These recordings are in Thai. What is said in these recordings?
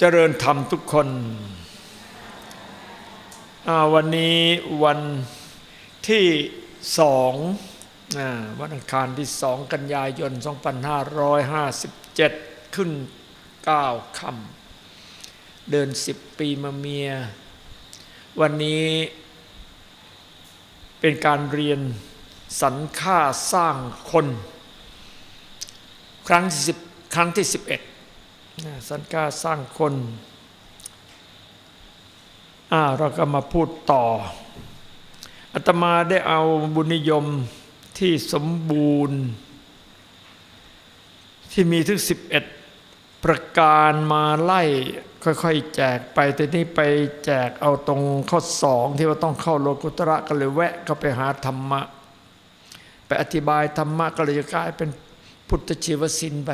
เจริญธรรมทุกคนวันนี้วันที่สองวันอังคารที่สองกันยายน 2557 ขึ้น 9ค่ำเดินสิบปีมาเมีย วันนี้เป็นการเรียนสรรค่าสร้างคน ครั้งที่ครั้งที่สิบเอ็ด สันกาสร้างคนอ่าเราก็มาพูดต่ออาตมาได้เอาบุญนิยมที่สมบูรณ์ ที่มีถึงสิบเอ็ดประการมาไล่ค่อยๆ แจกไปแต่นี้ไปแจกเอาตรงข้อสองที่ว่าต้องเข้าโลกุตระก็เลยแวะเข้าไปหาธรรมะ ไปอธิบายธรรมะก็เลยกลายเป็นพุทธชีวสินไป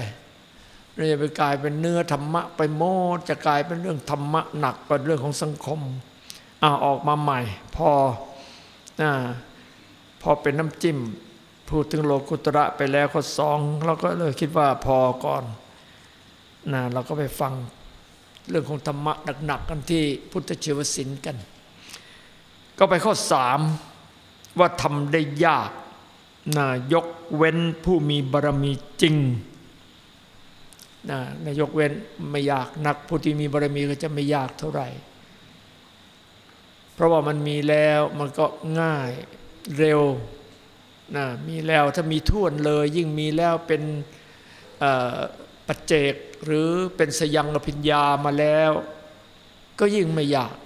เราจะไปกลายเป็นเนื้อธรรมะไปโมดจะกลายเป็นเรื่องธรรมะหนักกว่าเรื่องของสังคมอ่าออกมาใหม่ พออ่าพอเป็นน้ำจิ้ม พูดถึงโลกุตระไปแล้วข้อสองเราก็เลยคิดว่าพอก่อนนะเราก็ไปฟังเรื่องของธรรมะหนักๆกันที่พุทธเชวสินกัน ก็ไปข้อสามว่าทำได้ยากนะยกเว้นผู้มีบารมีจริง นะนายกเว้นไม่ยากนักผู้ที่มีบารมีก็จะไม่ยากเท่าไหร่ เพราะว่ามันมีแล้วมันก็ง่ายเร็วนะมีแล้วถ้ามีท่วนเลย ยิ่งมีแล้วเป็นปัจเจกหรือเป็นสยังอภิญญามาแล้ว ก็ยิ่งไม่ยาก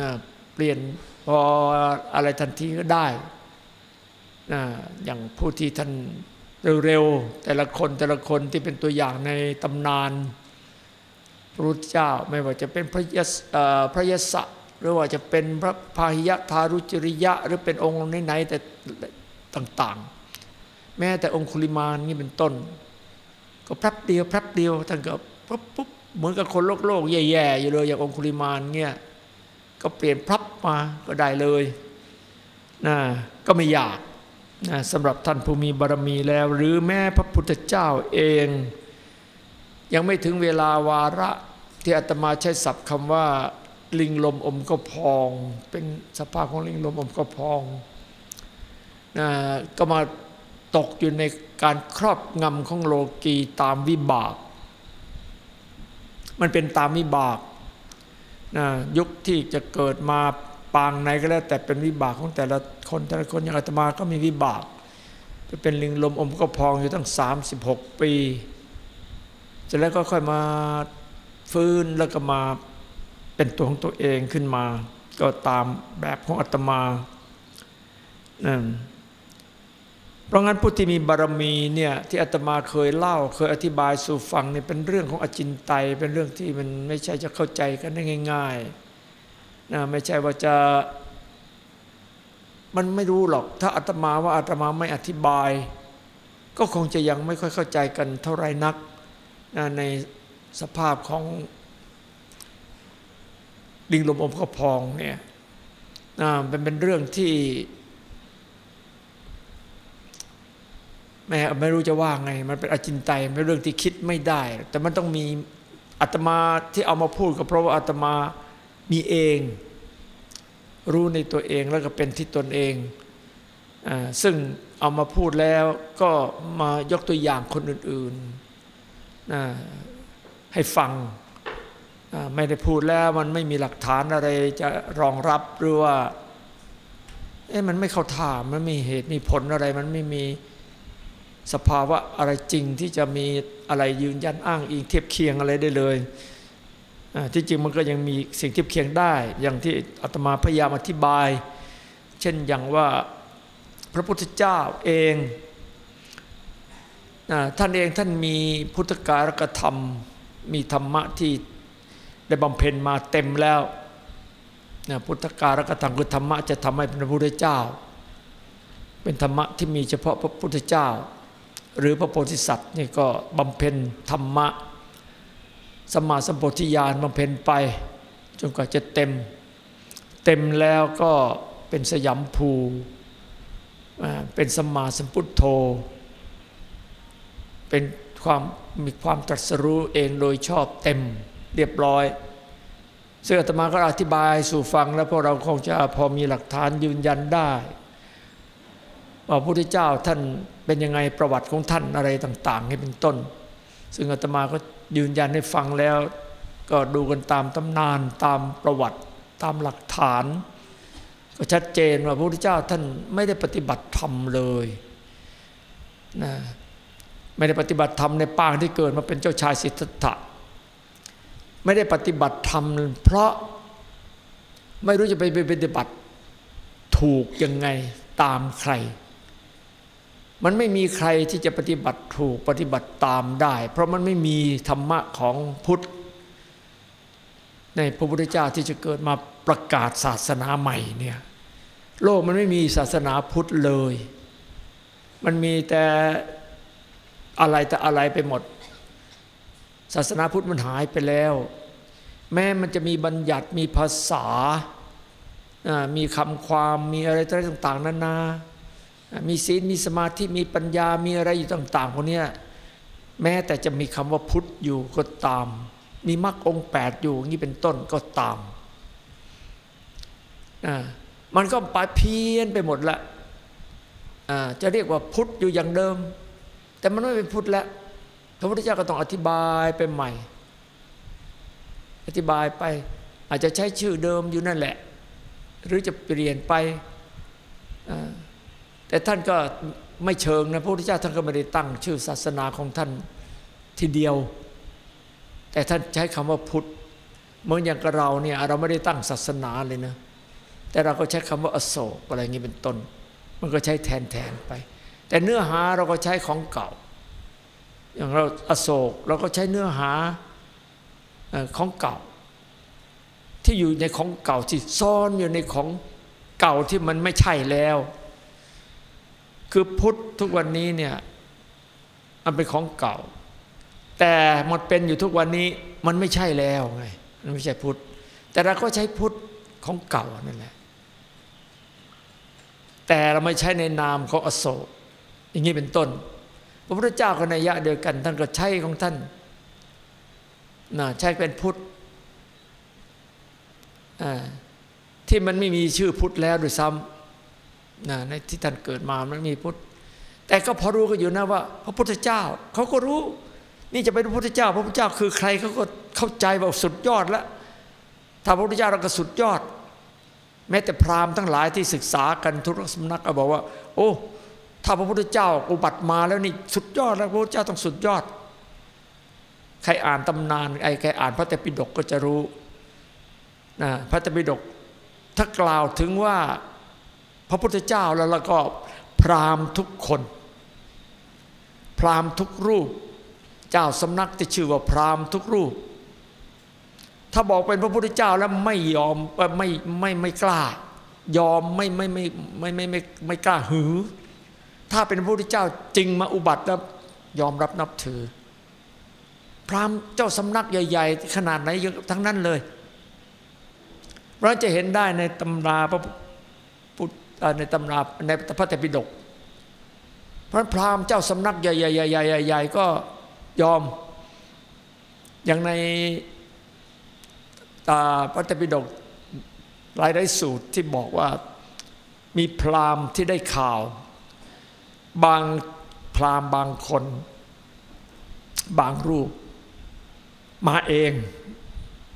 นะเปลี่ยนพออะไรทันทีก็ได้นะอย่างผู้ที่ท่าน เร็วๆแต่ละคนแต่ละคนที่เป็นตัวอย่างในตำนานพระเจ้าไม่ว่าจะเป็นพระยศพระยศหรือว่าจะเป็นพระพาหิยะทารุจริยะ หรือเป็นองค์ไหนๆแต่ต่างๆ แม้แต่องคุลิมานนี่เป็นต้น ก็พรับเดียวพรับเดียวท่านก็ปุ๊บปุ๊บเหมือนกับคนโลกโลกแย่ๆอยู่เลยอย่างองคุลิมานเนี่ยก็เปลี่ยนพรับมาก็ได้เลยนะก็ไม่ยาก สำหรับท่านผู้มีบารมีแล้ว หรือแม้พระพุทธเจ้าเอง ยังไม่ถึงเวลาวาระที่อาตมาใช้ศัพท์คำว่า ลิงลมอมก็พอง เป็นสภาพของลิงลมอมก็พองนะก็มาตกอยู่ในการครอบงำของโลกีตามวิบาก มันเป็นตามวิบากนะยุคที่จะเกิดมาปางไหนก็แล้วแต่เป็นวิบากของแต่ละ คนแต่ละคนอย่างอาตมาก็มีวิบากไปเป็นลิงลมอมก็พองอยู่ตั้ง 36 ปีจะแล้วก็ค่อยมาฟื้นแล้วก็มาเป็นตัวของตัวเองขึ้นมา ก็ตามแบบของอาตมานั่นเพราะงั้นผู้ที่มีบารมีเนี่ยที่อาตมาเคยเล่า เคยอธิบายสู่ฟังเนี่ยเป็นเรื่องของอจินไตยเป็นเรื่องที่มันไม่ใช่จะเข้าใจกันได้ง่ายๆนะไม่ใช่ว่าจะ มันไม่รู้หรอก ถ้าอาตมาว่าอาตมาไม่อธิบาย ก็คงจะยังไม่ค่อยเข้าใจกันเท่าไรนักในสภาพของลิงลมอมกระพองเนี่ยเป็นเป็นเรื่องที่แม่ไม่รู้จะว่าไง มันเป็นอจินไตยเป็นเรื่องที่คิดไม่ได้ แต่มันต้องมีอาตมาที่เอามาพูดก็เพราะว่าอาตมามีเอง รู้ในตัวเองแล้วก็เป็นที่ตนเองอซึ่งเอามาพูดแล้วก็มายกตัวอย่างคนอื่นๆให้ฟังไม่ได้พูดแล้วมันไม่มีหลักฐานอะไรจะรองรับหรือว่าเอ๊ะมันไม่เข้าท่ามันมีเหตุมีผลอะไร มันไม่มีสภาวะอะไรจริงที่จะมีอะไรยืนยันอ้างอิงเทียบเคียงอะไรได้เลย ที่จริงมันก็ยังมีสิ่งที่เคียงได้ อย่างที่อาตมาพยายามอธิบาย เช่นอย่างว่าพระพุทธเจ้าเองท่านเองท่านมีพุทธการกธรรม มีธรรมะที่ได้บำเพ็ญมาเต็มแล้วพุทธการกธรรมคือธรรมะจะทำให้พระพุทธเจ้า เป็นธรรมะที่มีเฉพาะพระพุทธเจ้า หรือพระโพธิสัตว์นี่ก็บำเพ็ญธรรมะ สมาสัมปธิญาณบำเพ็ญไป จนกว่าจะเต็ม เต็มแล้วก็เป็นสยามภูเป็นสมาสัมพุทโธ เป็นความมีความตรัสรู้เองโดยชอบเต็มเรียบร้อยซึ่งอาตมาก็อธิบายสู่ฟัง แล้วพวกเราคงจะพอมีหลักฐานยืนยันได้ว่าพระพุทธเจ้าท่านเป็นยังไงประวัติของท่านอะไรต่าง ๆ ให้เป็นต้น ซึ่งอาตมาก็ ยืนยันให้ฟังแล้ว ก็ดูกันตามตำนานตามประวัติตามหลักฐาน ก็ชัดเจนว่าพระพุทธเจ้าท่านไม่ได้ปฏิบัติธรรมเลยนะไม่ได้ปฏิบัติธรรมในปางที่เกิดมาเป็นเจ้าชายสิทธัตถะไม่ได้ปฏิบัติธรรม เพราะไม่รู้จะไปปฏิบัติถูกยังไงตามใคร มันไม่มีใครที่จะปฏิบัติถูกปฏิบัติตามได้ เพราะมันไม่มีธรรมะของพุทธ ในพระพุทธเจ้าที่จะเกิดมาประกาศศาสนาใหม่เนี่ยโลกมันไม่มีศาสนาพุทธเลย มันมีแต่อะไรแต่อะไรไปหมด ศาสนาพุทธมันหายไปแล้ว แม้มันจะมีบัญญัติมีภาษา มีคำความมีอะไรต่างๆนานา มีศีลมีสมาธิมีปัญญามีอะไรอยู่ต่างๆพวกนี้แม้แต่จะมีคำว่าพุทธอยู่ก็ตาม มีมรรคองแปดอยู่นี่เป็นต้นก็ตามมันก็ไปเพี้ยนไปหมดละจะเรียกว่าพุทธอยู่อย่างเดิม แต่มันไม่เป็นพุทธแล้วพระพุทธเจ้าก็ต้องอธิบายไปใหม่ อธิบายไป อาจจะใช้ชื่อเดิมอยู่นั่นแหละ หรือจะเปลี่ยนไป แต่ท่านก็ไม่เชิงนะพระพุทธเจ้าท่านก็ไม่ได้ตั้งชื่อศาสนาของท่านทีเดียว แต่ท่านใช้คำว่าพุทธเหมือนอย่างกับเราเนี่ยเราไม่ได้ตั้งศาสนาเลยนะ แต่เราก็ใช้คำว่าอโศกอะไรอย่างนี้เป็นต้น มันก็ใช้แทนแทนไป แต่เนื้อหาเราก็ใช้ของเก่า อย่างเราอโศกเราก็ใช้เนื้อหาของเก่า ที่อยู่ในของเก่าที่ซ่อนอยู่ในของเก่าที่มันไม่ใช่แล้ว คือพุทธทุกวันนี้เนี่ยมันเป็นของเก่า แต่หมันเป็นอยู่ทุกวันนี้มันไม่ใช่แล้วไงมันไม่ใช่พุทธแต่เราก็ใช้พุทธของเก่านั่นแหละ แต่เราไม่ใช้ในนามของอโศกอย่างนี้เป็นต้น พระพุทธเจ้าก็นัยยะเดียวกัน ท่านก็ใช้ของท่านนะใช้เป็นพุทธที่มันไม่มีชื่อพุทธแล้วด้วยซ้ำ นะในที่ท่านเกิดมามันมีพุทธ แต่ก็พอรู้กันอยู่นะว่า พระพุทธเจ้าเขาก็รู้ นี่จะเป็นพระพุทธเจ้า พระพุทธเจ้าคือใครเขาก็เข้าใจว่าสุดยอดแล้วถ้าพระพุทธเจ้าเราก็สุดยอด แม้แต่พราหมณ์ทั้งหลายที่ศึกษากันทุกสำนักก็บอกว่า โอ้ถ้าพระพุทธเจ้าอุบัติมาแล้วนี่สุดยอดแล้วพระพุทธเจ้าต้องสุดยอด ใครอ่านตำนานไอ้ใครอ่านพระเตปิฎกก็จะรู้นะพระเตปิฎกถ้ากล่าวถึงว่า พระพุทธเจ้าแล้วแล้วก็พราหมณ์ทุกคน พราหมณ์ทุกรูป เจ้าสำนักที่ชื่อว่าพราหมณ์ทุกรูป ถ้าบอกเป็นพระพุทธเจ้าแล้วไม่ยอมไม่ไม่ไม่กล้า ยอมไม่ไม่ไม่ไม่ไม่ไม่ไม่กล้าหือ ถ้าเป็นพระพุทธเจ้าจริงมาอุบัติแล้วยอมรับนับถือ พราหมณ์เจ้าสำนักใหญ่ ๆ ขนาดไหนทั้งนั้นเลยเราจะเห็นได้ในตำราพระ ในตำราในพระเตปิฎกพระพราหมณ์เจ้าสำนักใหญ่ๆๆๆก็ยอม อย่างในตาพระเตปิฎกหลายๆสูตรที่บอกว่ามีพราหมณ์ที่ได้ข่าว บางพราหมณ์บางคน บางรูป มาเอง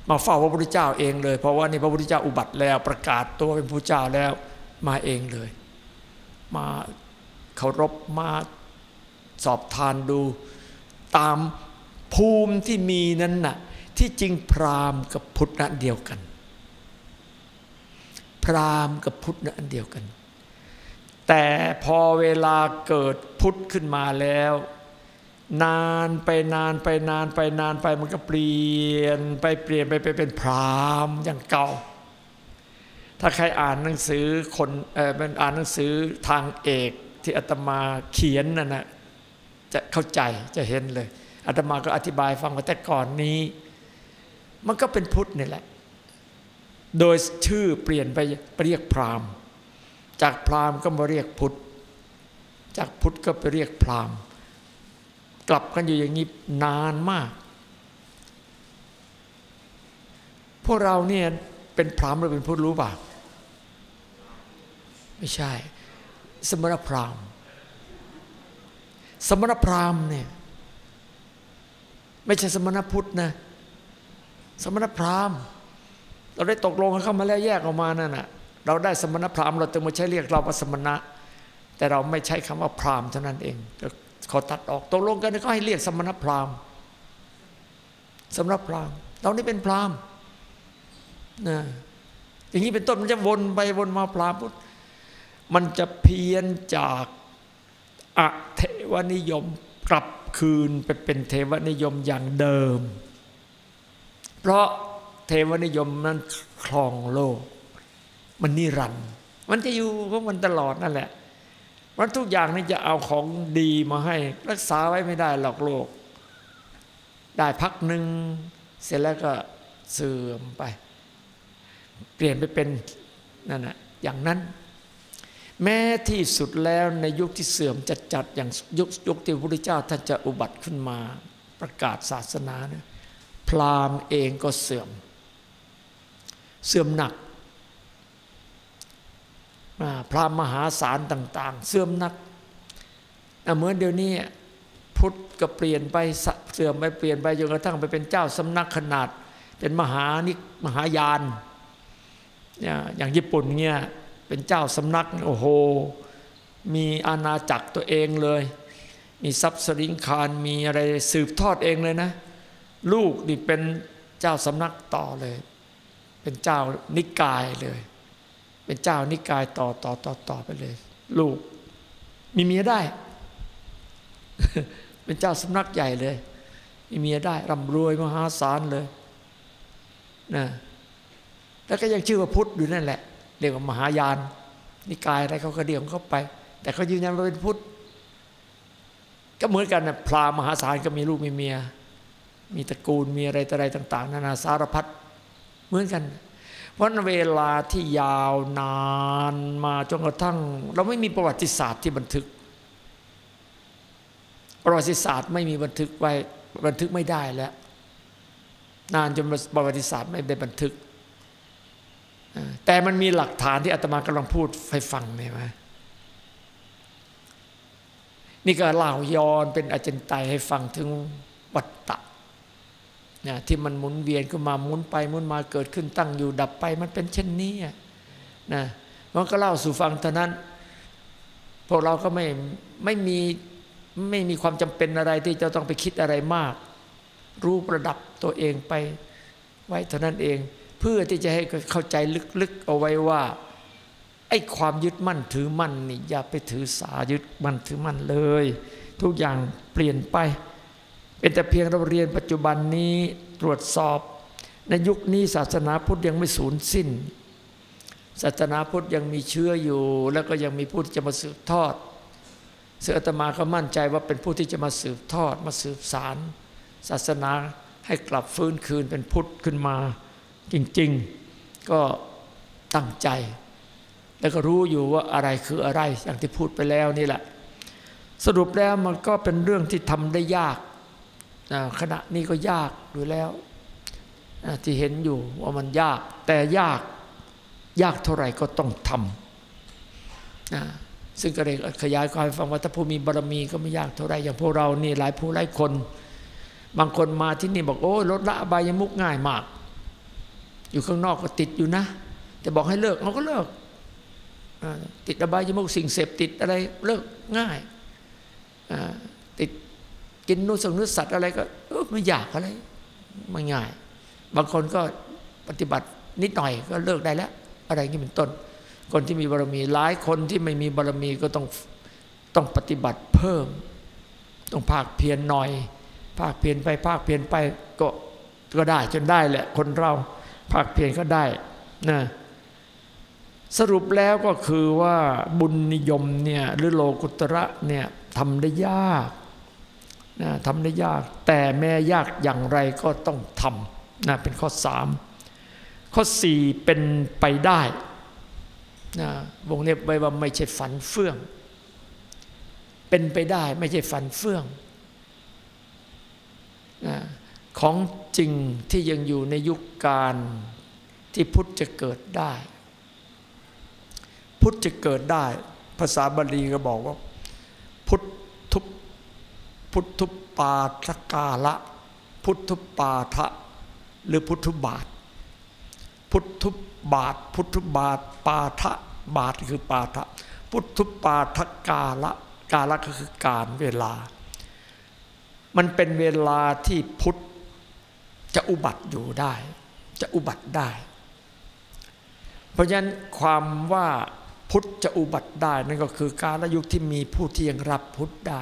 มาเฝ้าพระพุทธเจ้าเองเลย เพราะว่านี่พระพุทธเจ้าอุบัติแล้วประกาศตัวเป็นพระเจ้าแล้ว มาเองเลย มาเคารพมาสอบทานดู ตามภูมิที่มีนั้นน่ะที่จริงพราหมณ์กับพุทธนั้นเดียวกัน พราหมณ์กับพุทธนั้นเดียวกัน แต่พอเวลาเกิดพุทธขึ้นมาแล้ว นานไปนานไปนานไปนานไปมันก็เปลี่ยนไปเปลี่ยนไปไปเป็นพรามอย่างเก่า ถ้าใครอ่านหนังสือคนเออเป็นอ่านหนังสือทางเอกที่อาตมาเขียนนั่นนะจะเข้าใจจะเห็นเลยอาตมาก็อธิบายฟังว่าแต่ก่อนนี้ มันก็เป็นพุทธนี่แหละ โดยชื่อเปลี่ยนไปเรียกพราหมณ์ จากพราหมณ์ก็มาเรียกพุทธจากพุทธก็ไปเรียกพราหมณ์ กลับกันอยู่อย่างนี้นานมาก พวกเราเนี่ย เป็นพรามหรือเป็นผู้รู้ป่ะไม่ใช่ สมณพราหมณ์ สมณพราหมณ์เนี่ยไม่ใช่สมณพุทธนะ สมณพราหมณ์ เราได้ตกลงกันเข้ามาแล้วแยกออกมานั่นน่ะเราได้สมณพราหมณ์เราจึงมาใช้เรียกเราว่าสมณะ แต่เราไม่ใช้คำว่าพราหมณ์เท่านั้นเองเขาตัดออกตกลงกันก็ให้เรียกสมณพราหมณ์สมณพราหมณ์เรานี่เป็นพราหมณ์ นะอย่างนี้เป็นต้นมันจะวนไปวนมาพราพุทธมันจะเพี้ยนจากอะเทวนิยมกลับคืนไปเป็นเทวนิยมอย่างเดิม เพราะเทวนิยมนั้นครองโลก มันนิรันดร์มันจะอยู่ของมันตลอดนั่นแหละมันทุกอย่างนี่จะเอาของดีมาให้ รักษาไว้ไม่ได้หรอกโลก ได้พักหนึ่งเสร็จแล้วก็เสื่อมไป เปลี่ยนไปเป็นนั่นแหะอย่างนั้น แม้ที่สุดแล้วในยุคที่เสื่อมจัดจัดอย่างยุคยุคที่พระพุทธเจ้าท่านจะอุบัติขึ้นมาประกาศศาสนาเนี่ยพราหมณ์เองก็เสื่อม เสื่อมหนักพระมหาศาลต่าง ๆ เสื่อมหนักเหมือนเดี๋ยวนี้พุทธก็เปลี่ยนไปเสื่อมไปเปลี่ยนไปจนกระทั่งไปเป็นเจ้าสำนักขนาด เป็นมหานิมหายาน อย่างญี่ปุ่นเนี่ยเป็นเจ้าสำนักโอ้โห มีอาณาจักรตัวเองเลย มีทรัพย์สริงคารมีอะไรสืบทอดเองเลยนะ ลูกนี่เป็นเจ้าสำนักต่อเลย เป็นเจ้านิกายเลย เป็นเจ้านิกายต่อต่อต่อต่อไปเลย ลูกมีเมียได้ เป็นเจ้าสำนักใหญ่เลย มีเมียได้ร่ำรวยมหาศาลเลยนะ แล้วก็ยังชื่อว่าพุทธอยู่นั่นแหละเรียกว่ามหายาน นิกายอะไรเขาก็เดียงเข้าไป แต่เขายืนยันว่าเป็นพุทธก็เหมือนกันนะพราหมณ์มหาศาลก็มีลูกมีเมีย มีตระกูลมีอะไรต่ออะไรต่าง ๆ นานาสารพัดเหมือนกันเพราะเวลาที่ยาวนานมาจนกระทั่ง เราไม่มีประวัติศาสตร์ที่บันทึก ประวัติศาสตร์ไม่มีบันทึกไว้บันทึกไม่ได้แล้ว นานจนประวัติศาสตร์ไม่ได้บันทึก แต่มันมีหลักฐานที่อาตมากำลังพูดให้ฟังไหมนี่ก็เล่าย้อนเป็นอาจารย์ไตให้ฟังถึงวัตตะนะที่มันหมุนเวียนขึ้นมาหมุนไปหมุนมาเกิดขึ้นตั้งอยู่ดับไปมันเป็นเช่นนี้นะมันก็เล่าสู่ฟังเท่านั้น พวกเราก็ไม่ไม่มีไม่มีความจำเป็นอะไรที่จะต้องไปคิดอะไรมาก รู้ประดับตัวเองไปไว้เท่านั้นเอง เพื่อที่จะให้เข้าใจลึกๆเอาไว้ว่าไอ้ความยึดมั่นถือมั่นนี่อย่าไปถือสายึดมั่นถือมั่นเลย ทุกอย่างเปลี่ยนไป เป็นแต่เพียงเราเรียนปัจจุบันนี้ตรวจสอบ ในยุคนี้ศาสนาพุทธยังไม่สูญสิ้น ศาสนาพุทธยังมีเชื้ออยู่ แล้วก็ยังมีผู้ที่จะมาสืบทอดเสืออาตมาก็มั่นใจว่าเป็นผู้ที่จะมาสืบทอดมาสืบสาร ศาสนาให้กลับฟื้นคืนเป็นพุทธขึ้นมา จริง ๆ ก็ตั้งใจ แล้วก็รู้อยู่ว่าอะไรคืออะไร อย่างที่พูดไปแล้วนี่แหละ สรุปแล้วมันก็เป็นเรื่องที่ทำได้ยากขณะนี้ก็ยากอยู่แล้วที่เห็นอยู่ว่ามันยาก แต่ยากยากเท่าไหร่ก็ต้องทำซึ่งก็เลยขยายความฟังว่าถ้าผู้มีบารมีก็ไม่ยากเท่าไหร่อย่างพวกเรานี่หลายผู้หลายคน บางคนมาที่นี่บอกโอ้ลดละอบายมุกง่ายมาก อยู่ข้างนอกก็ติดอยู่นะ แต่บอกให้เลิกเขาก็เลิก ติดอบายมุกสิ่งเสพติดอะไรเลิกง่ายติดกินนู่นสังนื้สัตว์อะไรก็ไม่อยากอะไรไม่ง่าย บางคนก็ปฏิบัตินิดหน่อยก็เลิกได้แล้ว อะไรนี้เป็นต้น คนที่มีบารมีหลายคนที่ไม่มีบารมีก็ต้องต้องปฏิบัติเพิ่ม ต้องภาคเพียรหน่อย ภาคเพียรไปภาคเพียรไปก็ก็ได้จนได้แหละคนเรา ภาคเพียรก็ได้นะสรุปแล้วก็คือว่าบุญนิยมเนี่ยหรือโลกุตระเนี่ยทำได้ยากนะทำได้ยาก แต่แม้ยากอย่างไรก็ต้องทำนะเป็นข้อสามข้อสี่เป็นไปได้นะวงเล็บไว้ว่าไม่ใช่ฝันเฟื่อง เป็นไปได้ไม่ใช่ฝันเฟื่องนะ ของจริงที่ยังอยู่ในยุคการที่พุทธจะเกิดได้ พุทธจะเกิดได้ ภาษาบาลีก็บอกว่า พุทธุพุทธุปาทกาละ พุทธุปาทะหรือพุทธุบาท พุทธุบาท พุทธุบาท ปาทะบาทคือปาทะพุทธุปาทกาละกาละก็คือการเวลา มันเป็นเวลาที่พุทธ จะอุบัติอยู่ได้ จะอุบัติได้ เพราะฉะนั้นความว่าพุทธจะอุบัติได้นั่นก็คือการละยุคที่มีผู้ที่ยังรับพุทธได้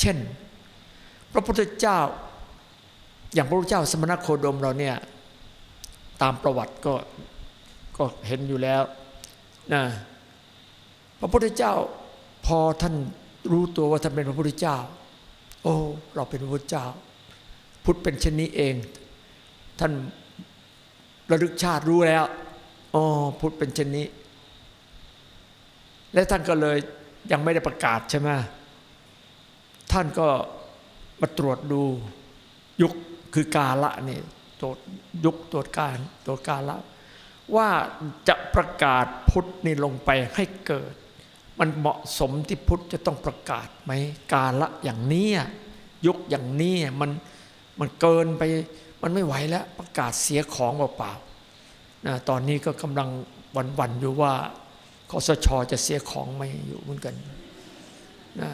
เช่น พระพุทธเจ้า อย่างพระพุทธเจ้าสมณโคดมเราเนี่ยตามประวัติก็ก็เห็นอยู่แล้วนะพระพุทธเจ้าพอท่านรู้ตัวว่าท่านเป็นพระพุทธเจ้า โอ้ เราเป็นพระพุทธเจ้า พุทธเป็นเช่นนี้เอง ท่านระลึกชาติรู้แล้วอ๋อพุทธเป็นเช่นนี้ และท่านก็เลยยังไม่ได้ประกาศใช่ไหมท่านก็มาตรวจดูยุคคือกาละนี่ตรวจยุคตรวจการตรวจกาละ ว่าจะประกาศพุทธนี่ลงไปให้เกิด มันเหมาะสมที่พุทธจะต้องประกาศไหมกาละอย่างนี้ยุคอย่างนี้มันมันเกินไป มันไม่ไหวแล้วประกาศเสียของเปล่าๆนะตอนนี้ก็กำลังวันๆอยู่ว่าคอสชจะเสียของไหมอยู่เหมือนกันนะ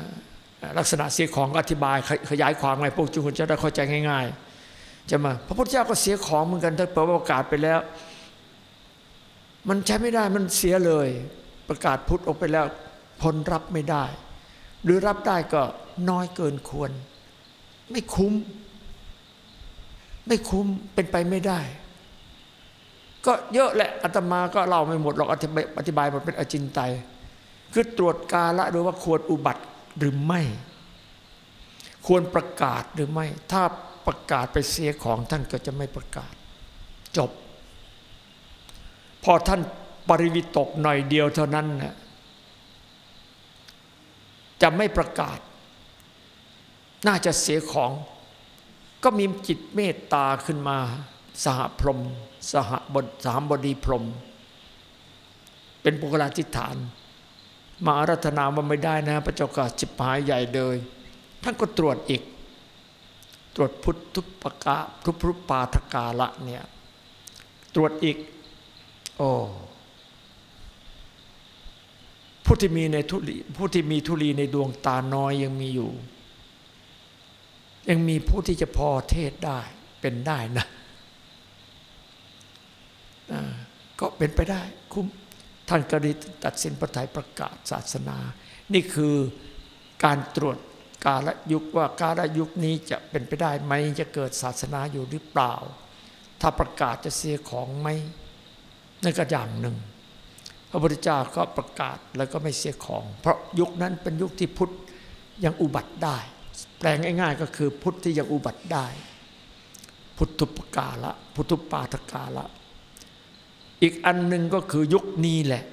ลักษณะเสียของอธิบายขยายความไงพวกจุคนจะได้เข้าใจง่าย ๆ จะมาพระพุทธเจ้าก็เสียของเหมือนกันถ้าเปิดประกาศไปแล้ว มันใช้ไม่ได้มันเสียเลย ประกาศพุทธออกไปแล้วพลรับไม่ได้ หรือรับได้ก็น้อยเกินควร ไม่คุ้ม ไม่คุ้มเป็นไปไม่ได้ ก็เยอะแหละอาตมาก็เล่าไม่หมดหรอกอธิบายอธิบายมันเป็นอจินไตยคือตรวจกาละดูว่าควรอุบัติหรือไม่ ควรประกาศหรือไม่ ถ้าประกาศไปเสียของท่านก็จะไม่ประกาศ จบ พอท่านปริวิตกหน่อยเดียวเท่านั้นนะจะไม่ประกาศ น่าจะเสียของ ก็มีจิตเมตตาขึ้นมา สหพรมสหบดสามบดีพรม เป็นปุกลาธิฐาน มาอารัธนาว่าไม่ได้นะ พระเจ้าก็จิบหายใหญ่เลยท่านก็ตรวจอีก ตรวจพุทธุปกะทุพรุปาทกาละเนี่ยตรวจอีก โอ้ผู้ที่มีในทุลีผู้ที่มีทุลีในดวงตาน้อยยังมีอยู่ ยังมีผู้ที่จะพอเทศได้เป็นได้นะก็เป็นไปได้คุ้มท่านก็ได้ตัดสินประทัยประกาศศาสนา นี่คือการตรวจกาลยุคว่ากาลยุคนี้จะเป็นไปได้ไหมจะเกิดศาสนาอยู่หรือเปล่า ถ้าประกาศจะเสียของไหมนั่นก็อย่างหนึ่ง พระพุทธเจ้าก็ประกาศแล้วก็ไม่เสียของ เพราะยุคนั้นเป็นยุคที่พุทธยังอุบัติได้ แปลงง่าย ๆ ก็คือพุทธที่ยังอุบัติได้ พุทธุปกาละพุทธุปาทกาละ อีกอันหนึ่งก็คือยุคนี้แหละ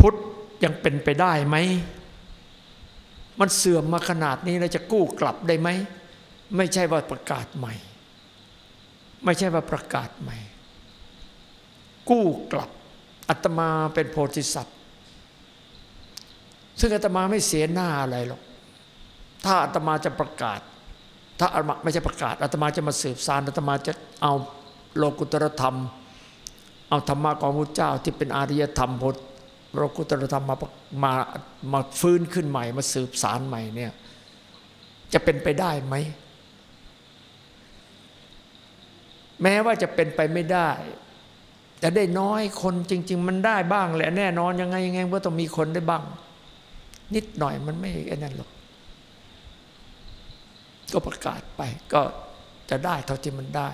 พุทธยังเป็นไปได้ไหม มันเสื่อมมาขนาดนี้เราจะกู้กลับได้ไหม ไม่ใช่ว่าประกาศใหม่ ไม่ใช่ว่าประกาศใหม่ กู้กลับอาตมาเป็นโพธิสัตว์ ซึ่งอาตมาไม่เสียหน้าอะไรหรอก ถ้าอาตมาจะประกาศ ถ้าอาตมาไม่ใช่ประกาศอาตมาจะมาสืบสารอาตมาจะเอาโลกุตรธรรม เอาธรรมะของพระเจ้าที่เป็นอารยธรรมพโลกุตรธรรมมามามาฟื้นขึ้นใหม่ มาสืบสารใหม่เนี่ยจะเป็นไปได้ไหม แม้ว่าจะเป็นไปไม่ได้แต่ได้น้อยคนจริง ๆ มันได้บ้างแหละแน่นอนยังไงยังไงว่าต้องมีคนได้บ้าง นิดหน่อยมันไม่ไอ้นั่นหรอก ก็ประกาศไปก็จะได้เท่าที่มันได้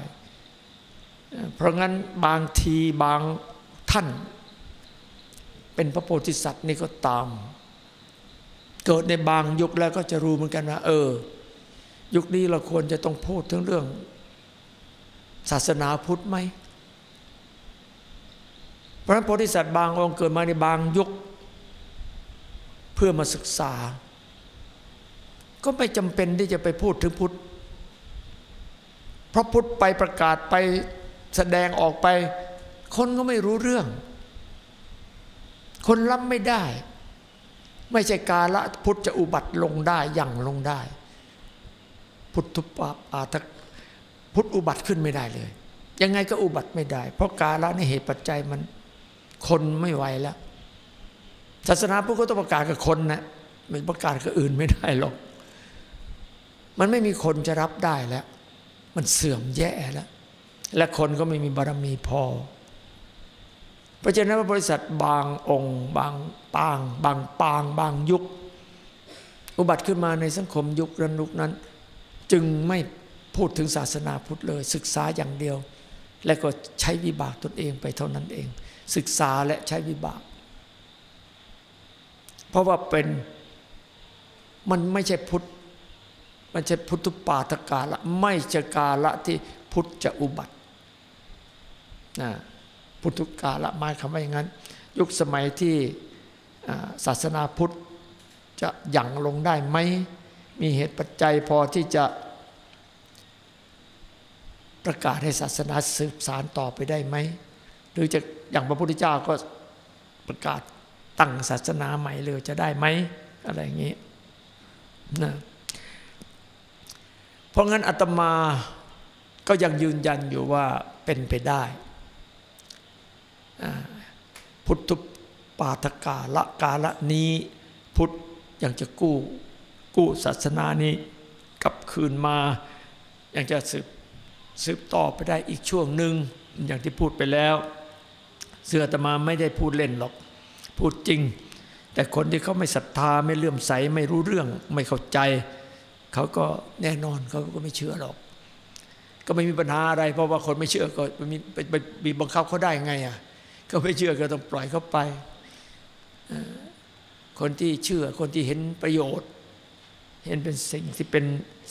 เพราะงั้นบางทีบางท่าน เป็นพระโพธิสัตว์นี่ก็ตาม เกิดในบางยุคแล้วก็จะรู้เหมือนกันว่าเออ ยุคนี้เราควรจะต้องพูดถึงเรื่อง ศาสนาพุทธไหมเพราะนั้นโพธิสัตว์บางองค์เกิดมาในบางยุค เพื่อมาศึกษา ก็ไม่จำเป็นที่จะไปพูดถึงพุทธ เพราะพุทธไปประกาศไปแสดงออกไป คนก็ไม่รู้เรื่อง คนรับไม่ได้ ไม่ใช่กาละพุทธจะอุบัติลงได้อย่างลงได้ พุทธุปาอาทพุทธอุบัติขึ้นไม่ได้เลย ยังไงก็อุบัติไม่ได้ เพราะกาละในเหตุปัจจัยมัน คนไม่ไหวแล้วศาสนาพุทธก็ต้องประกาศกับคนนะไม่ประกาศกับอื่นไม่ได้หรอก มันไม่มีคนจะรับได้แล้ว มันเสื่อมแย่แล้ว และคนก็ไม่มีบารมีพอ เพราะฉะนั้นบริษัทบางองค์ บางปาง บางปาง บางยุค อุบัติขึ้นมาในสังคมยุคนั้นยุคนั้น จึงไม่พูดถึงศาสนาพุทธเลย ศึกษาอย่างเดียว และก็ใช้วิบากตนเองไปเท่านั้นเอง ศึกษาและใช้วิบาก เพราะว่าเป็นมันไม่ใช่พุทธ มันใช่พุทธปาทกาละไม่ใช่กาละที่พุทธจะอุบัตินะพุทธกาละหมายคำว่าอย่างนั้น ยุคสมัยที่ศาสนาพุทธจะหยั่งลงได้ไหมมีเหตุปัจจัยพอที่จะประกาศให้ศาสนาสืบสารต่อไปได้ไหม หรือจะอย่างพระพุทธเจ้าก็ประกาศตั้งศาสนาใหม่เลยจะได้ไหมอะไรอย่างนี้นะ เพราะงั้นอาตมาก็ยังยืนยันอยู่ว่าเป็นไปได้ พุทธปาทกาละกาละนี้ พุทธยังจะกู้กู้ศาสนานี้กลับคืนมายังจะสืบสืบต่อไปได้อีกช่วงหนึ่งอย่างที่พูดไปแล้ว เสือตมาไม่ได้พูดเล่นหรอก พูดจริง แต่คนที่เขาไม่ศรัทธาไม่เลื่อมใสไม่รู้เรื่องไม่เข้าใจ เขาก็แน่นอนเขาก็ไม่เชื่อหรอก ก็ไม่มีปัญหาอะไร เพราะว่าคนไม่เชื่อก็มีไปบีบบังคับเขาได้ไงอะก็ไม่เชื่อก็ต้องปล่อยเขาไป คนที่เชื่อคนที่เห็นประโยชน์ เห็นเป็นสิ่งที่เป็น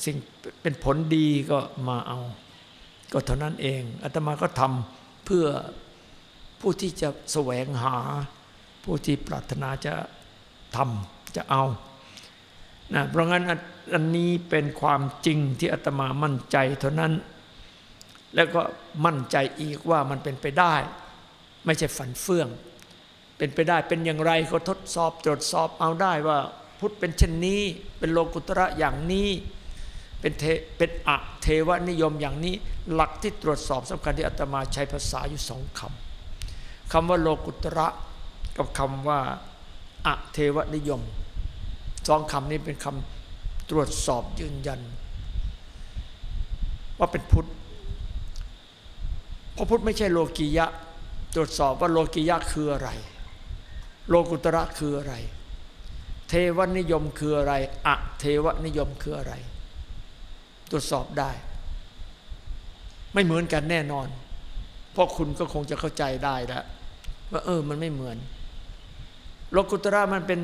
สิ่งเป็นผลดีก็มาเอา ก็เท่านั้นเองอาตมาก็ทำเพื่อผู้ที่จะแสวงหา ผู้ที่ปรารถนาจะทำจะเอานะเพราะงั้น อันนี้เป็นความจริงที่อาตมามั่นใจเท่านั้น แล้วก็มั่นใจอีกว่ามันเป็นไปได้ ไม่ใช่ฝันเฟื่อง เป็นไปได้เป็นอย่างไรก็ทดสอบตรวจสอบเอาได้ว่าพุทธเป็นเช่นนี้ เป็นโลกุตระอย่างนี้เป็นเทเป็นอะเทวนิยมอย่างนี้หลักที่ตรวจสอบสำคัญที่อาตมาใช้ภาษาอยู่สองคำคำว่าโลกุตระกับคำว่าอะเทวนิยมสองคำนี้เป็นคำ ตรวจสอบยืนยัน ว่าเป็นพุทธเพราะพุทธไม่ใช่โลกียะ ตรวจสอบว่าโลกียะคืออะไร โลกุตระคืออะไร เทวนิยมคืออะไรอะเทวนิยมคืออะไร ตรวจสอบได้ ไม่เหมือนกันแน่นอน เพราะคุณก็คงจะเข้าใจได้แล้วว่าเออมันไม่เหมือน โลกุตระมันเป็น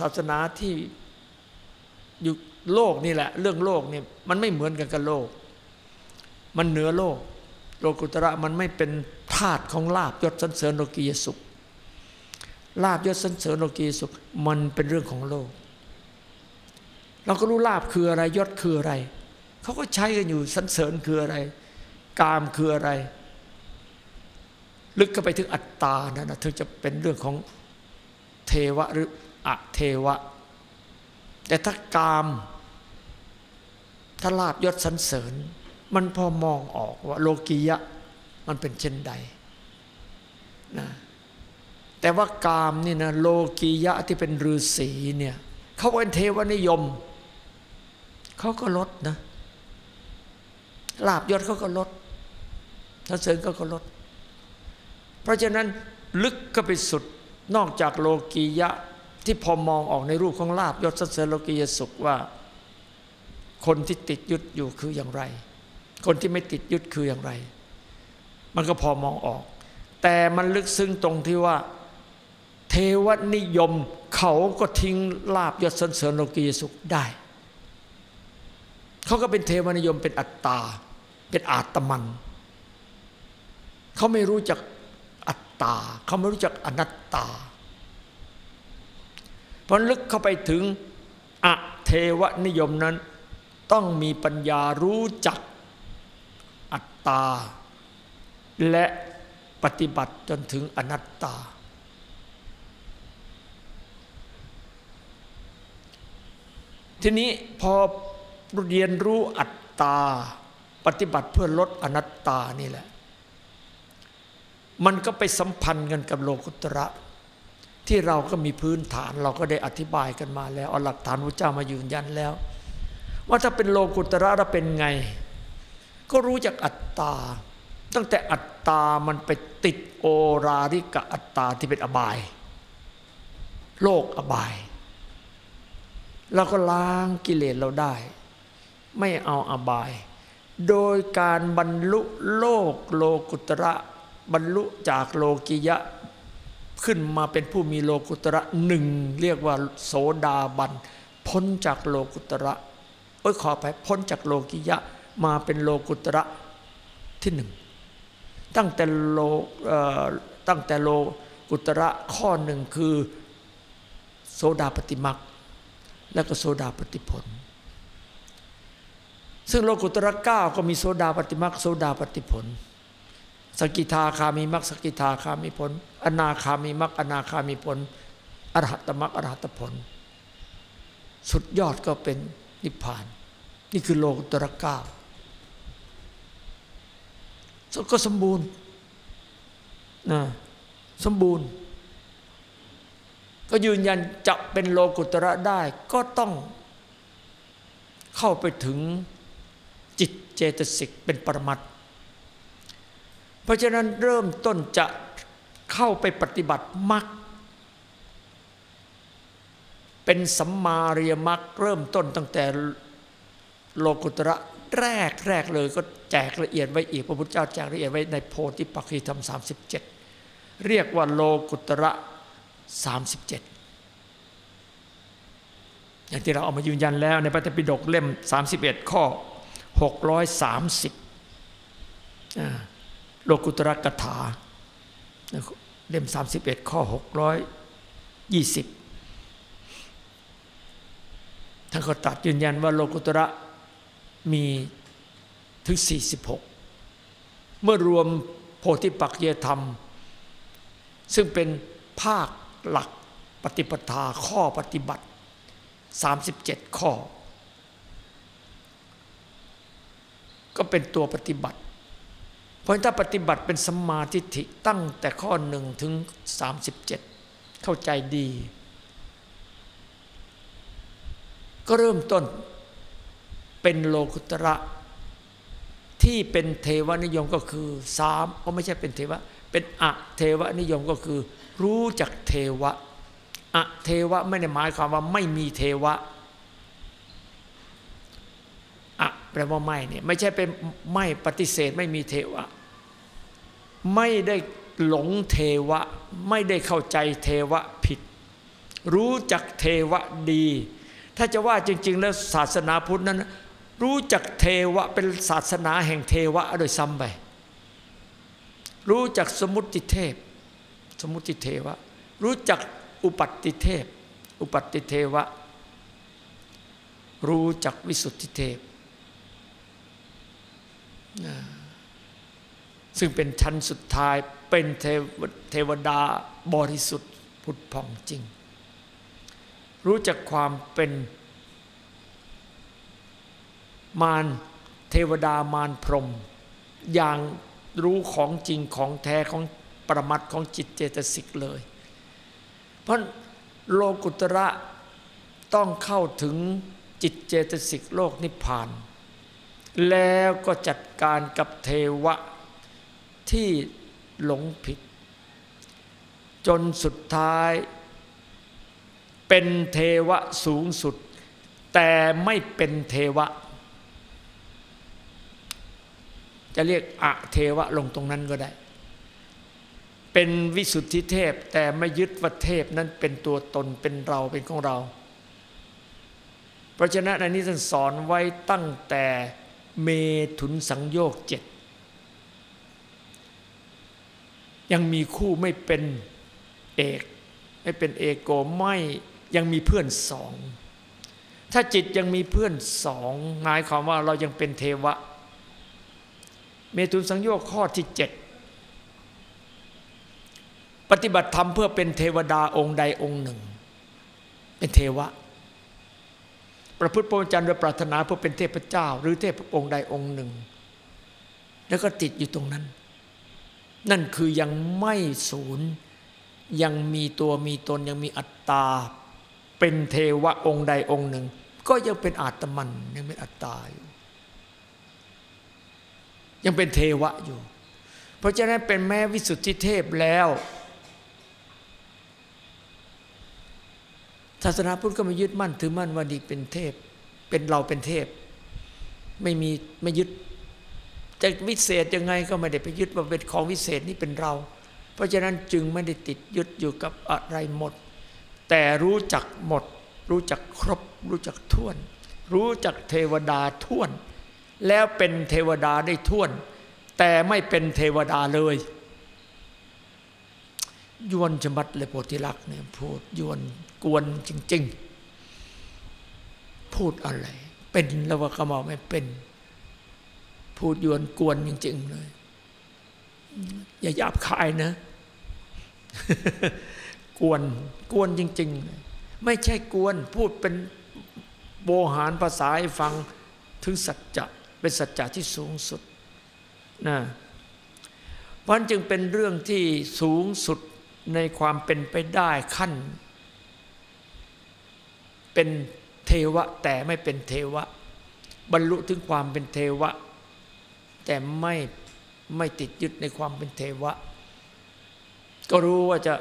ศาสนาที่ อยู่โลกนี่แหละ เรื่องโลกนี่มันไม่เหมือนกันกับโลก มันเหนือโลก โลกุตระมันไม่เป็นธาตุของลาบยศสันเสริญโลกียสุขลาบยศสันเสริญโลกียสุข มันเป็นเรื่องของโลก เราก็รู้ลาบคืออะไรยศคืออะไรเขาก็ใช้กันอยู่สันเสริญคืออะไร กามคืออะไร ลึกก็ไปถึงอัตตานะนะถึงจะเป็นเรื่องของเทวะหรืออเทวะ แต่ถ้ากาม ถ้าลาบยศสันเสริญ มันพอมองออกว่าโลกียะมันเป็นเช่นใดนะแต่ว่ากามนี่นะโลกียะที่เป็นฤาษีเนี่ยเขาเป็นเทวนิยม เขาก็ลดนะลาบยศเขาก็ลดสันเสริญเขาก็ลด เพราะฉะนั้นลึกก็ไปสุดนอกจากโลกียะ ที่พอมองออกในรูปของลาบยศเสริญโลกียสุขว่า คนที่ติดยึดอยู่คืออย่างไร คนที่ไม่ติดยึดคืออย่างไร มันก็พอมองออก แต่มันลึกซึ้งตรงที่ว่า เทวนิยมเขาก็ทิ้งลาบยศเสริญโลกียสุขได้ เขาก็เป็นเทวนิยมเป็นอัตตา เป็นอาตมัน เขาไม่รู้จักอัตตา เขาไม่รู้จักอนัตตา พอลึกเข้าไปถึงอะเทวนิยมนั้น ต้องมีปัญญารู้จักอัตตา และปฏิบัติจนถึงอนัตตา ทีนี้พอเรียนรู้อัตตา ปฏิบัติเพื่อลดอนัตตานี่แหละ มันก็ไปสัมพันธ์กันกับโลกุตระ ที่เราก็มีพื้นฐานเราก็ได้อธิบายกันมาแล้วเอาหลักฐานพระเจ้ามายืนยันแล้ว ว่าถ้าเป็นโลกุตระเราเป็นไง ก็รู้จักอัตตา ตั้งแต่อัตตามันไปติดโอราริกะอัตตาที่เป็นอบาย โลกอบาย เราก็ล้างกิเลสเราได้ ไม่เอาอบาย โดยการบรรลุโลกโลกุตระบรรลุจากโลกิยะ ขึ้นมาเป็นผู้มีโลกุตระหนึ่งเรียกว่าโสดาบัน พ้นจากโลกุตระเอ้ยขอไปพ้นจากโลกิยะมาเป็นโลกุตระที่หนึ่งตั้งแต่โลตั้งแต่โลกุตระข้อหนึ่งคือโสดาปฏิมักแล้วก็โสดาปฏิผล ซึ่งโลกุตระเก้าก็มีโสดาปฏิมักโสดาปฏิผล สกิทาคามีมักสกิทาคามีผล อนาคามีมักอนาคามีผล อรหัตมักอรหัตผล สุดยอดก็เป็นนิพพาน นี่คือโลกุตระก้าก็สมบูรณ์นะสมบูรณ์ ก็ยืนยันจะเป็นโลกุตระได้ก็ต้องเข้าไปถึงจิตเจตสิกเป็นปรมัตเพ ราะฉะนั้นเริ่มต้นจะเข้าไปปฏิบัติมรรคเป็นสัมมาเรียมรรคเริ่มต้นตั้งแต่โลกุตระแรกแรกเลยก็แจกละเอียดไว้อีกพระพุทธเจ้าแจกละเอียดไว้ในโพธิปักขีธรรม37เเรียกว่าโลกุตระ 37 อย่างที่เราเอามายืนยันแล้วในปฏิธปิฎกเล่ม 31 ข้อ 630 โลกุตระกถา เล่มสามสิบเอ็ดข้อหกร้อยยี่สิบท่านก็ตัดยืนยันว่าโลกุตระมีถึง 46 เมื่อรวมโพธิปักเยธรรม ซึ่งเป็นภาคหลักปฏิปทาข้อปฏิบัติ 37 ข้อ ก็เป็นตัวปฏิบัติ ราะถ้าปฏิบัติเป็นสมาทิฏฐิตั้งแต่ข้อหนึ่งถึง 37 เข้าใจดี ก็เริ่มต้นเป็นโลกุตระที่เป็นเทวนิยมก็คือสามก็ไม่ใช่เป็นเทวะ เป็นอะเทวนิยมก็คือ รู้จักเทวะอะเทวะไม่ได้หมายความว่าไม่มีเทวะอะแปลว่าไม่เนี่ยไม่ใช่เป็นไม่ปฏิเสธไม่มีเทวะ ไม่ได้หลงเทวะ ไม่ได้เข้าใจเทวะผิด รู้จักเทวะดี ถ้าจะว่าจริง ๆ แล้วศาสนาพุทธนั้น รู้จักเทวะเป็นศาสนาแห่งเทวะโดยซ้ำไป รู้จักสมุติเทพ สมุติเทวะ รู้จักอุปัติเทพ อุปัติเทวะ รู้จักวิสุทธิเทพ ซึ่งเป็นชั้นสุดท้ายเป็นเทวดาบริสุทธิ์พุทธพองจริง รู้จักความเป็นมารเทวดามารพรม อย่างรู้ของจริงของแท้ของประมัดของจิตเจตสิกเลย เพราะโลกุตระต้องเข้าถึงจิตเจตสิกโลกนิพพาน แล้วก็จัดการกับเทวะ ที่หลงผิด จนสุดท้าย เป็นเทวะสูงสุด แต่ไม่เป็นเทวะ จะเรียกอะเทวะลงตรงนั้นก็ได้ เป็นวิสุทธิเทพแต่ไม่ยึดว่าเทพนั้นเป็นตัวตนเป็นเราเป็นของเรา เพราะฉะนั้นอันนี้ท่านสอนไว้ตั้งแต่เมถุนสังโยกเจ็ด ยังมีคู่ไม่เป็นเอก ไม่เป็นเอกโกไม่ยังมีเพื่อนสอง ถ้าจิตยังมีเพื่อนสองหมายความว่าเรายังเป็นเทวะ เมตุนสังโยชน์ข้อที่เจ็ดปฏิบัติธรรมเพื่อเป็นเทวดาองค์ใดองค์หนึ่ง เป็นเทวะ ประพฤติปรมจันทร์โดยปรารถนาเพื่อเป็นเทพเจ้า หรือเทพองค์ใดองค์หนึ่ง แล้วก็ติดอยู่ตรงนั้น นั่นคือยังไม่ศูนย์ยังมีตัวมีตนยังมีอัตตา เป็นเทวะองค์ใดองค์หนึ่ง ก็ยังเป็นอาตมันยังเป็นอัตตาอยู่ยังเป็นเทวะอยู่ เพราะฉะนั้นเป็นแม้วิสุทธิเทพแล้วศาสนาพุทธก็ไม่ยึดมั่นถือมั่นว่านี่เป็นเทพ เป็นเราเป็นเทพ ไม่มีไม่ยึด จะวิเศษยังไงก็ไม่ได้ไปยึดว่าเป็นของวิเศษนี่เป็นเรา เพราะฉะนั้นจึงไม่ได้ติดยึดอยู่กับอะไรหมด แต่รู้จักหมด รู้จักครบ รู้จักท่วน รู้จักเทวดาท่วน แล้วเป็นเทวดาได้ท่วน แต่ไม่เป็นเทวดาเลยยวนจมัดเลยโพธิลักษ์เนี่ยพูดยวนกวนจริง ๆ พูดอะไร เป็นแล้วก็บอกไม่เป็น พูดยวนกวนจริง ๆ เลย อย่าหยาบคายนะ กวนกวนจริง ๆ ไม่ใช่กวนพูดเป็นโบหารภาษาให้ฟังถึงสัจจะเป็นสัจจะที่สูงสุดนะเพราะจึงเป็นเรื่องที่สูงสุดในความเป็นไปได้ขั้น เป็นเทวะแต่ไม่เป็นเทวะ บรรลุถึงความเป็นเทวะ แต่ไม่ไม่ติดยึดในความเป็นเทวะ ก็รู้ว่าจะ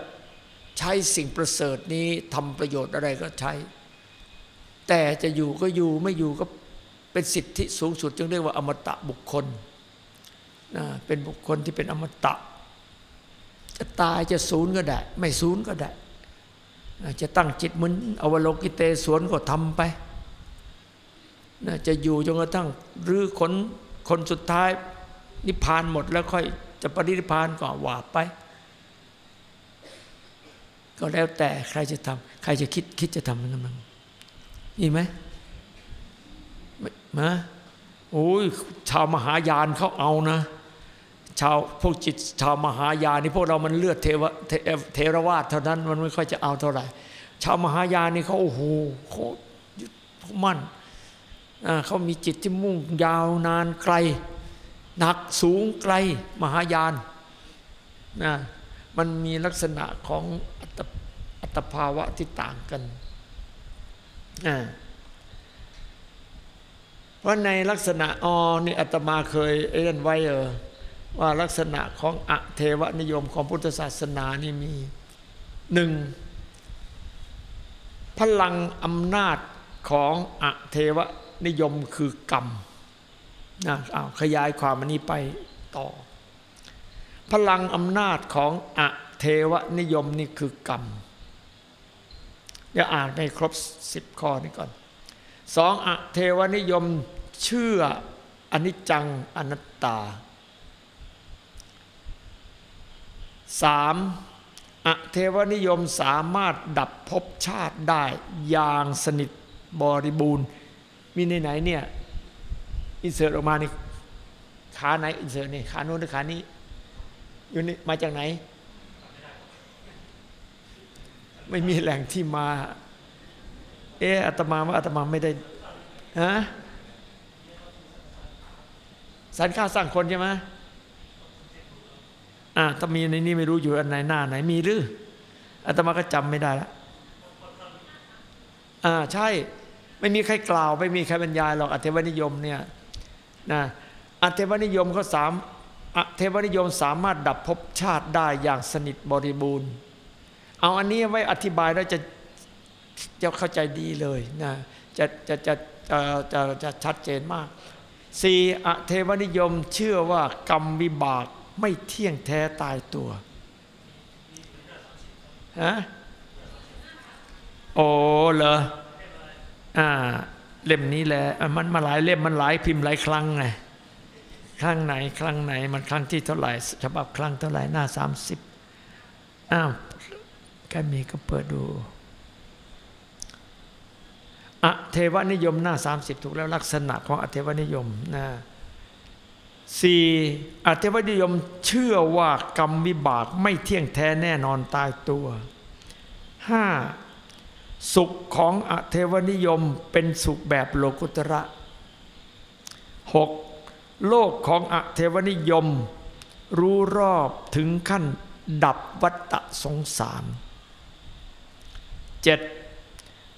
ใช้สิ่งประเสริฐนี้ทำประโยชน์อะไรก็ใช้ แต่จะอยู่ก็อยู่ไม่อยู่ก็เป็นสิทธิสูงสุด จึงเรียกว่าอมตะบุคคลนะเป็นบุคคลที่เป็นอมตะ จะตายจะศูนย์ก็ได้ ไม่ศูนย์ก็ได้ จะตั้งจิตเหมือนอวโลกิเตสวนก็ทำไปจะอยู่จนกระทั่งรื้อคน คนสุดท้ายนิพพานหมดแล้วค่อยจะปรินิพพานก็ว่าไป ก็แล้วแต่ใครจะทำใครจะคิดคิดจะทำมันมันมีไหมมาโอ้ยชาวมหายานเขาเอานะ ชาวพวกจิตชาวมหายานนี่พวกเรามันเลือดเทวเทรวาสเท่านั้นมันไม่ค่อยจะเอาเท่าไหร่ ชาวมหายานี่เขาโอ้โหเขามั่น เขามีจิตที่มุ่งยาวนานไกล หนักสูงไกลมหายานนะมันมีลักษณะของอัตภาวะที่ต่างกันเพราะในลักษณะอ๋อนี่อาตมาเคยเอ่นไว้เออว่าลักษณะของอเทวนิยมของพุทธศาสนานี่มีหนึ่งพลังอำนาจของอเทว นิยมคือกรรมนะเอาขยายความอันนี้ไปต่อ พลังอำนาจของอเทวนิยมนี่คือกรรม เดี๋ยวอ่านให้ครบสิบข้อนี้ก่อนสองอเทวนิยมเชื่ออนิจจังอนัตตาสามอเทวนิยมสามารถดับภพชาติได้อย่างสนิทบริบูรณ์ มีในไหนเนี่ยอินเสิร์ตออกมานี่ขาไหนอินเสิร์ตนี่ขาโน้นหรือขานี้อยู่นี่มาจากไหน ไม่มีแหล่งที่มา เอออาตมาว่าอาตมาไม่ได้ฮะสันข้าสร้างคนใช่ไหมอ่าถ้ามีในนี้ไม่รู้อยู่อันไหนหน้าไหนมีหรืออาตมาก็จำไม่ได้ละอ่าใช่ ไม่มีใครกล่าว ไม่มีใครบรรยายหรอกอเทวนิยมเนี่ยนะอเทวนิยมเขาสามอเทวนิยมสามารถดับภพชาติได้อย่างสนิทบริบูรณ์ เอาอันนี้ไว้อธิบายแล้วจะจะเข้าใจดีเลยนะจะจะจะจะจะจะชัดเจนมากสี่อเทวนิยมเชื่อว่ากรรมวิบากไม่เที่ยงแท้ตายตัวฮะโอ้เหรอ เล่มนี้แหละมันมาหลายเล่มมันหลายพิมพ์หลายครั้งไงครั้งไหน ครั้งไหน มันครั้งที่เท่าไหร่ฉบับครั้งเท่าไหร่หน้าสามสิบอ้าวใครมีก็เปิดดูอะเทวนิยมหน้าสามสิบถูกแล้วลักษณะของอเทวนิยมนะสี่อเทวนิยมเชื่อว่ากรรมวิบากไม่เที่ยงแท้แน่นอนตายตัวห้า สุขของอเทวนิยมเป็นสุขแบบโลกุตระหกโลกของอเทวนิยม รู้รอบถึงขั้นดับวัฏสงสารเจ็ด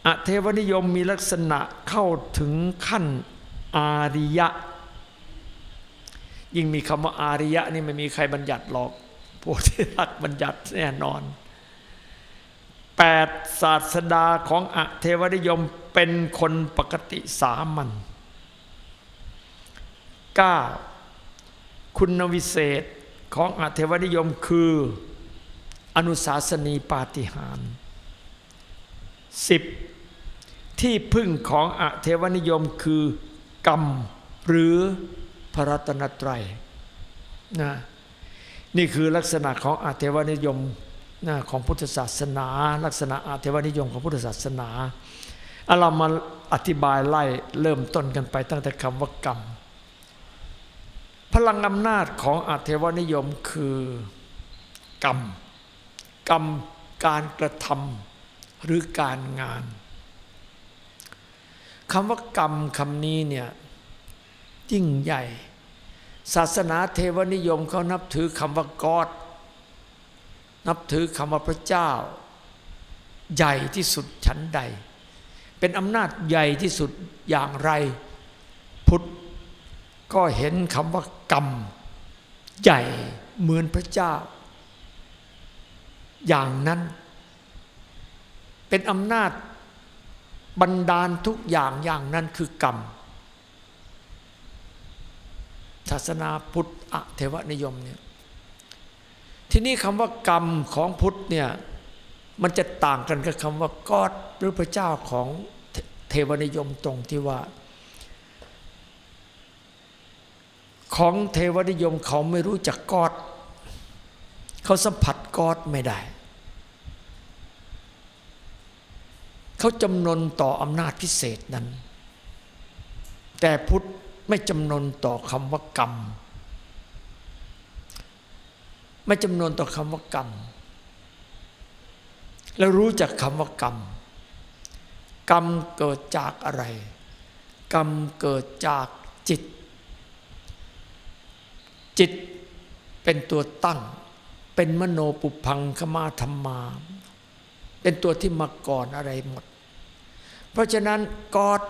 อเทวนิยมมีลักษณะเข้าถึงขั้นอาริยะ ยิ่งมีคำว่าอาริยะนี่ไม่มีใครบัญญัติหรอกพวกที่รักบัญญัติแน่นอน แปดศาสดาของอเทวนิยมเป็นคนปกติสามัญเก้าคุณวิเศษของอเทวนิยมคือ อนุสาสนีปาฏิหาริย์สิบที่พึ่งของอเทวนิยมคือกรรมหรือพระรัตนตรัยนะนี่คือลักษณะของอเทวนิยม ของพุทธศาสนา ลักษณะอาเทวนิยมของพุทธศาสนาเอาเรามาอธิบายไล่เริ่มต้นกันไปตั้งแต่คำว่ากรรม พลังอำนาจของอาเทวนิยมคือกรรม กรรมการกระทำหรือการงานคำว่ากรรมคำนี้เนี่ยยิ่งใหญ่ ศาสนาเทวนิยมเขานับถือคำว่ากอด นับถือคำว่าพระเจ้า ใหญ่ที่สุดชั้นใด เป็นอำนาจใหญ่ที่สุดอย่างไร พุทธก็เห็นคำว่ากรรม ใหญ่เหมือนพระเจ้า อย่างนั้น เป็นอำนาจบันดาลทุกอย่างอย่างนั้นคือกรรมศาสนาพุทธอเทวนิยมเนี่ย ทีนี้คำว่ากรรมของพุทธเนี่ยมันจะต่างกันกับคำว่ากอดหรือพระเจ้าของเทวนิยมตรงที่ว่า ของเทวนิยมเขาไม่รู้จักกอดเขาสัมผัสกอดไม่ได้ เขาจำนนต่ออำนาจพิเศษนั้น แต่พุทธไม่จำนนต่อคำว่ากรรม ไม่จำนวนต่อคำว่ากรรม แล้วรู้จักคำว่ากรรม กรรมเกิดจากอะไร กรรมเกิดจากจิต จิตเป็นตัวตั้ง เป็นมโนปุพังคมาธรรมา เป็นตัวที่มาก่อนอะไรหมด เพราะฉะนั้นกอด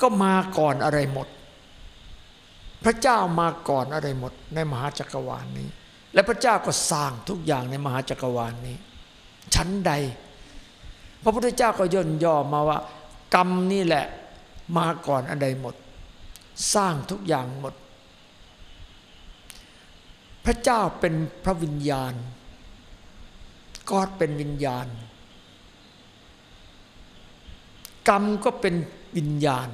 ก็มาก่อนอะไรหมด พระเจ้ามาก่อนอะไรหมดในมหาจักรวาลนนี้ และพระเจ้าก็สร้างทุกอย่างในมหาจักรวาลนนี้ ชั้นใด พระพุทธเจ้าก็ย่นย่อมาว่า กรรมนี่แหละมาก่อนอะไรหมด สร้างทุกอย่างหมด พระเจ้าเป็นพระวิญญาณกอดเป็นวิญญาณ กรรมก็เป็นวิญญาณ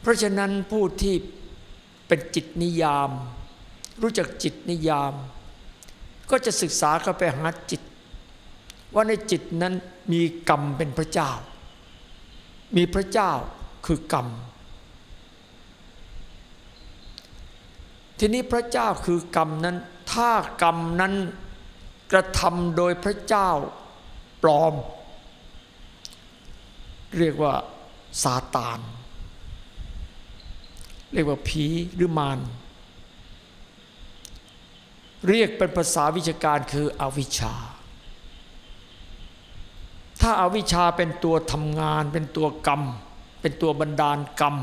เพราะฉะนั้นผู้ที่เป็นจิตนิยาม รู้จักจิตนิยาม ก็จะศึกษาเข้าไปหาจิต ว่าในจิตนั้นมีกรรมเป็นพระเจ้า มีพระเจ้าคือกรรม ทีนี้พระเจ้าคือกรรมนั้น ถ้ากรรมนั้นกระทำโดยพระเจ้าปลอม เรียกว่าซาตาน เรียกว่าผีหรือมาร เรียกเป็นภาษาวิชาการคืออวิชชา ถ้าอาวิชชาเป็นตัวทำงาน เป็นตัวกรรม เป็นตัวบันดาลกรรม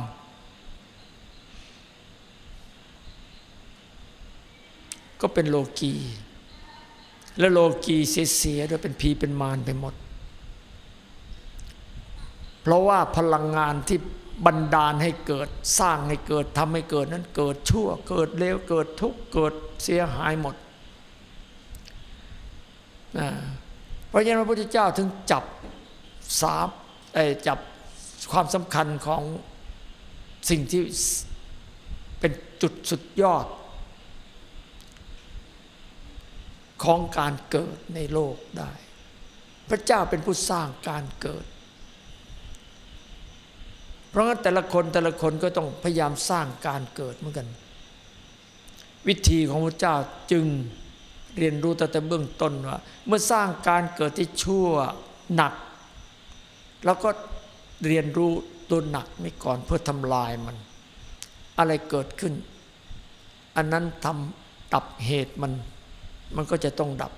ก็เป็นโลกีและโลกีเสียๆด้วยเป็นผีเป็นมารไปหมด เพราะว่าพลังงานที่ บันดาลให้เกิดสร้างให้เกิดทำให้เกิดนั้นเกิดชั่ว เกิดเลวเกิดทุกข์เกิดเสียหายหมด เพราะฉะนั้นพระพุทธเจ้าถึงจับสาบจับความสำคัญของสิ่งที่เป็นจุดสุดยอด ของการเกิดในโลกได้ พระเจ้าเป็นผู้สร้างการเกิด เพราะงั้นแต่ละคนแต่ละคนก็ต้องพยายามสร้างการเกิดเหมือนกัน วิธีของพระเจ้าจึงเรียนรู้ตั้งแต่เบื้องต้นว่า เมื่อสร้างการเกิดที่ชั่วหนัก แล้วก็เรียนรู้ตัวหนักนี่ก่อนเพื่อทำลายมัน อะไรเกิดขึ้น อันนั้นทำดับเหตุมัน มันก็จะต้องดับ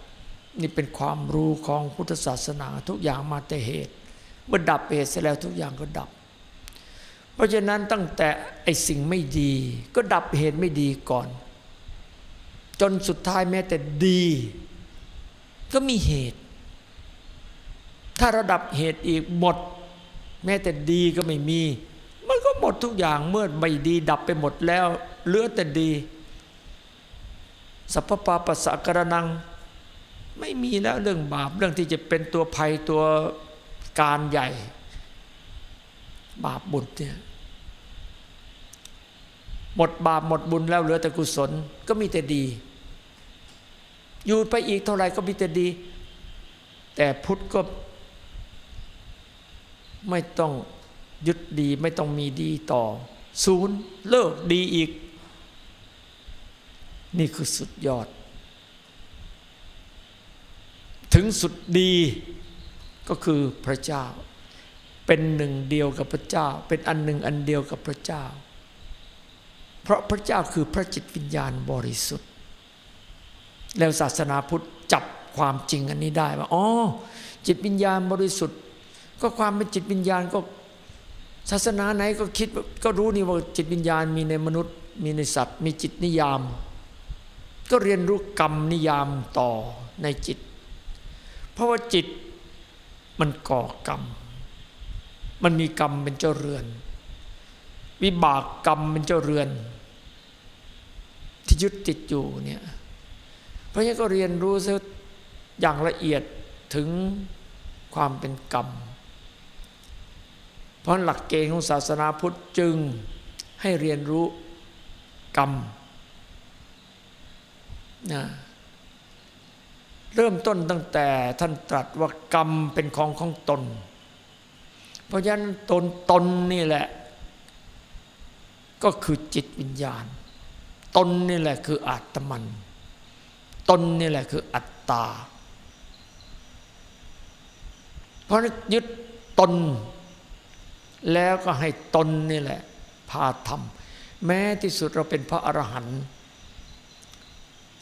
นี่เป็นความรู้ของพุทธศาสนาทุกอย่างมาแต่เหตุ เมื่อดับเหตุเสร็จแล้วทุกอย่างก็ดับ เพราะฉะนั้นตั้งแต่ไอ้สิ่งไม่ดี ก็ดับเหตุไม่ดีก่อน จนสุดท้ายแม้แต่ดี ก็มีเหตุ ถ้าระดับเหตุอีกหมด แม้แต่ดีก็ไม่มี มันก็หมดทุกอย่างเมื่อไม่ดีดับไปหมดแล้วเหลือแต่ดีสัพพปาปัสสะกระนัง ไม่มีแล้วเรื่องบาปเรื่องที่จะเป็นตัวภัยตัวการใหญ่ บาปบุญเนี่ยหมดบาปหมดบุญแล้วเหลือแต่กุศลก็มีแต่ดี อยู่ไปอีกเท่าไหร่ก็มีแต่ดี แต่พุทธก็ ไม่ต้องยึดดีไม่ต้องมีดีต่อ ศูนย์เลิกดีอีก นี่คือสุดยอด ถึงสุดดีก็คือพระเจ้า เป็นหนึ่งเดียวกับพระเจ้า เป็นอันหนึ่งอันเดียวกับพระเจ้า เพราะพระเจ้าคือพระจิตวิญญาณบริสุทธิ์ แล้วศาสนาพุทธจับความจริงอันนี้ได้ว่าอ๋อจิตวิญญาณบริสุทธิ์ ก็ความเป็นจิตวิญญาณก็ศาสนาไหนก็คิดก็รู้นี่ว่าจิตวิญญาณมีในมนุษย์มีในสัตว์ มีจิตนิยาม ก็เรียนรู้กรรมนิยามต่อในจิต เพราะว่าจิตมันก่อกรรม มันมีกรรมเป็นเจ้าเรือน วิบากกรรมเป็นเจ้าเรือน ที่ยึดติดอยู่เนี่ยเพราะงั้นก็เรียนรู้ซะอย่างละเอียดถึงความเป็นกรรม เพราะหลักเกณฑ์ของศาสนาพุทธจึงให้เรียนรู้กรรมนะเริ่มต้นตั้งแต่ท่านตรัสว่ากรรมเป็นของของตน เพราะฉะนั้นตนตนนี่แหละ ก็คือจิตวิญญาณ ตนนี่แหละคืออาตมัน ตนนี่แหละคืออัตตา เพราะยึดตน แล้วก็ให้ตนนี่แหละ พาทำแม้ที่สุดเราเป็นพระอรหันต์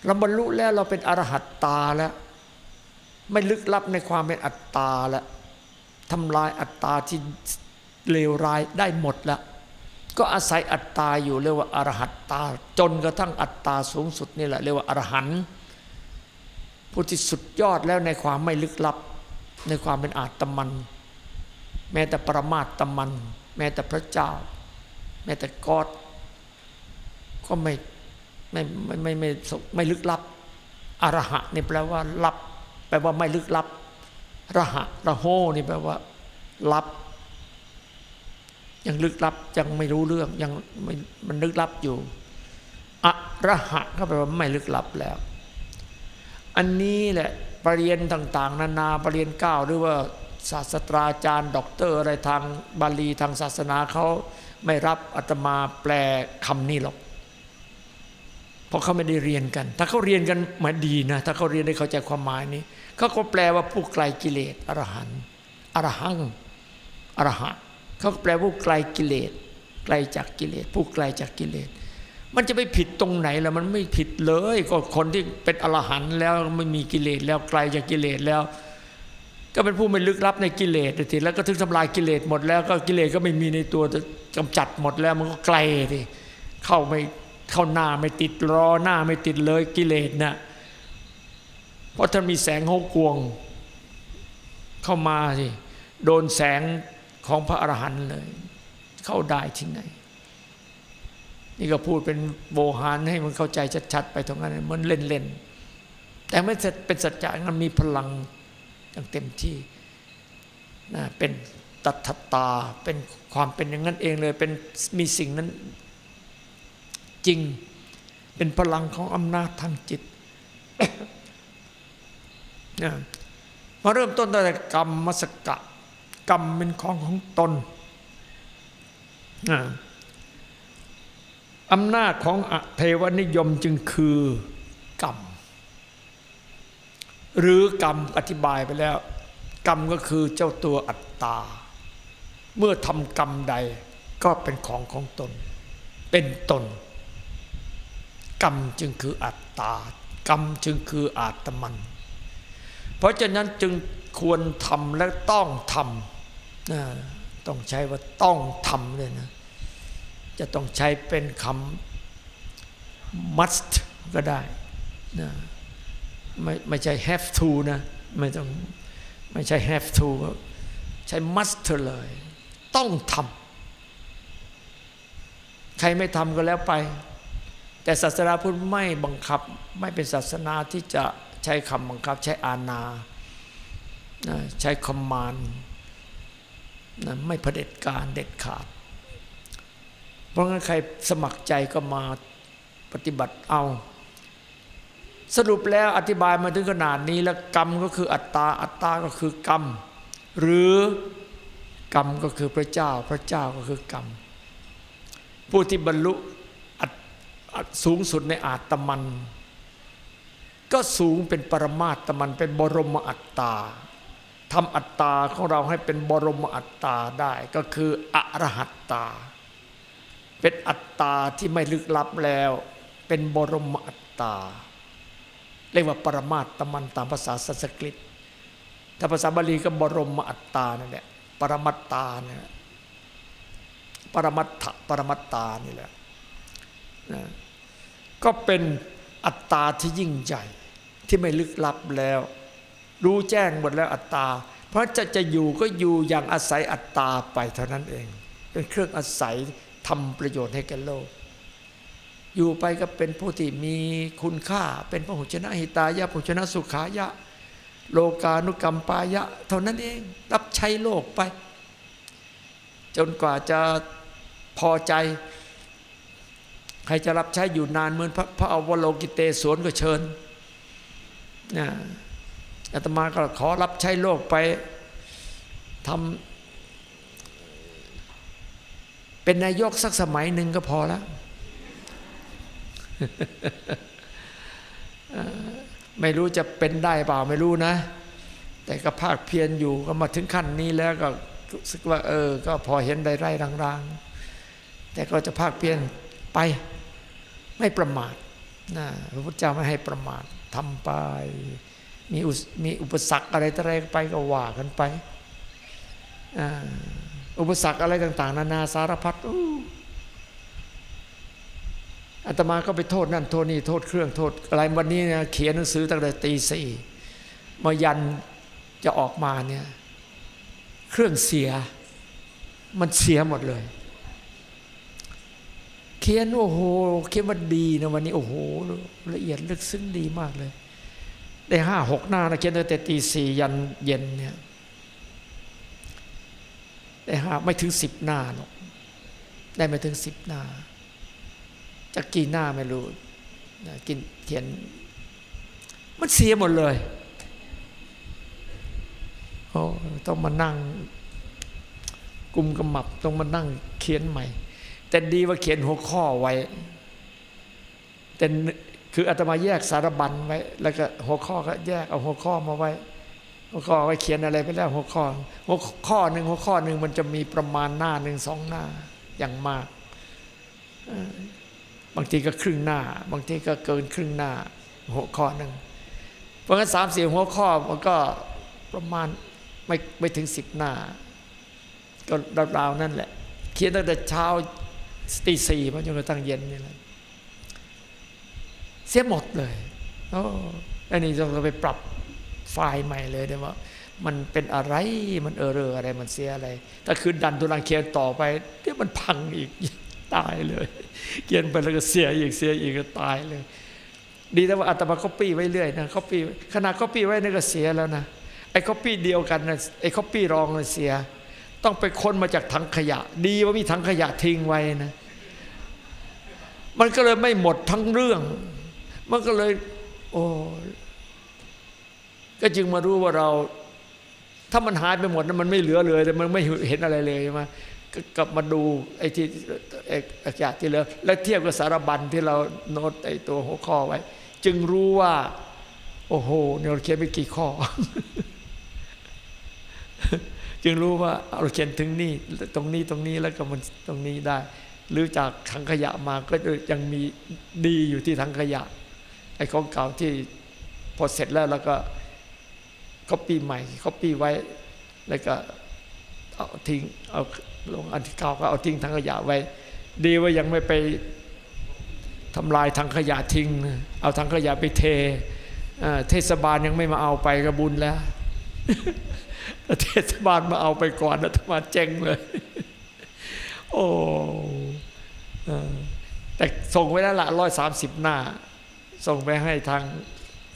เราบรรลุแล้วเราเป็นอรหัตตาแล้ว ไม่ลึกลับในความเป็นอัตตาแล้ว ทำลายอัตตาที่เลวร้ายได้หมดแล้วก็อาศัยอัตตาอยู่เรียกว่าอรหัตตา จนกระทั่งอัตตาสูงสุดนี่แหละเรียกว่าอรหันต์ผู้ที่สุดยอดแล้วในความไม่ลึกลับ ในความเป็นอาตมัน แม้แต่ปรมาตมัน แม้แต่พระเจ้า แม้แต่กอดก็ไม่ไม่ไม่ไม่ไม่ไม่ลึกลับอรหะนี่แปลว่าลับ แปลว่าไม่ลึกลับ ระหะระโหนี่แปลว่า ลับ ยังลึกลับยังไม่รู้เรื่องยังม,มันลึกลับอยู่อะระหะก็แปลว่าไม่ลึกลับแล้ว อันนี้แหละปรริญญาต่าง ๆ นานาปรริญญาเก้าหรือว่าศาสตราจารย์ด็อกเตอร์อะไรทางบาลีทางศาสนาเขาไม่รับอาตมาแปลคำนี้หรอก เพราะเขาไม่ได้เรียนกัน ถ้าเขาเรียนกันมาดีนะ ถ้าเขาเรียนได้เข้าใจความหมายนี้เขาก็แปลว่าผู้ไกลกิเลสอรหันต์อรหังอรหะเขาก็แปลว่าไกลกิเลสไกลจากกิเลสผู้ไกลจากกิเลสมันจะไปผิดตรงไหนแล้วมันไม่ผิดเลย ก็คนที่เป็นอรหันต์แล้วไม่มีกิเลสแล้วไกลจากกิเลสแล้ว ก็เป็นผู้ไม่ลึกลับในกิเลสทีแล้วก็ถึงทำลายกิเลสหมดแล้วก็กิเลสก็ไม่มีในตัวกำจัดหมดแล้วมันก็ไกลทีเข้าไม่ เข้าหน้าไม่ติดรอหน้าไม่ติดเลยกิเลสนะเพราะถ้ามีแสงหกวงเข้ามาสิโดนแสงของพระอรหันต์เลย เข้าได้ที่ไหน นี่ก็พูดเป็นโบหารให้มันเข้าใจชัดๆไปตรงนั้นเหมือนเล่นๆแต่ไม่เป็นสัจจะมันมีพลังอย่างเต็มที่นะเป็นตัทตาเป็นความเป็นอย่างนั้นเองเลยเป็นมีสิ่งนั้น จริง เป็นพลังของอำนาจทางจิตมาเริ่มต้นตั้งแต่กรรมมสกะกรรมเป็นของของตนอ่าอำนาจของอเทวนิยมจึงคือกรรม หรือกรรมอธิบายไปแล้ว กรรมก็คือเจ้าตัวอัตตา เมื่อทำกรรมใดก็เป็นของของตน เป็นตน กรรมจึงคืออัตตากรรมจึงคืออาตมัน เพราะฉะนั้นจึงควรทำและต้องทำนะต้องใช้ว่าต้องทำเลยนะ จะต้องใช้เป็นคำ must ก็ได้นะไม่ไม่ใช่ have to นะ ไม่ต้องไม่ใช่ have to ใช้ must เลย ต้องทำใครไม่ทำก็แล้วไป แต่ศาสนาพุทธไม่บังคับไม่เป็นศาสนาที่จะใช้คำบังคับใช้อาณาใช้คอมมานไม่เผด็จการเด็ดขาด เพราะงั้นใครสมัครใจก็มาปฏิบัติเอา สรุปแล้วอธิบายมาถึงขนาดนี้แล้วกรรมก็คืออัตตา อัตตาก็คือกรรม หรือกรรมก็คือพระเจ้า พระเจ้าก็คือกรรม ผู้ที่บรรลุ สูงสุดในอาตมัน ก็สูงเป็นปรมาตมันเป็นบรมอัตตาทำอัตตาของเราให้เป็นบรมอัตตาได้ก็คืออรหัตตา เป็นอัตตาที่ไม่ลึกลับแล้ว เป็นบรมอัตตา เรียกว่าปรมาตมันตามภาษาสันสกฤตถ้าภาษาบาลีก็บรมอัตตานั่นแหละปรมัตตาเนี่ยปรมัตถปรมัตตานี่แหละ นะก็เป็นอัตตาที่ยิ่งใหญ่ที่ไม่ลึกลับแล้ว รู้แจ้งหมดแล้วอัตตา เพราะจะจะอยู่ก็อยู่อย่างอาศัยอัตตาไปเท่านั้นเอง เป็นเครื่องอาศัยทำประโยชน์ให้แก่โลก อยู่ไปก็เป็นผู้ที่มีคุณค่า เป็นพระหุชนะหิตายะพหุชนะสุขายะ โลกานุกรรมปายะ เท่านั้นเองรับใช้โลกไป จนกว่าจะพอใจ ครจะรับใช้อยู่นานเหมือนพระพระอวโลกิเตสวนก็เชิญนะอาตมาก็ขอรับใช้โลกไปทำเป็นนายกสักสมัยหนึ่งก็พอแล้วไม่รู้จะเป็นได้เปล่าไม่รู้นะ แต่ก็ภาคเพียรอยู่ก็มาถึงขั้นนี้แล้วก็รู้สึกว่าเออ ก็พอเห็นได้ไรรางๆ แต่ก็จะภาคเพียรไป ไม่ประมาทนะพระพุทธเจ้าไม่ให้ประมาททำไปมีมีอุปสรรคอะไรอะไรไปก็ว่ากันไปอุปสรรคอะไรต่าง ๆ นานาสารพัดอาตมาก็ไปโทษนั่นโทษนี่โทษเครื่องโทษอะไรวันนี้เนี่ยเขียนหนังสือตั้งแต่ตีสี่มายันจะออกมาเนี่ยเครื่องเสียมันเสียหมดเลย เขียนโอ้โห เขียนว่าดีนะวันนี้ โอ้โห ละเอียดลึกซึ้งดีมากเลย ได้ห้าหกหน้านะเขียนตั้งแต่ตีสี่ยันเย็นเนี่ยได้ห้าไม่ถึงสิบหน้าหรอกได้ไม่ถึงสิบหน้าจะกี่หน้าไม่รู้กินเขียน มันเสียหมดเลยโอ้ต้องมานั่งกุมกำมับต้องมานั่งเขียนใหม่ แต่ดีว่าเขียนหัวข้อไว้แต่คืออาตมาแยกสารบัญไว้ แล้วก็หัวข้อก็แยกเอาหัวข้อมาไว้ หัวข้อไว้เขียนอะไรไปแล้วหัวข้อ หัวข้อหนึ่งหัวข้อหนึ่งมันจะมีประมาณหน้าหนึ่งสองหน้าอย่างมาก บางทีก็ครึ่งหน้า บางทีก็เกินครึ่งหน้า หัวข้อหนึ่งเพราะงั้นสามสี่หัวข้อมันก็ประมาณไม่ไม่ถึงสิบหน้า ก็ราวๆนั่นแหละ เขียนตั้งแต่เช้า ตีสี่มาจนกระทั่งเย็นนี่แหละเสียหมดเลยโอ้อันนี้ต้องไปปรับไฟล์ใหม่เลยเดี๋ยว่า มันเป็นอะไรมันเออเรออะไรมันเสียอะไร ถ้าคืนดันตุลังเขียนต่อไปเดี๋ยวมันพังอีกตายเลย เขียนไปแล้วก็เสียอีกเสียอีกก็ตายเลย ดีแต่ว่าอาตมาเขาปี้ไว้เรื่อยนะเขาปี้ขนาดเขาปี้ไว้นี่ก็เสียแล้วนะไอ้เขาปี้เดียวกันนะไอ้เขาปี้รองเลยเสีย ต้องไปค้นมาจากถังขยะ ดีว่ามีถังขยะทิ้งไว้นะ มันก็เลยไม่หมดทั้งเรื่อง มันก็เลย โอ้ก็จึงมารู้ว่าเรา ถ้ามันหายไปหมดนั้นมันไม่เหลือเลยแต่มันไม่เห็นอะไรเลยมาก็กลับมาดูไอ้ที่ไอ้ขยะที่เหลือแล้วเทียบกับสารบัญที่เราโน้ตไอ้ตัวหัวข้อไว้ จึงรู้ว่า โอ้โหเนี่ยเราเขียนไปกี่ข้อ จึงรู้ว่าเราเขียนถึงนี่ตรงนี้ตรงนี้แล้วก็มันตรงนี้ได้ หรือจากถังขยะมาก็ยังมีดีอยู่ที่ถังขยะไอ้ของเก่าที่พอเสร็จแล้วแล้วก็เขาปีใหม่เขาปีไว้แล้วก็เอาทิ้งเอาลงอันที่เก่าก็เอาทิ้งถังขยะไว้ ดีว่ายังไม่ไปทำลายถังขยะทิ้ง เอาถังขยะไปเทเทศบาลยังไม่มาเอาไปกระบุญแล้ว เทศบาลมาเอาไปก่อนรัฐบาเจ๊งเลย โอ้แต่ส่งไว้แล้วละร้อยสามสิบหน้า ส่งไปให้ทาง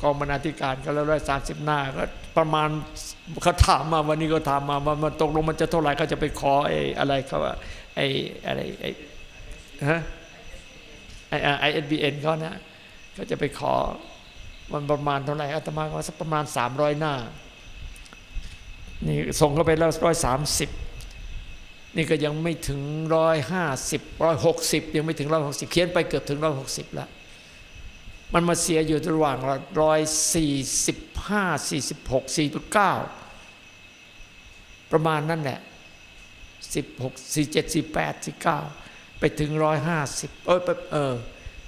กองบรรณาธิการก็แล้วร้อยสามสิบหน้าก็ประมาณเขาถามมาวันนี้ก็ถามมาว่ามันตกลงมันจะเท่าไหร่เขาจะไปขอไอ้อะไรเขาว่าไอ้อะไรไอ้ฮะไอ้ไอเอสบีเอ็นเขานะก็จะไปขอมันประมาณเท่าไหร่อาตมาว่าสักประมาณสามร้อยหน้า นี่ส่งเข้าไปแล้วร้อยสามสิบนี่ก็ยังไม่ถึงร้อยห้าสิบร้อยหกสิบยังไม่ถึงร้อยหกสิบเขียนไปเกือบถึงร้อยหกสิบแล้ว มันมาเสียอยู่ระหว่างร้อยสี่สิบห้าสี่สิบหกสี่จุดเก้าประมาณนั่นแหละสิบหกสี่เจ็ดสี่แปดสี่เก้าไปถึงร้อยห้าสิบเออเออ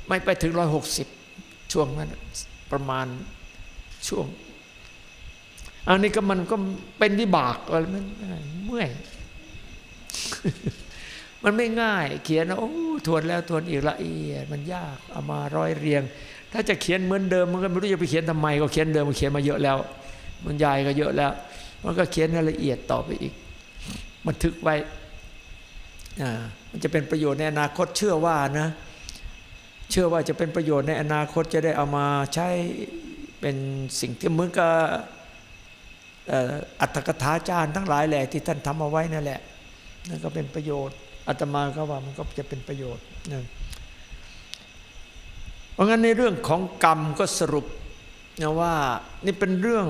ไม่ไปถึงร้อยหกสิบช่วงนั้นประมาณช่วง อันนี้ก็มันก็เป็นวิบากอะไรมันเมื่อย มันไม่ง่าย เขียนโอ้ทวนแล้วทวนอีกละเอียดมันยากเอามาร้อยเรียง ถ้าจะเขียนเหมือนเดิมมันก็ไม่รู้จะไปเขียนทำไม ก็เขียนเดิมมันเขียนมาเยอะแล้ว มันใหญ่ก็เยอะแล้ว มันก็เขียนละเอียดต่อไปอีก บันทึกไว้อ่ามันจะเป็นประโยชน์ในอนาคตเชื่อว่านะ เชื่อว่าจะเป็นประโยชน์ในอนาคตจะได้เอามาใช้เป็นสิ่งที่เหมือนกับ อัตถกถาจารย์ทั้งหลายแหละที่ท่านทำเอาไว้นั่นแหละนั่นก็เป็นประโยชน์อาตมาก็ว่ามันก็จะเป็นประโยชน์นะเพราะงั้นในเรื่องของกรรมก็สรุปนะว่านี่เป็นเรื่อง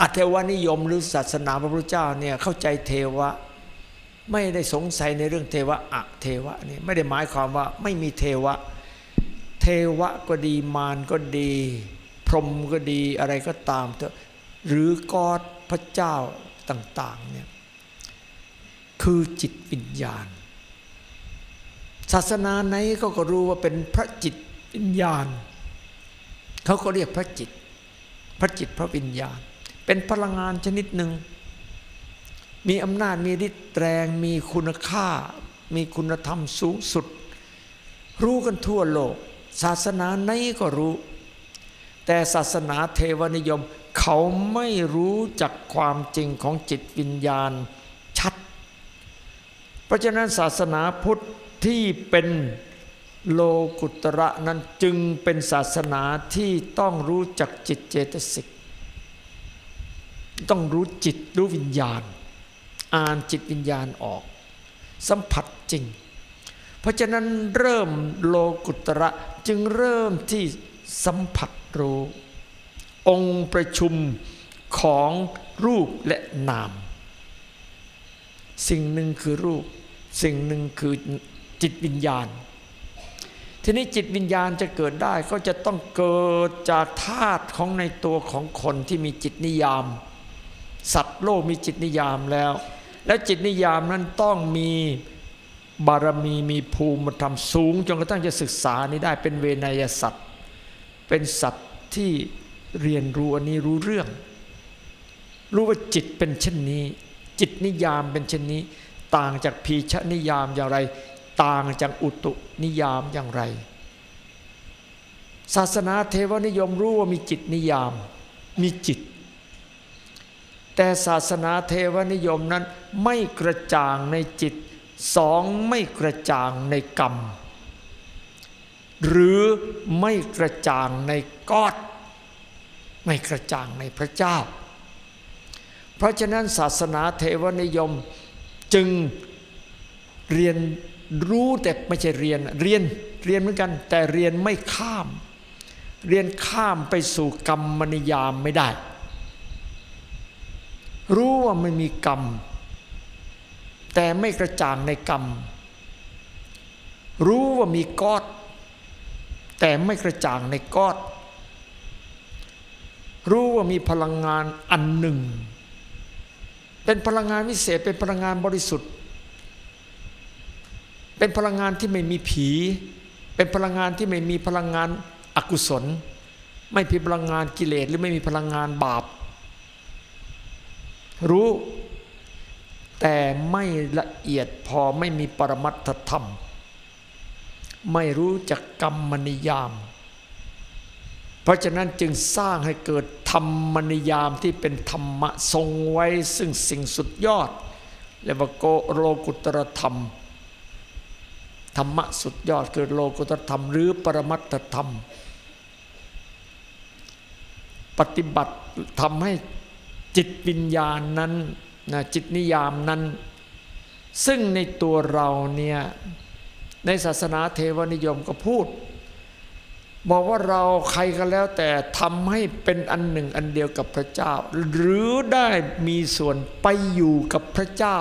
อัตวานิยมหรือศาสนาพระพุทธเจ้าเนี่ยเข้าใจเทวะ ไม่ได้สงสัยในเรื่องเทวะอะเทวะนี่ไม่ได้หมายความว่าไม่มีเทวะ เทวะก็ดีมารก็ดี พรหมก็ดีอะไรก็ตามเถอะ หรือกอดพระเจ้าต่างๆเนี่ยคือจิตวิญญาณ ศาสนาไหนเขาก็รู้ว่าเป็นพระจิตวิญญาณ เขาก็เรียกพระจิต พระจิตพระวิญญาณ เป็นพลังงานชนิดหนึ่ง มีอำนาจมีฤทธิ์แรง มีคุณค่า มีคุณธรรมสูงสุด รู้กันทั่วโลก ศาสนาไหนก็รู้ แต่ศาสนาเทวนิยม เขาไม่รู้จักความจริงของจิตวิญญาณชัด เพราะฉะนั้นศาสนาพุทธที่เป็นโลกุตระนั้นจึงเป็นศาสนาที่ต้องรู้จักจิตเจตสิก ต้องรู้จิตรู้วิญญาณ อ่านจิตวิญญาณออก สัมผัสจริง เพราะฉะนั้นเริ่มโลกุตระจึงเริ่มที่สัมผัสรู้ องค์ประชุมของรูปและนาม สิ่งหนึ่งคือรูป สิ่งหนึ่งคือจิตวิญญาณ ทีนี้จิตวิญญาณจะเกิดได้ก็จะต้องเกิดจากธาตุของในตัวของคนที่มีจิตนิยาม สัตว์โลกมีจิตนิยามแล้ว แล้วจิตนิยามนั้นต้องมีบารมีมีภูมิธรรมสูงจนกระทั่งจะศึกษานี้ได้เป็นเวนยสัตว์ เป็นสัตว์ที่ เรียนรู้อันนี้รู้เรื่อง รู้ว่าจิตเป็นเช่นนี้ จิตนิยามเป็นเช่นนี้ ต่างจากพีชนิยามอย่างไร ต่างจากอุตุนิยามอย่างไร ศาสนาเทวนิยมรู้ว่ามีจิตนิยาม มีจิต แต่ศาสนาเทวนิยมนั้นไม่กระจ่างในจิตสองไม่กระจ่างในกรรม หรือไม่กระจ่างในกอด ไม่กระจ่างในพระเจ้า เพราะฉะนั้นศาสนาเทวนิยมจึงเรียนรู้แต่ไม่ใช่เรียนเรียนเรียนเหมือนกัน แต่เรียนไม่ข้าม เรียนข้ามไปสู่กรรมนิยามไม่ได้ รู้ว่าไม่มีกรรม แต่ไม่กระจ่างในกรรม รู้ว่ามีกอดแต่ไม่กระจ่างในกอด รู้ว่ามีพลังงานอันหนึ่ง เป็นพลังงานวิเศษเป็นพลังงานบริสุทธิ์ เป็นพลังงานที่ไม่มีผี เป็นพลังงานที่ไม่มีพลังงานอกุศล ไม่มีพลังงานกิเลสหรือไม่มีพลังงานบาป รู้แต่ไม่ละเอียดพอไม่มีปรมัตถธรรม ไม่รู้จักกรรมนิยาม เพราะฉะนั้นจึงสร้างให้เกิดธรรมนิยามที่เป็นธรรมะทรงไว้ซึ่งสิ่งสุดยอดเรียกว่าโกโลกุตรธรรม ธรรมะสุดยอดคือโลกุตรธรรม หรือปรมัตถธรรม ปฏิบัติทำให้จิตวิญญาณนั้นนะจิตนิยามนั้น ซึ่งในตัวเราเนี่ยในศาสนาเทวนิยมก็พูด บอกว่าเราใครก็แล้วแต่ทำให้เป็นอันหนึ่งอันเดียวกับพระเจ้า หรือได้มีส่วนไปอยู่กับพระเจ้า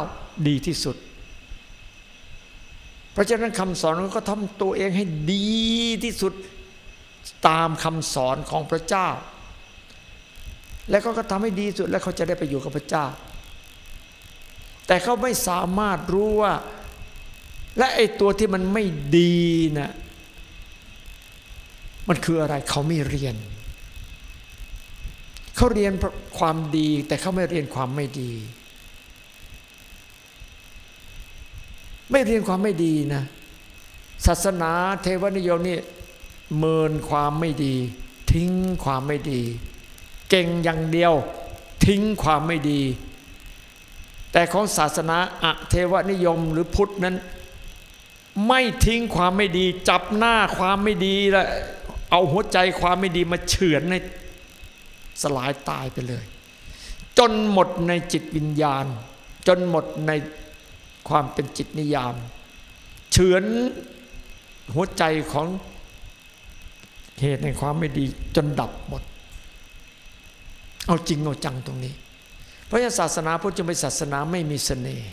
ดีที่สุด เพราะฉะนั้นคำสอนก็ทำตัวเองให้ดีที่สุดตามคำสอนของพระเจ้า แล้วก็ทำให้ดีสุดแล้วเขาจะได้ไปอยู่กับพระเจ้า แต่เขาไม่สามารถรู้ว่า และไอ้ตัวที่มันไม่ดีนะ มันคืออะไรเขาไม่เรียน เขาเรียนความดีแต่เขาไม่เรียนความไม่ดี ไม่เรียนความไม่ดีนะ ศาสนาเทวนิยมนี่เมินความไม่ดี ทิ้งความไม่ดี เก่งอย่างเดียว ทิ้งความไม่ดี แต่ของศาสนาอะเทวนิยมหรือพุทธนั้น ไม่ทิ้งความไม่ดี จับหน้าความไม่ดีแล้ว เอาหัวใจความไม่ดีมาเฉือนในสลายตายไปเลย จนหมดในจิตวิญญาณ จนหมดในความเป็นจิตนิยาม เฉือนหัวใจของเหตุในความไม่ดีจนดับหมด เอาจริงเอาจังตรงนี้ เพราะฉะนั้นศาสนาพุทธจะเป็นศาสนาไม่มีเสน่ห์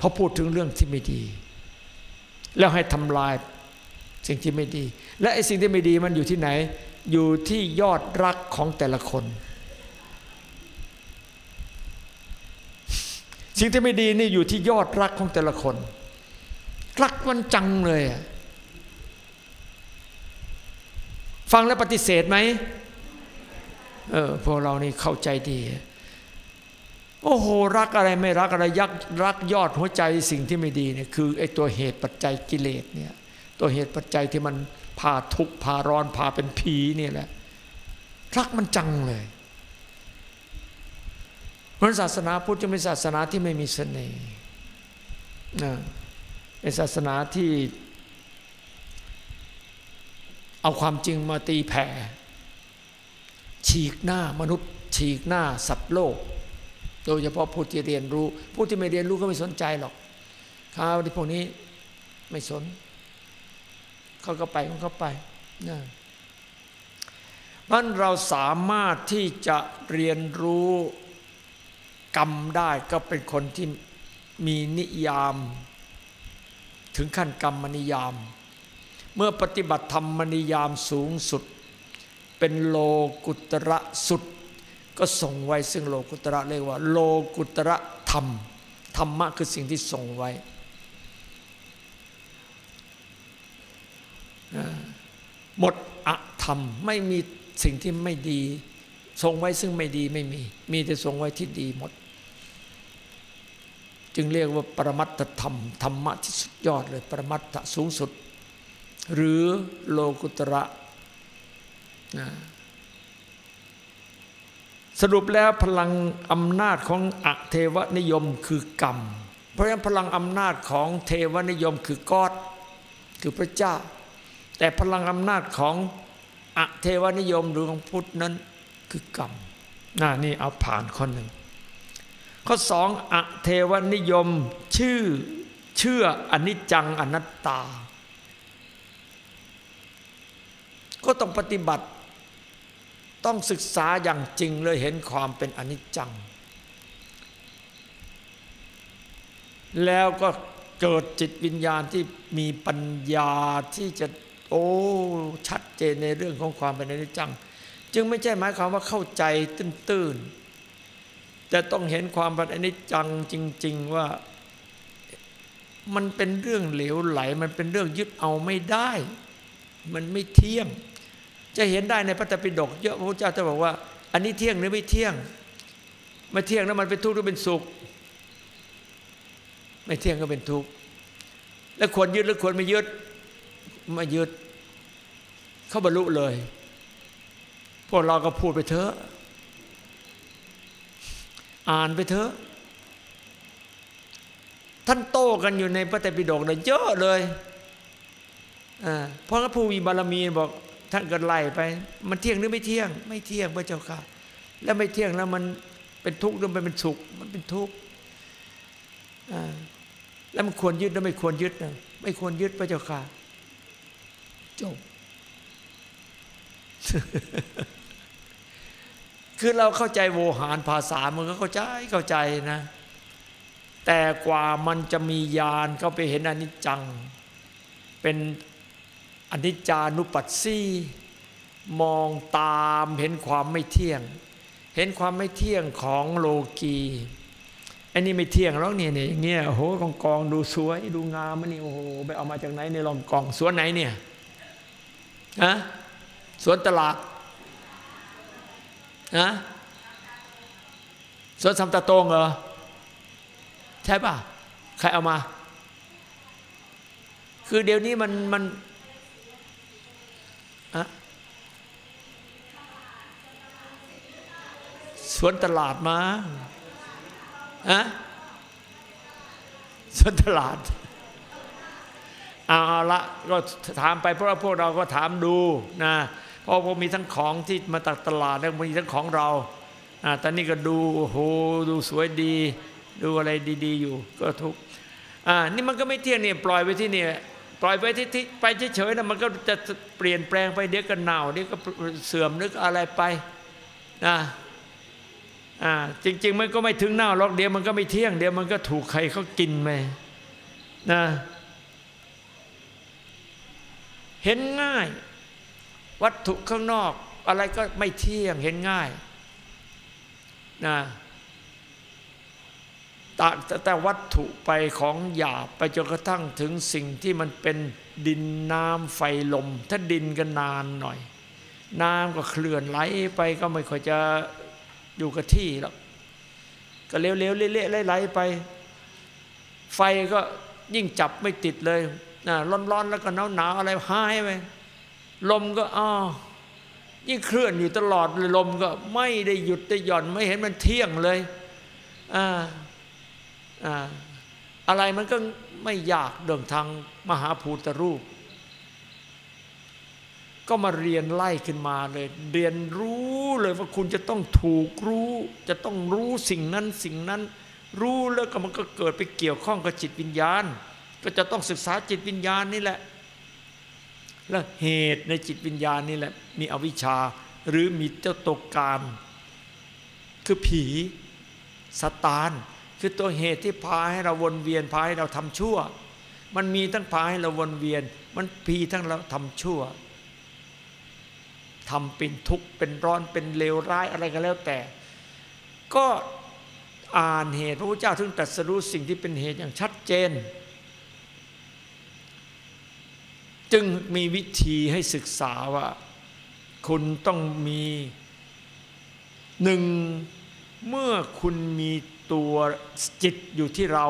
พอพูดถึงเรื่องที่ไม่ดี แล้วให้ทำลาย สิ่งที่ไม่ดี และไอ้สิ่งที่ไม่ดีมันอยู่ที่ไหน อยู่ที่ยอดรักของแต่ละคน สิ่งที่ไม่ดีนี่อยู่ที่ยอดรักของแต่ละคน รักมันจังเลยฟังแล้วปฏิเสธไหมเออพวกเรานี่เข้าใจดี โอ้โหรักอะไรไม่รักอะไรยักรักยอดหัวใจสิ่งที่ไม่ดีเนี่ยคือไอ้ตัวเหตุปัจจัยกิเลสเนี่ย ตัวเหตุปัจจัยที่มันพาทุกข์พาร้อนพาเป็นผีนี่แหละรักมันจังเลยเพราะศาสนาพุทธจะเป็นศาสนาที่ไม่มีเสน่ห์นะเป็นศาสนาที่เอาความจริงมาตีแผ่ ฉีกหน้ามนุษย์ ฉีกหน้าสัตว์โลก โดยเฉพาะผู้ที่เรียนรู้ ผู้ที่ไม่เรียนรู้ก็ไม่สนใจหรอกข่าวที่พวกนี้ไม่สน เขาก็ไปเขาไปนะมันเราสามารถที่จะเรียนรู้กรรมได้ก็เป็นคนที่มีนิยาม ถึงขั้นกรรมนิยาม เมื่อปฏิบัติธรรมนิยามสูงสุด เป็นโลกุตระสุด ก็ส่งไว้ซึ่งโลกุตระเรียกว่า โลกุตระธรรม ธรรมะคือสิ่งที่ส่งไว้ หมดอธรรมไม่มีสิ่งที่ไม่ดี ทรงไว้ซึ่งไม่ดีไม่มี มีแต่ทรงไว้ที่ดีหมด จึงเรียกว่าปรมัตถธรรมธรรมะที่สุดยอดเลย ปรมัตถสูงสุด หรือโลกุตระสรุปแล้วพลังอำนาจของอเทวนิยมคือกรรม เพราะฉะนั้นพลังอำนาจของเทวนิยมคือกอดคือพระเจ้า แต่พลังอำนาจของอเทวนิยมหรือของพุทธนั้นคือกรรมน่านี่เอาผ่านข้อหนึ่ง ข้อสองอเทวนิยมชื่อเชื่ออนิจจังอนัตตา ก็ต้องปฏิบัติต้องศึกษาอย่างจริงเลยเห็นความเป็นอนิจจัง แล้วก็เกิดจิตวิญญาณที่มีปัญญาที่จะ โอ้ชัดเจนในเรื่องของความเป็นอนิจจัง จึงไม่ใช่หมายความว่าเข้าใจตื้นๆจะต้องเห็นความเป็นอนิจจังจริง ๆว่ามันเป็นเรื่องเหลวไหล มันเป็นเรื่องยึดเอาไม่ได้ มันไม่เที่ยง จะเห็นได้ในพระตปิฎกเยอะพระพุทธเจ้าจะบอกว่า อันนี้เที่ยงหรือไม่เที่ยงไม่เที่ยงแล้วมันเป็นทุกข์หรือเป็นสุข ไม่เที่ยงก็เป็นทุกข์แล้วควรยึดหรือควรไม่ยึด ไม่ยึดเขาบรรลุเลย พวกเราก็พูดไปเถอะ อ่านไปเถอะ ท่านโต้กันอยู่ในพระไตรปิฎกเลยเยอะเลยเพราะพระผู้มีบารมีบอกท่านก็ไล่ไป มันเที่ยงหรือไม่เที่ยง ไม่เที่ยงพระเจ้าค่ะ แล้วไม่เที่ยงแล้วมันเป็นทุกข์หรือมันเป็นสุข มันเป็นทุกข์แล้วมันควรยึดหรือไม่ควรยึดนะไม่ควรยึดพระเจ้าค่ะ จบ คือเราเข้าใจโวหารภาษามันก็เข้าใจเข้าใจนะ แต่กว่ามันจะมีญาณเข้าไปเห็นอนิจจัง เป็นอนิจจานุปัสสีมองตามเห็นความไม่เที่ยง เห็นความไม่เที่ยงของโลกีอันนี้ไม่เที่ยงแล้วเนี่ยเนี่ยอย่างเงี้ยโอ้โหกองกองดูสวยดูงามมันนี่โอ้โหไปเอามาจากไหนในลองกองสวนไหนเนี่ย ฮะสวนตลาดฮะสวนสัมตะตงเหรอ ใช่ป่ะ ใครเอามา คือเดี๋ยวนี้มันมันอะสวนตลาดมาอะสวนตลาด เอาละก็ถามไปเพราะว่าพวกเราก็ถามดูนะเพราะว่ามีทั้งของที่มาตักตลาดแล้วมีทั้งของเราอ่าตอนนี้ก็ดูโอ้โหดูสวยดี ดูอะไรดีๆอยู่ก็ทุกอ่านี่มันก็ไม่เที่ยงเนี่ยปล่อยไปที่นี่ปล่อยไปที่ไปเฉยๆนะมันก็จะเปลี่ยนแปลงไปเดี๋ยวก็เน่าเดี๋ยวก็เสื่อมนึกอะไรไปนะอ่าจริง ๆ มันก็ไม่ถึงเน่าหรอกเดี๋ยวมันก็ไม่เที่ยง เดี๋ยวมันก็ถูกใครเขากินไปนะ เห็นง่าย วัตถุข้างนอก อะไรก็ไม่เที่ยงเห็นง่ายนะแต่แต่วัตถุไปของหยาบไปจนกระทั่งถึงสิ่งที่มันเป็นดินน้ำไฟลม ถ้าดินก็นานหน่อย น้ำก็เคลื่อนไหลไปก็ไม่ค่อยจะอยู่กับที่แล้วก็เร็วๆเละๆไหลๆไป ไฟก็ยิ่งจับไม่ติดเลย นะร้อนๆแล้วก็หนาวๆอะไรหายไปลมก็อ้อยิ่งเคลื่อนอยู่ตลอดเลยลมก็ไม่ได้หยุดได้หย่อนไม่เห็นมันเที่ยงเลยอ่าอะไรมันก็ไม่ยากเรื่องทางมหาภูตรูป ก็มาเรียนไล่ขึ้นมาเลย เรียนรู้เลยว่าคุณจะต้องถูกรู้ จะต้องรู้สิ่งนั้นสิ่งนั้น รู้แล้วก็มันก็เกิดไปเกี่ยวข้องกับจิตวิญญาณ ก็จะต้องศึกษาจิตวิญญาณนี่แหละ แล้วเหตุในจิตวิญญาณนี่แหละ มีอวิชชาหรือมีเจ้าตกกาม คือผีสตานคือตัวเหตุที่พาให้เราวนเวียนพาให้เราทำชั่ว มันมีทั้งพาให้เราวนเวียน มันพีทั้งเราทำชั่วทำเป็นทุกข์เป็นร้อนเป็นเลวร้ายอะไรก็แล้วแต่ ก็อ่านเหตุพระพุทธเจ้าถึงตรัสรู้สิ่งที่เป็นเหตุอย่างชัดเจน จึงมีวิธีให้ศึกษาว่า คุณต้องมีหนึ่งเมื่อคุณมีตัวจิตอยู่ที่เรา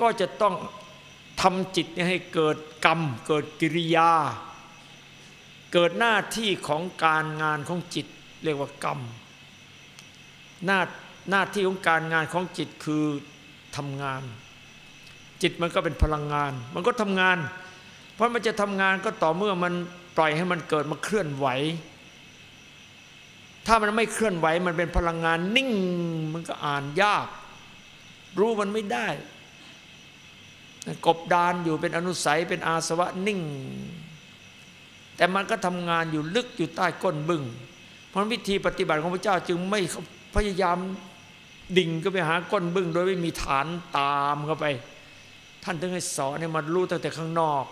ก็จะต้องทำจิตให้เกิดกรรม เกิดกิริยา เกิดหน้าที่ของการงานของจิต เรียกว่ากรรม หน้าหน้าที่ของการงานของจิตคือทำงาน จิตมันก็เป็นพลังงาน มันก็ทำงาน เพราะมันจะทำงานก็ต่อเมื่อมันปล่อยให้มันเกิดมาเคลื่อนไหว ถ้ามันไม่เคลื่อนไหวมันเป็นพลังงานนิ่ง มันก็อ่านยาก รู้มันไม่ได้ กบดานอยู่เป็นอนุสัยเป็นอาสวะนิ่ง แต่มันก็ทำงานอยู่ลึกอยู่ใต้ก้นบึง้งเพราะวิธีปฏิบัติของพระเจ้าจึงไม่พยายามดิ่งก็ไปหาก้นบึ้ง โดยไม่มีฐานตามเข้าไป ท่านถึงให้สอนให้มันรู้ตั้งแต่ข้างนอก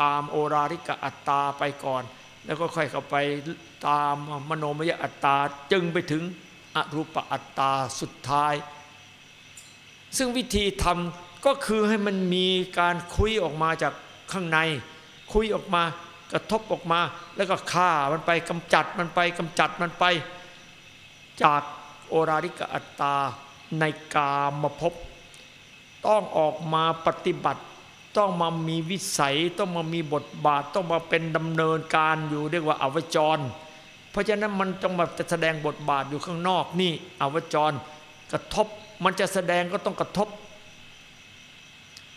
ตามโอราริกะอัตตาไปก่อน แล้วก็ค่อยเข้าไปตามมโนมยอัตตาจึงไปถึงอรูปอัตตาสุดท้าย ซึ่งวิธีทำก็คือให้มันมีการคุยออกมาจากข้างใน คุยออกมากระทบออกมา แล้วก็ฆ่ามันไปกำจัดมันไปกำจัดมันไป จากโอราริกอัตตาในกามมาพบต้องออกมาปฏิบัติ ต้องมามีวิสัยต้องมามีบทบาทต้องมาเป็นดำเนินการอยู่เรียกว่าอวจร เพราะฉะนั้นมันต้องมาแสดงบทบาทอยู่ข้างนอกนี่อวจรกระทบมันจะแสดงก็ต้องกระทบ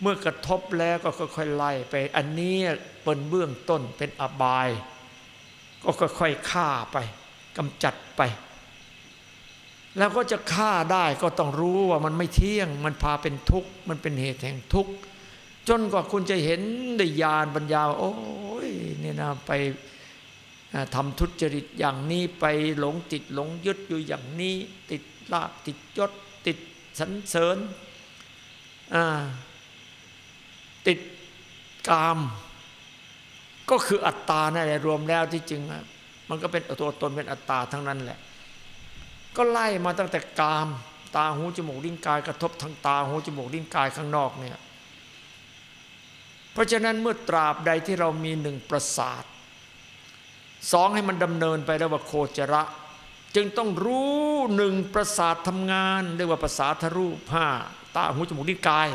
เมื่อกระทบแล้วก็ค่อยๆไล่ไป อันนี้เป็นเบื้องต้นเป็นอบาย ก็ค่อยๆฆ่าไปกำจัดไป แล้วก็จะฆ่าได้ก็ต้องรู้ว่ามันไม่เที่ยง มันพาเป็นทุกข์มันเป็นเหตุแห่งทุกข์ จนกว่าคุณจะเห็นได้ญาณปัญญา โอ้ยเนี่ยนะไปทำทุจริตอย่างนี้ไปหลงติดหลงยึดอยู่อย่างนี้ ติดลาบติดยศติดสันเสริญติดกาม ก็คืออัตตานั่นแหละรวมแล้วที่จริงมันก็เป็นตัวตนเป็นอัตตาทั้งนั้นแหละ ก็ไล่มาตั้งแต่กาม ตาหูจมูกลิ้นกายกระทบทางตาหูจมูกลิ้นกายข้างนอกเนี่ย เพราะฉะนั้นเมื่อตราบใดที่เรามีหนึ่งประสาทสองให้มันดำเนินไปแล้วว่าโคจระ จึงต้องรู้หนึ่งประสาททำงานเรียกว่าประสาทรูปห้าตาหูจมูกลิ้นกาย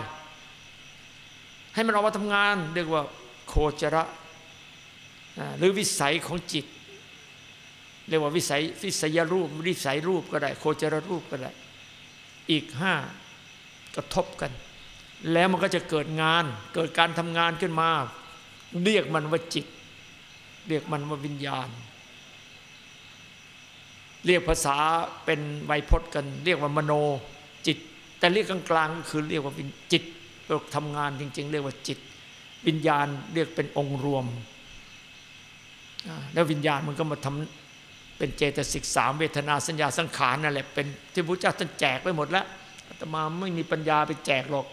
ให้มันออกมาทำงานเรียกว่าโคจระหรือวิสัยของจิต เรียกว่าวิสัยวิสัยรูปวิสัยรูปก็ได้ โคจรรูปก็ได้ อีกห้ากระทบกัน แล้วมันก็จะเกิดงาน เกิดการทำงานขึ้นมา เรียกมันว่าจิต เรียกมันว่าวิญญาณ เรียกภาษาเป็นไวยพจน์กัน เรียกว่ามโนจิต แต่เรียกกลางๆก็คือเรียกว่าจิตทำงานจริง ๆ เรียกว่าจิต วิญญาณเรียกเป็นองค์รวม แล้ววิญญาณมันก็มาทำเป็นเจตสิกสามเวทนาสัญญาสังขารนั่นแหละเป็นที่พระเจ้าท่านแจกไปหมดแล้วอาตมาไม่มีปัญญาไปแจกหรอก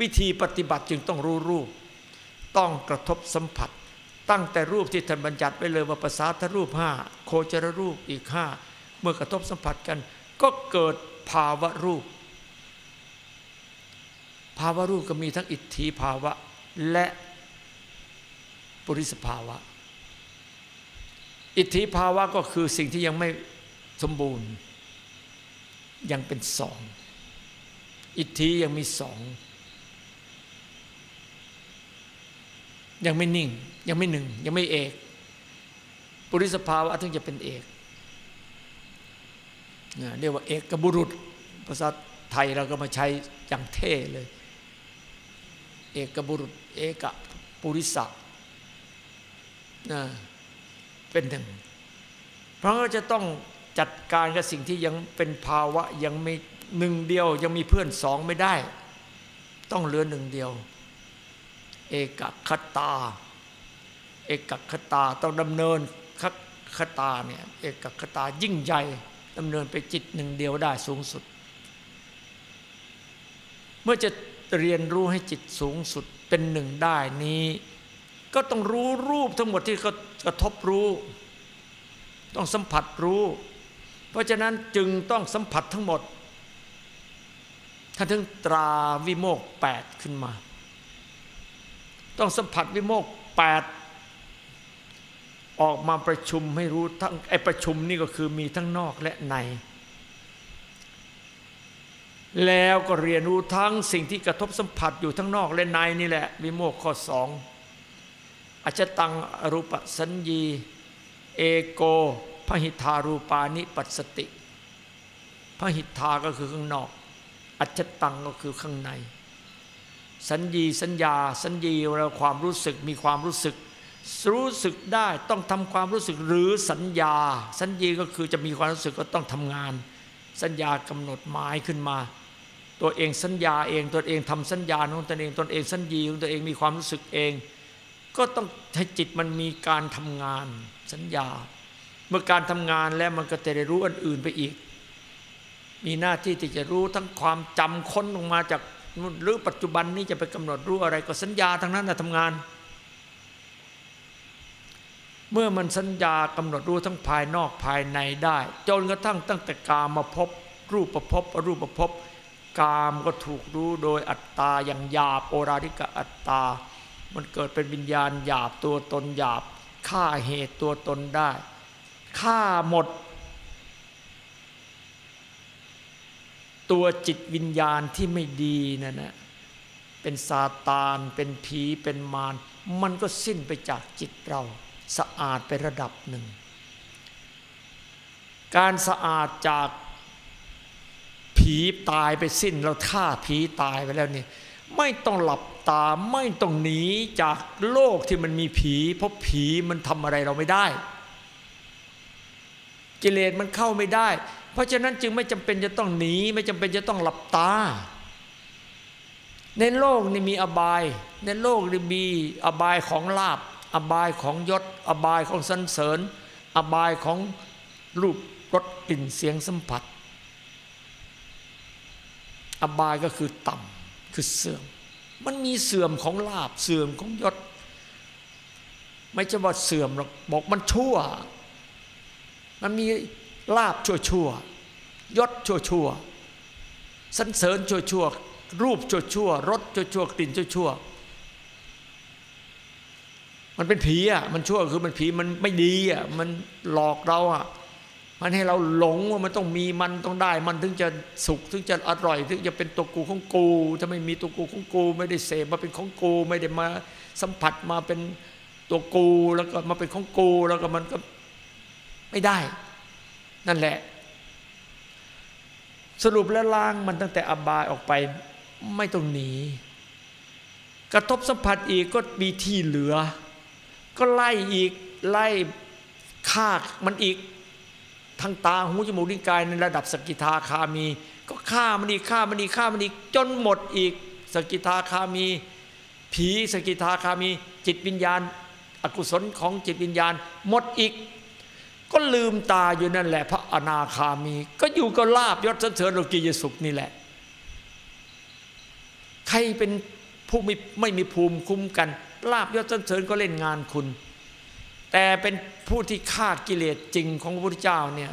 วิธีปฏิบัติจึงต้องรู้รูป ต้องกระทบสัมผัส ตั้งแต่รูปที่ท่านบัญญัติไว้เลยว่าภาษาทรูปห้าโคจรรูปอีกห้าเมื่อกระทบสัมผัสกัน ก็เกิดภาวะรูป ภาวะรูปก็มีทั้งอิทธิภาวะและปุริสภาวะ อิทธิภาวะก็คือสิ่งที่ยังไม่สมบูรณ์ ยังเป็นสอง อิทธิยังมีสอง ยังไม่นิ่ง ยังไม่หนึ่ง ยังไม่เอกปุริสภาวะถึงจะเป็นเอกเรียกว่าเอกกบุรุษภาษาไทยเราก็มาใช้อย่างเท่เลย เอกบุรุษ เอกปุริสะนะเป็นหนึ่ง เพราะก็จะต้องจัดการกับสิ่งที่ยังเป็นภาวะยังไม่หนึ่งเดียว ยังมีเพื่อนสองไม่ได้ ต้องเหลือหนึ่งเดียว เอกคตา เอกคตาต้องดำเนินคตาเนี่ยเอกคตายิ่งใหญ่ดำเนินไปจิตหนึ่งเดียวได้สูงสุด เมื่อจะเรียนรู้ให้จิตสูงสุดเป็นหนึ่งได้นี้ ก็ต้องรู้รูปทั้งหมดที่กระทบรู้ ต้องสัมผัสรู้ เพราะฉะนั้นจึงต้องสัมผัสทั้งหมดท่านถึงตราวิโมกแปดขึ้นมา ต้องสัมผัสวิโมกแปดออกมาประชุมให้รู้ทั้งไอประชุมนี่ก็คือมีทั้งนอกและใน แล้วก็เรียนรู้ทั้งสิ่งที่กระทบสัมผัสอยู่ทั้งนอกและในนี่แหละ วิโมกข้อสองอจตังอรูปสัญญี เอโกพหิทารูปานิปัสสติพหิทาก็คือข้างนอก อัจตังก็คือข้างใน สัญญีสัญญา สัญญีเราความรู้สึกมีความรู้สึก รู้สึกได้ต้องทำความรู้สึกหรือสัญญา สัญญีก็คือจะมีความรู้สึกก็ต้องทำงาน สัญญากำหนดหมายขึ้นมา ตัวเองสัญญาเองตัวเองทำสัญญาของตนเองตนเองสัญญีของตัวเองมีความรู้สึกเอง ก็ต้องให้จิตมันมีการทำงานสัญญา เมื่อการทำงานแล้วมันก็จะได้รู้อันอื่นไปอีก มีหน้าที่ที่จะรู้ทั้งความจำค้นลงมาจาก หรือปัจจุบันนี้จะไปกำหนดรู้อะไรก็สัญญาทั้งนั้นนะทำงาน เมื่อมันสัญญากำหนดรู้ทั้งภายนอกภายในได้ จนกระทั่งตั้งแต่กามาพบรูปประพบอรูปประพบกามก็ถูกรู้โดยอัตตาอย่างหยาบโอราธิกะอัตตา มันเกิดเป็นวิญญาณหยาบตัวตนหยาบฆ่าเหตุตัวตนได้ฆ่าหมด ตัวจิตวิญญาณที่ไม่ดีนั่นนะเป็นซาตาน เป็นผีเป็นมารมันก็สิ้นไปจากจิตเราสะอาดไประดับหนึ่ง การสะอาดจากผีตายไปสิ้นเราฆ่าผีตายไปแล้วเนี่ยไม่ต้องหลับตาไม่ต้องหนีจากโลกที่มันมีผี เพราะผีมันทำอะไรเราไม่ได้ กิเลสมันเข้าไม่ได้ เพราะฉะนั้นจึงไม่จำเป็นจะต้องหนี ไม่จำเป็นจะต้องหลับตา ในโลกนี่มีอบาย ในโลกนี่มีอบายของลาบ อบายของยศ อบายของสันเสริญ อบายของรูปรสกลิ่นเสียงสัมผัส อบายก็คือต่ำคือเสื่อม มันมีเสื่อมของลาบเสื่อมของยศ ไม่ใช่ว่าเสื่อมหรอกบอกมันชั่ว มันมี ลาบชั่วชั่วยศชั่วชั่วสันเสริญชั่วชั่วรูปชั่วชั่วรสชั่วชั่วกลิ่นชั่วชั่วมันเป็นผีอะมันชั่วคือมันผีมันไม่ดีอะมันหลอกเราอะมันให้เราหลงว่ามันต้องมีมันต้องได้ มันถึงจะสุขถึงจะอร่อย ถึงจะเป็นตัวกูของกู ถ้าไม่มีตัวกูของกู ไม่ได้เสพมาเป็นของกู ไม่ได้มาสัมผัสมาเป็นตัวกูแล้วก็มาเป็นของกูแล้วก็มันก็ไม่ได้ นั่นแหละ สรุปแล้วล้างมันตั้งแต่อบายออกไปไม่ต้องหนี กระทบสัมผัสอีกก็มีที่เหลือ ก็ไล่อีกไล่ฆ่ามันอีกทางตาหูจมูกลิ้นกายในระดับสกิทาคามี ก็ฆ่ามันอีกฆ่ามันอีกฆ่ามันอีกจนหมดอีกสกิทาคามี ผีสกิทาคามี จิตวิญญาณ อกุศลของจิตวิญญาณ หมดอีก ก็ลืมตาอยู่นั่นแหละ พระอนาคามี ก็อยู่กับลาบยศเสริญโลกียสุขนี่แหละ ใครเป็นผู้ไม่ไม่มีภูมิคุ้มกัน ลาบยศเสริญก็เล่นงานคุณ แต่เป็นผู้ที่ฆ่ากิเลสจริงของพระพุทธเจ้าเนี่ย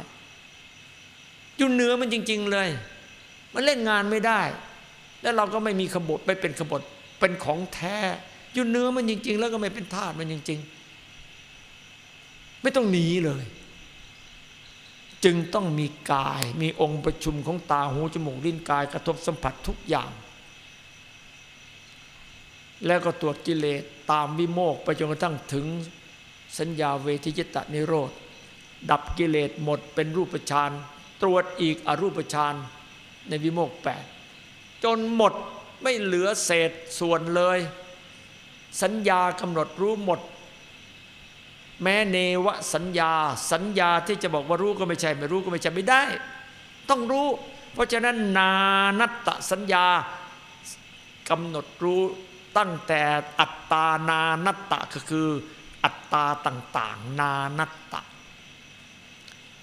อยู่เหนือมันจริง ๆ เลย มันเล่นงานไม่ได้ แล้วเราก็ไม่มีขบฏไม่เป็นขบฏเป็นของแท้อยู่เนื้อมันจริง ๆ แล้วก็ไม่เป็นธาตุมันจริง ๆ ไม่ต้องหนีเลย จึงต้องมีกาย มีองค์ประชุมของตาหูจมูกลิ้นกายกระทบสัมผัสทุกอย่าง แล้วก็ตรวจกิเลสตามวิโมกไปจนกระทั่งถึงสัญญาเวทิจิตนิโรธ ดับกิเลสหมดเป็นรูปฌานตรวจอีกอรูปฌานในวิโมกแปดจนหมดไม่เหลือเศษส่วนเลย สัญญากำหนดรู้หมด แม้เนวสัญญา สัญญาที่จะบอกว่ารู้ก็ไม่ใช่ ไม่รู้ก็ไม่ใช่ไม่ได้ ต้องรู้ เพราะฉะนั้นนานัตตสัญญากำหนดรู้ตั้งแต่อัตตานานัตตะก็คือ อัตตาต่างๆ นานัตตะ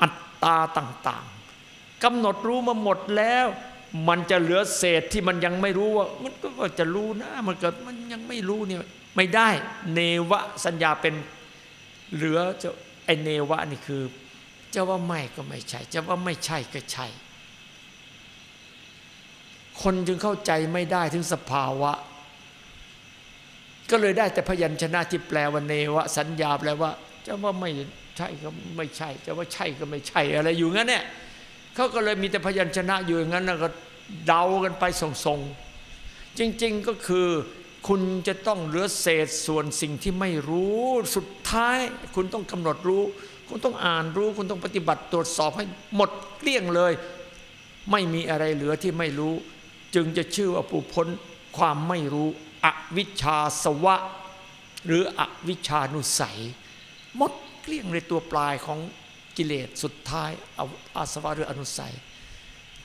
อัตตาต่างๆกำหนดรู้มาหมดแล้ว มันจะเหลือเศษที่มันยังไม่รู้ว่า มันก็จะรู้นะมันเกิดมันยังไม่รู้เนี่ยไม่ได้ เนวสัญญาเป็น เหลือจะไอเนวะนี่คือจะว่าไม่ก็ไม่ใช่ จะว่าไม่ใช่ก็ใช่ คนจึงเข้าใจไม่ได้ถึงสภาวะ ก็เลยได้แต่พยัญชนะที่แปลว่าเนวะ สัญญาแปลว่า จะว่าไม่ใช่ก็ไม่ใช่ จะว่าใช่ก็ไม่ใช่อะไรอยู่งั้นเนี่ยเขาก็เลยมีแต่พยัญชนะอยู่อย่างนั้นแล้วก็เดากันไปส่งๆจริง ๆก็คือ คุณจะต้องเหลือเศษส่วนสิ่งที่ไม่รู้ สุดท้ายคุณต้องกำหนดรู้ คุณต้องอ่านรู้ คุณต้องปฏิบัติตรวจสอบให้หมดเกลี้ยงเลย ไม่มีอะไรเหลือที่ไม่รู้ จึงจะชื่อว่าผู้พ้นความไม่รู้ อวิชชาสวะ หรืออวิชานุสัย หมดเกลี้ยงในตัวปลายของกิเลสสุดท้ายอาสวะหรืออนุสัย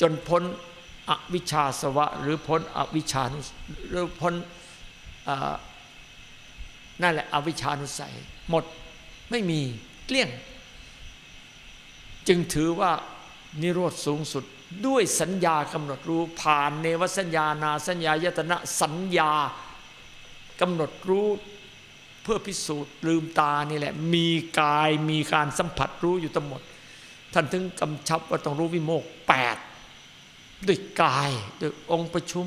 จนพ้นอวิชชาสวะ หรือพ้นอวิชานุหรือพ้น นั่นแหละอวิชานุสัย หมดไม่มีเกลี้ยง จึงถือว่านิโรธสูงสุดด้วยสัญญากำหนดรู้ผ่านเนวสัญญานาสัญญายตนะสัญญากำหนดรู้เพื่อพิสูจน์ลืมตานี่แหละ มีกายมีการสัมผัสรู้อยู่ทั้งหมด ท่านถึงกำชับว่าต้องรู้วิโมกแปดด้วยกายด้วยองค์ประชุม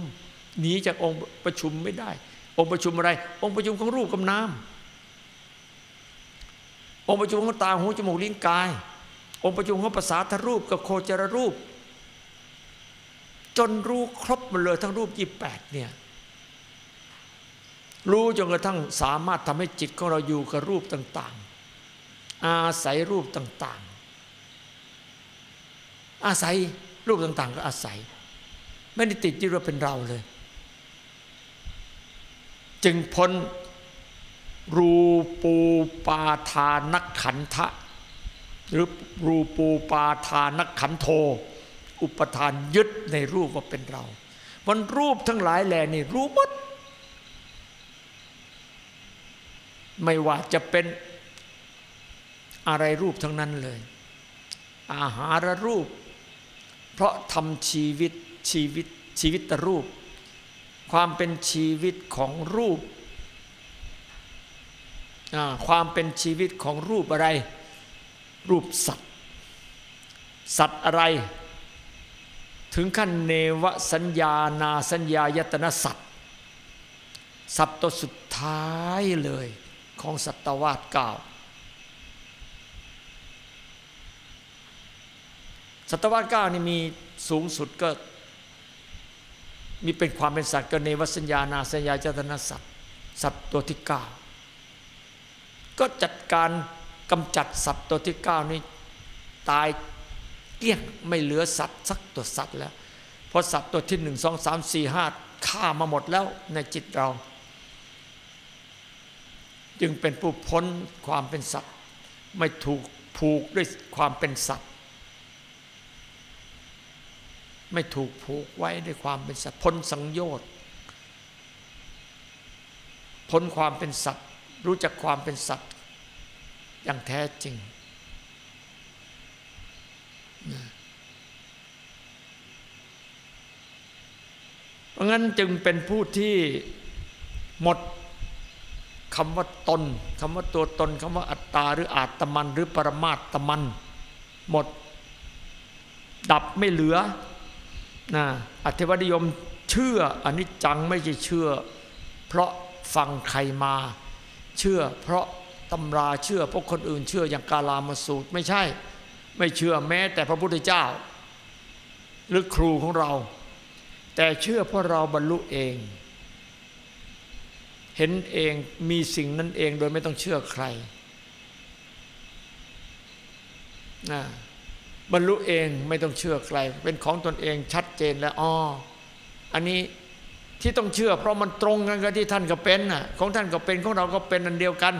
หนีจากองค์ประชุมไม่ได้ องค์ประชุมอะไร องค์ประชุมของรูปกับน้ำองค์ประชุมของตาหูจมูกลิ้นกาย องค์ประชุมของภาษาทรูปกับโคจรรูป จนรู้ครบหมดเลยทั้งรูปยี่แปดเนี่ยรู้จนกระทั่งสามารถทำให้จิตของเราอยู่กับรูปต่าง ๆ อาศัยรูปต่างๆ อาศัยรูปต่างๆ ก็อาศัย ไม่ได้ติดยึดว่าเป็นเราเลย จึงพ้นรูปูปาทานักขันทะ หรือรูปูปาทานักขันโท อุปทานยึดในรูปว่าเป็นเรา มันรูปทั้งหลายแหล่นี่รู้หมดไม่ว่าจะเป็นอะไรรูปทั้งนั้นเลย อาหารรูป เพราะทำชีวิตชีวิตชีวิตรูป ความเป็นชีวิตของรูป ความเป็นชีวิตของรูปอะไร รูปสัตว์ สัตว์อะไร ถึงขั้นเนวสัญญานาสัญญายตนะสัตว์ สัตว์ตัวสุดท้ายเลยของสัตวาสเก่าสัตวาสเก้านี่มีสูงสุดก็ มีเป็นความเป็นสัตว์ก็ในวสัญญานาสัญญาจตนาสัตว์สัตว์ตัวที่เก้าก็จัดการกำจัดสัตว์ตัวที่เก้านี้ตายเกลี้ยงไม่เหลือสัตว์สักตัวสัตว์แล้ว เพราะสัตว์ตัวที่หนึ่งสองสามสี่ห้าฆ่ามาหมดแล้วในจิตเรา จึงเป็นผู้พ้นความเป็นสัตว์ ไม่ถูกผูกด้วยความเป็นสัตว์ ไม่ถูกผูกไว้ด้วยความเป็นสัตว์พ้นสังโยชน์พ้นความเป็นสัตว์ รู้จักความเป็นสัตว์อย่างแท้จริง เพราะงั้นจึงเป็นผู้ที่หมดคำว่าตนคำว่าตัวตนคำว่าอัตตาหรืออาตมัน หรือปรมาตมัน หมด ดับไม่เหลือ นะอัตวนิยมเชื่ออนิจจังไม่ใช่เชื่อ เพราะฟังใครมา เชื่อ เพราะตำราเชื่อพวกคนอื่นเชื่ออย่างกาลามาสูตรไม่ใช่ ไม่เชื่อแม้ แต่พระพุทธเจ้า หรือครูของเรา แต่เชื่อเพราะเราบรรลุเอง เห็นเองมีสิ่งนั้นเองโดยไม่ต้องเชื่อใครนะ บรรลุเองไม่ต้องเชื่อใคร เป็นของตนเองชัดเจนแล้วอ๋ออันนี้ที่ต้องเชื่อ เพราะมันตรงกันกับที่ท่านก็เป็นน่ะของท่านก็เป็นของเราก็เป็นอันเดียวกัน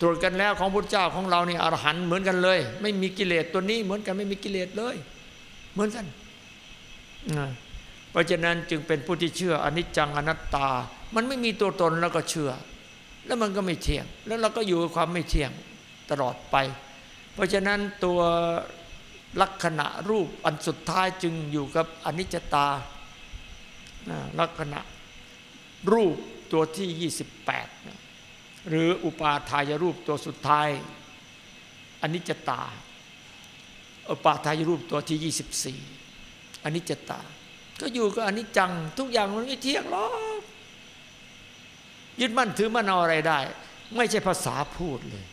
ตรวจกันแล้วของพุทธเจ้าของเรานี่อรหันเหมือนกันเลย ไม่มีกิเลสตัวนี้เหมือนกันไม่มีกิเลสเลย เหมือนกันเพราะฉะนั้นจึงเป็นผู้ที่เชื่ออนิจจังอนัตตา มันไม่มีตัวตนแล้วก็เชื่อ แล้วมันก็ไม่เที่ยง แล้วเราก็อยู่กับความไม่เที่ยงตลอดไป เพราะฉะนั้นตัว ลักษณะรูปอันสุดท้ายจึงอยู่กับอนิจจตาลักษณะรูปตัวที่ 28 หรืออุปาทายรูปตัวสุดท้ายอนิจจตา อุปาทายรูปตัวที่ 24อนิจจตา ก็อยู่กับอนิจจัง ทุกอย่างมันไม่เที่ยงหรอกยึดมั่นถือมั่นเอาอะไรได้ ไม่ใช่ภาษาพูดเลย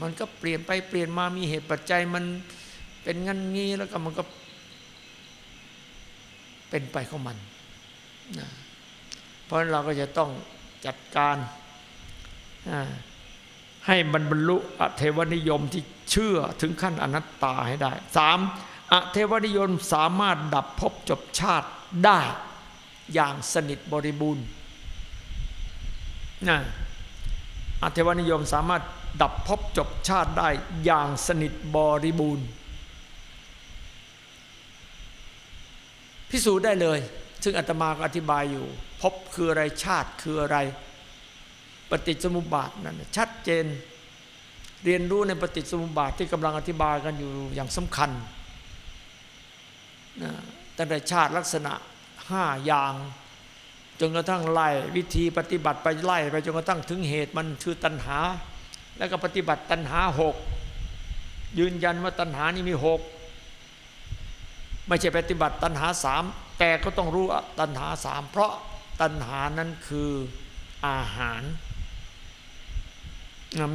มันก็เปลี่ยนไปเปลี่ยนมามีเหตุปัจจัยมันเป็นงั้นงี้แล้วก็มันก็เป็นไปของมันเพราะเราก็จะต้องจัดการให้มันบรรลุอเทวนิยมที่เชื่อถึงขั้นอนัตตาให้ได้สามอเทวนิยมสามารถดับภพจบชาติได้อย่างสนิทบริบูรณ์นะอัตวนิยมสามารถ ดับพบจบชาติได้อย่างสนิทบริบูรณ์ พิสูจน์ได้เลย ซึ่งอาตมาก็อธิบายอยู่พบคืออะไรชาติคืออะไร ปฏิจจสมุปบาทนั่นชัดเจน เรียนรู้ในปฏิจจสมุปบาทที่กำลังอธิบายกันอยู่อย่างสำคัญตั้งแต่ชาติลักษณะห้าอย่างจนกระทั่งไล่วิธีปฏิบัติไปไล่ไปจนกระทั่งถึงเหตุมันคือตัณหา แล้วก็ปฏิบัติตัณหาหกยืนยันว่าตัณหานี่มีหกไม่ใช่ปฏิบัติตัณหาสามแต่ก็ต้องรู้ตัณหาสามเพราะตัณหานั้นคืออาหาร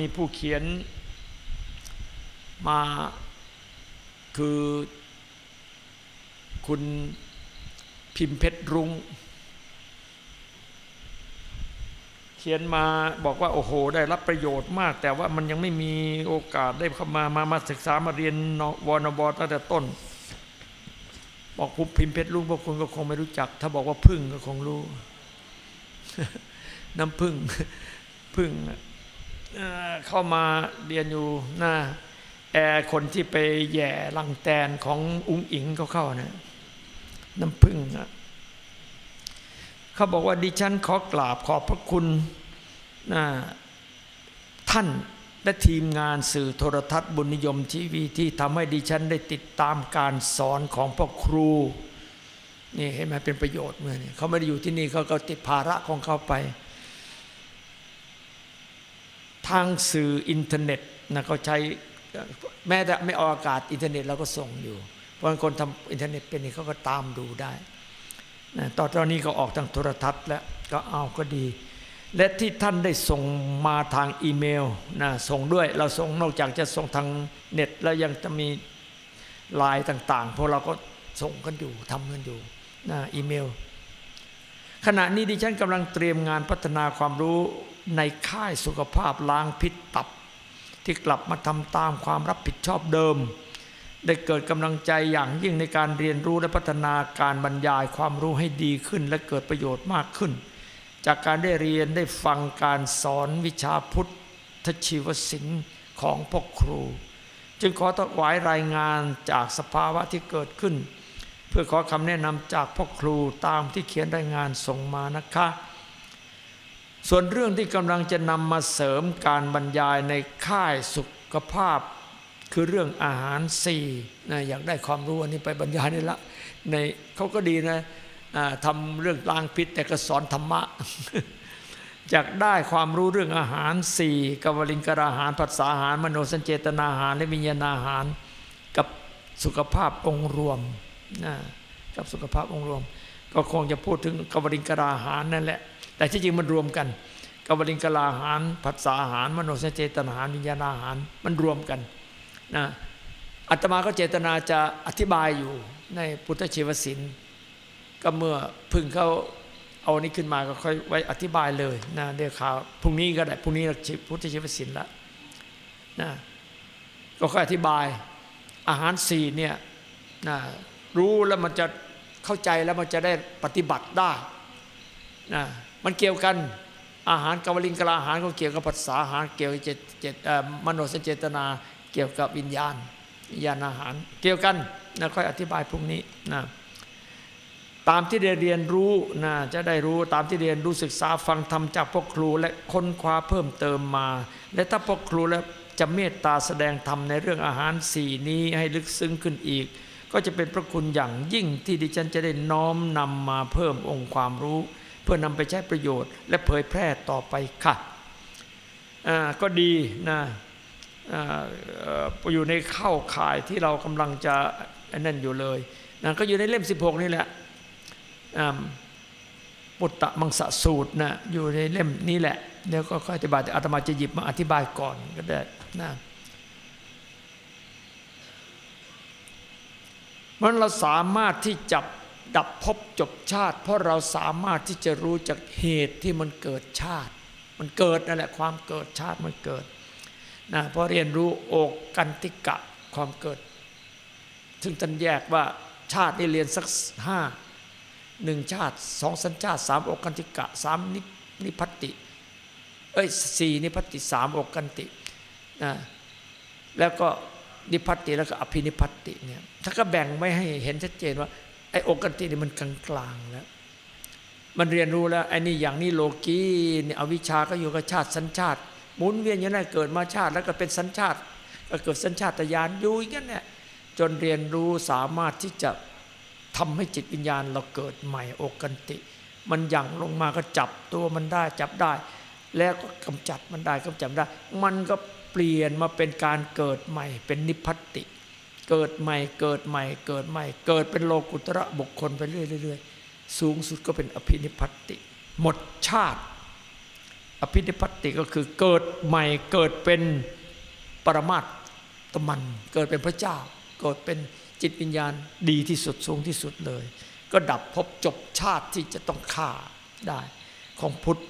มีผู้เขียนมาคือคุณพิมพ์เพชรรุง้ง เขียนมาบอกว่าโอ้โห ได้รับประโยชน์มาก แต่ว่ามันยังไม่มีโอกาสได้เข้ามามามาศึกษามาเรียนวนบตั้งแต่ต้น บอกผมพิมพ์เพชรลุงพวกคุณก็คงไม่รู้จัก ถ้าบอกว่าพึ่งก็คงรู้ น้ำพึ่งพึ่งเข้ามาเรียนอยู่หน้าแอร์คนที่ไปแย่ลังแตนของอุ้งอิงเขาเข้านะน้ำพึ่งนะ เขาบอกว่าดิฉันขอกราบขอบพระคุณนะท่านและทีมงานสื่อโทรทัศน์บุญนิยมทีวีที่ทำให้ดิฉันได้ติดตามการสอนของพ่อครูนี่เห็นไหมเป็นประโยชน์เมื่อนี่เขาไม่ได้อยู่ที่นี่เขาก็ติดภาระของเขาไป ทางสื่ออินเทอร์เน็ตนะเขาใช้แม้แต่ไม่ออกอากาศอินเทอร์เน็ตเราก็ส่งอยู่ เพราะคนทำอินเทอร์เน็ตเป็นนี่เขาก็ตามดูได้ ตอนนี้ก็ออกทางโทรทัศน์แล้วก็เอาก็ดี และที่ท่านได้ส่งมาทางอีเมลนะส่งด้วยเราส่งนอกจากจะส่งทางเน็ต แล้วยังจะมีไลน์ต่างๆพวกเราก็ส่งกันอยู่ทำกันอยู่นะอีเมล ขณะนี้ดิฉันกำลังเตรียมงานพัฒนาความรู้ในค่ายสุขภาพล้างพิษตับ ที่กลับมาทำตามความรับผิดชอบเดิม ได้เกิดกำลังใจอย่างยิ่งในการเรียนรู้และพัฒนาการบรรยายความรู้ให้ดีขึ้น และเกิดประโยชน์มากขึ้น จากการได้เรียนได้ฟังการสอนวิชาพุทธชีวศิลป์ของพ่อครู จึงขอถวายรายงานจากสภาวะที่เกิดขึ้น เพื่อขอคำแนะนำจากพ่อครูตามที่เขียนรายงานส่งมานะคะ ส่วนเรื่องที่กำลังจะนำมาเสริมการบรรยายในค่ายสุขภาพ คือเรื่องอาหารสี่นะอยากได้ความรู้อันนี้ไปบรรยายนี่ละในเขาก็ดีนะทำเรื่องล้างพิษแต่ก็สอนธรรมะอยากได้ความรู้เรื่องอาหารสี่กวลิงกราหารภาษาอาหาร มโนสัญเจตนาอาหารและวิญญาณอาหาร กับสุขภาพองค์รวมนะกับสุขภาพองค์รวม ก็คงจะพูดถึงกวลิงกราหารนั่นแหละ แต่ที่จริงมันรวมกันกวลิงกลาหารผัสสะอาหาร มโนสัญเจตนาหารวิญญาณอาหารมันรวมกัน นะอาตมาก็เจตนาจะอธิบายอยู่ในพุทธชีวศิลป์ก็เมื่อพึ่งเขาเอานี้ขึ้นมาก็ค่อยไว้อธิบายเลยนะเดี๋ยวข่าวพรุ่งนี้ก็ได้พรุ่งนี้พุทธชีวศิลป์ละนะก็ค่อยอธิบายอาหารสี่เนี่ยนะรู้แล้วมันจะเข้าใจแล้วมันจะได้ปฏิบัติได้นะมันเกี่ยวกัน อาหารกวลิงกลาอาหารก็เกี่ยวกับภาษาอาหารเกี่ยวกับเจตเจตมโนสเจตนา เกี่ยวกับวิญญาณวิญญาณอาหาร เกี่ยวกันนะค่อยอธิบายพรุ่งนี้นะตามที่ได้เรียนรู้นะจะได้รู้ตามที่เรียนรู้ศึกษาฟังธรรมจากพ่อครูและค้นคว้าเพิ่มเติมมา และถ้าพ่อครูและจะเมตตาแสดงธรรมในเรื่องอาหารสี่นี้ให้ลึกซึ้งขึ้นอีก ก็จะเป็นพระคุณอย่างยิ่งที่ดิฉันจะได้น้อมนำมาเพิ่มองค์ความรู้ เพื่อนำไปใช้ประโยชน์ และเผยแพร่ต่อไปค่ะก็ดีนะอยู่ในเข้าข่ายที่เรากำลังจะนั่นอยู่เลยนะก็อยู่ในเล่ม 16 นี่แหละปุตตะมังสะสูตรนะอยู่ในเล่มนี้แหละเดี๋ยวก็ค่อยอธิบายแต่อาตมาจะหยิบมาอธิบายก่อนก็ได้นะมันเราสามารถที่จับ ดับพบจบชาติ เพราะเราสามารถที่จะรู้จากเหตุที่มันเกิดชาติ มันเกิดนั่นแหละความเกิดชาติมันเกิดนะพอเรียนรู้โอกกันติกะความเกิด ซึ่งท่านแยกว่าชาตินี่เรียนสักห้าหนึ่งชาติสองสัญชาติสามโอกกันติกะสามนิพัติเอ้ยสี่นิพัติสามโอกกันตินะแล้วก็นิพัติแล้วก็อภินิพัติเนี่ยถ้าก็แบ่งไม่ให้เห็นชัดเจนว่า ไอ้อกตินี่มันกลางกลางแล้วมันเรียนรู้แล้วไอ้นี่อย่างนี้โลกีนี่อวิชาก็อยู่กับชาติสัญชาติหมุนเวียนอย่างนั้นเกิดมาชาติแล้วก็เป็นสัญชาติ ก็เกิดสัญชาตญาณอยู่อย่างนั้นแหละจนเรียนรู้สามารถที่จะทำให้จิตวิญญาณเราเกิดใหม่อกกันติ มันหยั่งลงมาก็จับตัวมันได้จับได้ แล้วก็กำจัดมันได้กำจัดได้ มันก็เปลี่ยนมาเป็นการเกิดใหม่เป็นนิพพติ เกิดใหม่เกิดใหม่เกิดใหม่ เกิดเป็นโลกุตระบุคคลไปเรื่อยๆสูงสุดก็เป็นอภินิพัตติ หมดชาติ อภินิพัตติก็คือเกิดใหม่เกิดเป็นปรมาตมัน เกิดเป็นพระเจ้า เกิดเป็นจิตวิญญาณดีที่สุดสูงที่สุดเลย ก็ดับพบจบชาติที่จะต้องฆ่าได้ของพุทธ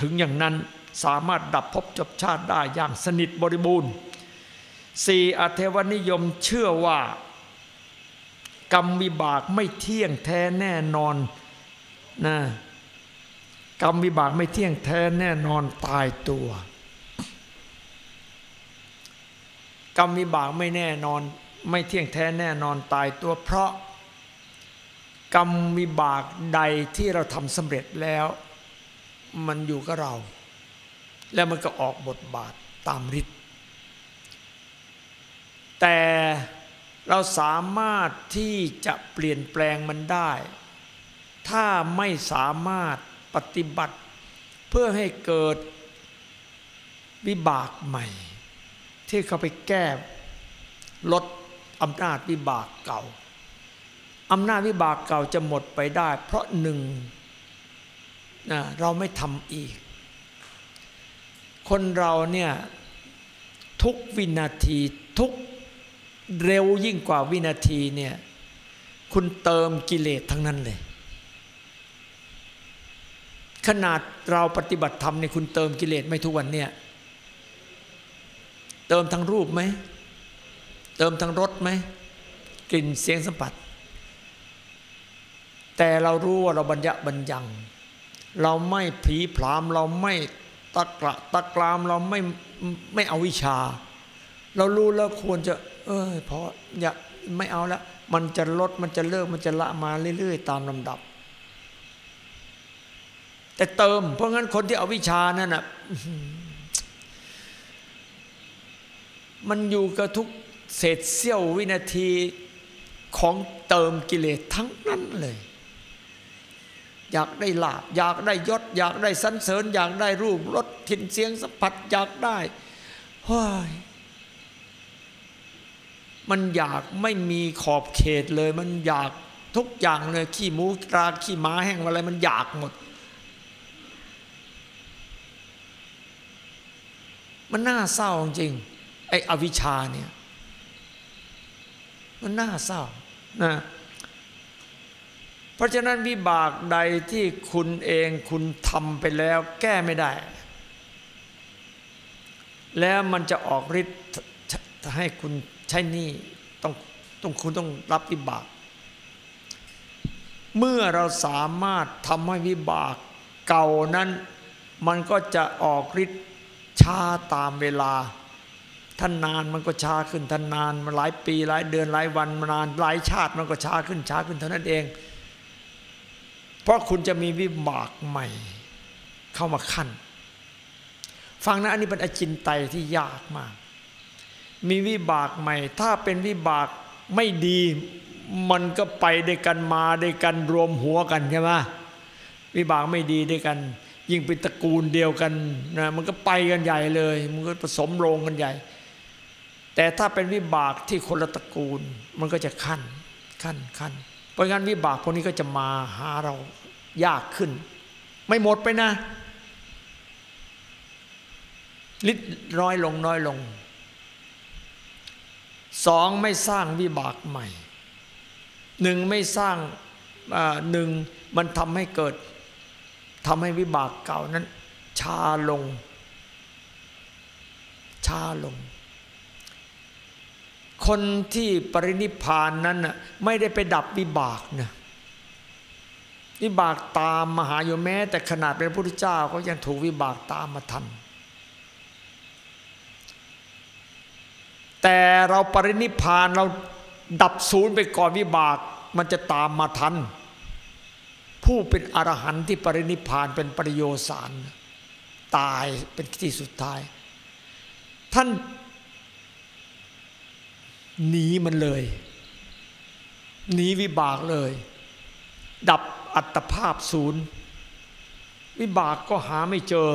ถึงอย่างนั้นสามารถดับภพจบชาติได้อย่างสนิทบริบูรณ์ สี่อเทวนิยมเชื่อว่า กรรมวิบากไม่เที่ยงแท้แน่นอนนะกรรมวิบากไม่เที่ยงแท้แน่นอนตายตัว กรรมวิบากไม่แน่นอน ไม่เที่ยงแท้แน่นอนตายตัว เพราะ กรรมวิบากใดที่เราทำสำเร็จแล้ว มันอยู่กับเรา แล้วมันก็ออกบทบาทตามฤทธิ์ แต่เราสามารถที่จะเปลี่ยนแปลงมันได้ ถ้าไม่สามารถปฏิบัติ เพื่อให้เกิดวิบากใหม่ ที่เขาไปแก้ลดอำนาจวิบากเก่าอำนาจวิบากเก่าจะหมดไปได้ เพราะหนึ่งนะเราไม่ทำอีก คนเราเนี่ยทุกวินาทีทุก เร็วยิ่งกว่าวินาทีเนี่ยคุณเติมกิเลสทั้งนั้นเลย ขนาดเราปฏิบัติธรรมในคุณเติมกิเลสไม่ทุกวันเนี่ยเติมทั้งรูปไหมเติมทั้งรสไหมกลิ่นเสียงสัมผัส แต่เรารู้ว่าเราบัญญับัญญัง เราไม่ผีผามเราไม่ตะกระตะกรามเราไม่ไม่เอาวิชา เรารู้แล้วควรจะ เออพออย่าไม่เอาแล้วมันจะลดมันจะเลิกมันจะละมาเรื่อยๆ ตามลำดับ แต่เติม เพราะงั้นคนที่เอาวิชานั่นน่ะมันอยู่กับทุกเศษเสี้ยววินาทีของเติมกิเลสทั้งนั้นเลย อยากได้ลาบอยากได้ยศ อยากได้สันเสริญ อยากได้รูปรสทินเสียงสัมผัสอยากได้ฮ้ย มันอยากไม่มีขอบเขตเลย มันอยากทุกอย่างเลยขี้หมูตราขี้ม้าแห้งอะไรมันอยากหมด มันน่าเศร้าจริงไอ้อวิชชาเนี่ยมันน่าเศร้านะเพราะฉะนั้นวิบากใดที่คุณเองคุณทำไปแล้วแก้ไม่ได้ แล้วมันจะออกฤทธิ์ให้คุณ ใช้นี่ต้องต้องคุณต้องรับวิบาก เมื่อเราสามารถทำให้วิบากเก่านั้น มันก็จะออกฤทธิ์ช้าตามเวลาท่านนานมันก็ช้าขึ้นท่านนานมาหลายปีหลายเดือนหลายวันมานานหลายชาติมันก็ช้าขึ้นช้าขึ้นเท่านั้นเอง เพราะคุณจะมีวิบากใหม่ เข้ามาขั้น ฟังนะอันนี้เป็นอจินไตยที่ยากมาก มีวิบากใหม่ ถ้าเป็นวิบากไม่ดี มันก็ไปด้วยกันมาด้วยกันรวมหัวกันใช่ไหมวิบากไม่ดีด้วยกัน ยิ่งเป็นตระกูลเดียวกันนะมันก็ไปกันใหญ่เลย มันก็ผสมโรงกันใหญ่ แต่ถ้าเป็นวิบากที่คนละตระกูล มันก็จะขั้นขั้นขั้นเพราะงั้นวิบากพวกนี้ก็จะมาหาเรายากขึ้น ไม่หมดไปนะลิดน้อยลงน้อยลง สองไม่สร้างวิบากใหม่หนึ่งไม่สร้างหนึ่งมันทำให้เกิดทำให้วิบากเก่านั้น ชาลง ชาลง คนที่ปรินิพานนั้นน่ะไม่ได้ไปดับวิบากนะวิบากตามมหาโยแม้ แต่ขนาดเป็นพระพุทธเจ้าก็ยังถูกวิบากตามมาทัน แต่เราปรินิพานเราดับศูนย์ไปก่อนวิบาก มันจะตามมาทัน ผู้เป็นอรหันต์ที่ปรินิพานเป็นปริโยสารตายเป็นที่สุดท้าย ท่านหนีมันเลยหนีวิบากเลย ดับอัตภาพศูนย์ วิบากก็หาไม่เจอ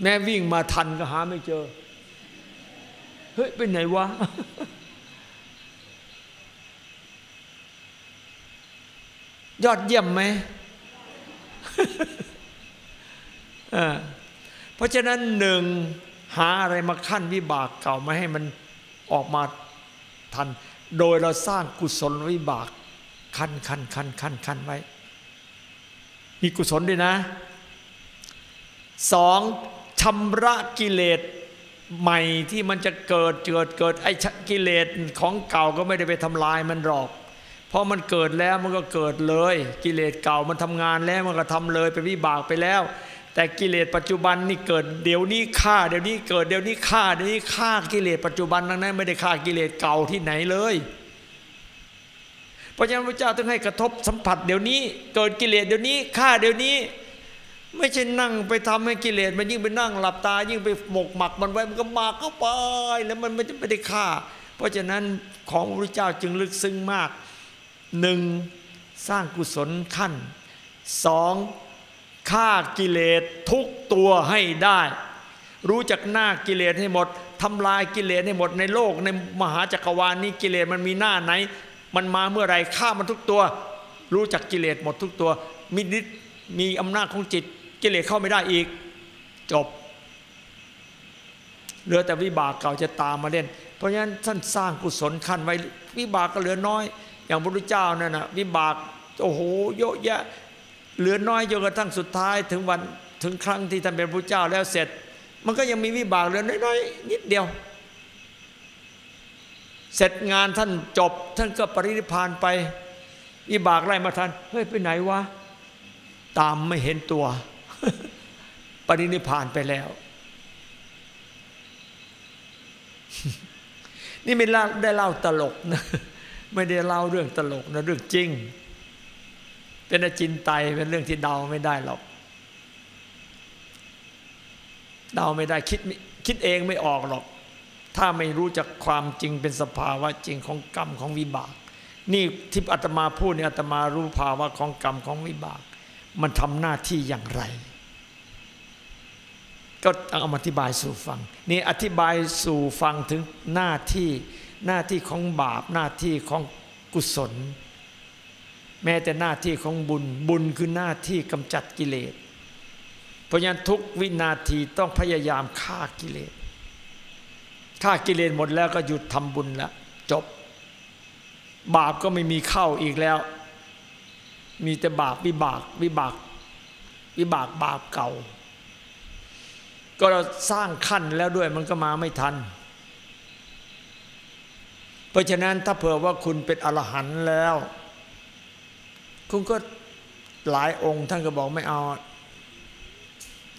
แม่วิ่งมาทันก็หาไม่เจอ เฮ้ยเป็นไหนวะ ยอดเยี่ยมไหมเพราะฉะนั้นหนึ่งหาอะไรมาขั้นวิบากเก่ามาให้มันออกมาทัน โดยเราสร้างกุศลวิบากขั้นขั้นขั้นขั้นขั้นไว้ มีกุศลด้วยนะสอง ชำระกิเลสใหม่ที่มันจะเกิดเกิดเกิดไอ้กิเลสของเก่าก็ไม่ได้ไปทำลายมันหรอก เพราะมันเกิดแล้วมันก็เกิดเลย กิเลสเก่ามันทำงานแล้วมันก็ทำเลยเป็นวิบากไปแล้ว แต่กิเลสปัจจุบันนี่เกิดเดี๋ยวนี้ฆ่าเดี๋ยวนี้เกิดเดี๋ยวนี้ฆ่าเดี๋ยวนี้ฆ่ากิเลสปัจจุบันนั้น ไม่ได้ฆ่ากิเลสเก่าที่ไหนเลยเพราะฉะนั้นพระเจ้าต้องให้กระทบสัมผัสเดี๋ยวนี้ เกิดกิเลสเดี๋ยวนี้ฆ่าเดี๋ยวนี้ ไม่ใช่นั่งไปทำให้กิเลสมันยิ่งไปนั่งหลับตา ยิ่งไปหมกหมักมันไว้มันก็มาเข้าไป แล้วมันไม่ไม่ได้ฆ่า เพราะฉะนั้นของพระเจ้าจึงลึกซึ้งมากหนึ่งสร้างกุศลขั้นสองฆ่ากิเลสทุกตัวให้ได้ รู้จักหน้ากิเลสให้หมดทำลายกิเลสให้หมดในโลกในมหาจักรวาลนี้กิเลสมันมีหน้าไหน มันมาเมื่อไรฆ่ามันทุกตัว รู้จักกิเลสหมดทุกตัว มีนิดมีอำนาจของจิต กิเลสเข้าไม่ได้อีก จบเหลือแต่วิบากเก่าจะตามมาเล่น เพราะฉะนั้นท่านสร้างกุศลขั้นไว้วิบากก็เหลือน้อย อย่างพระพุทธเจ้านั่นนะวิบากโอ้โหเยอะแยะเหลือน้อยจนกระทั่งสุดท้ายถึงวันถึงครั้งที่ท่านเป็นพระเจ้าแล้วเสร็จ มันก็ยังมีวิบากเหลือน้อยๆนิดเดียว เสร็จงานท่านจบ ท่านก็ปรินิพานไป วิบากไล่มาทันเฮ้ยไปไหนวะตามไม่เห็นตัว ปรินิพานไปแล้ว นี่ไม่ได้เล่าตลกนะไม่ได้เล่าเรื่องตลกนะเรื่องจริง เป็นอจินไตเป็นเรื่องที่เดาไม่ได้หรอกเดาไม่ได้คิดคิดเองไม่ออกหรอก ถ้าไม่รู้จักความจริงเป็นสภาวะจริงของกรรมของวิบาก นี่ที่อาตมาพูดเนี่ยอาตมารู้ภาวะของกรรมของวิบาก มันทำหน้าที่อย่างไร ก็เอามาอธิบายสู่ฟัง นี่อธิบายสู่ฟังถึงหน้าที่หน้าที่ของบาปหน้าที่ของกุศล แม้แต่หน้าที่ของบุญบุญคือหน้าที่กำจัดกิเลสเพราะฉะนั้นทุกวินาทีต้องพยายามฆ่ากิเลสฆ่ากิเลสหมดแล้วก็หยุดทำบุญล้วจบบาปก็ไม่มีเข้าอีกแล้ว มีแต่บาปวิบากวิบาก วิบากบาปเก่า ก็เราสร้างขั้นแล้วด้วยมันก็มาไม่ทัน เพราะฉะนั้นถ้าเผื่อว่าคุณเป็นอรหันต์แล้ว คุณก็หลายองค์ท่านก็บอกไม่เอา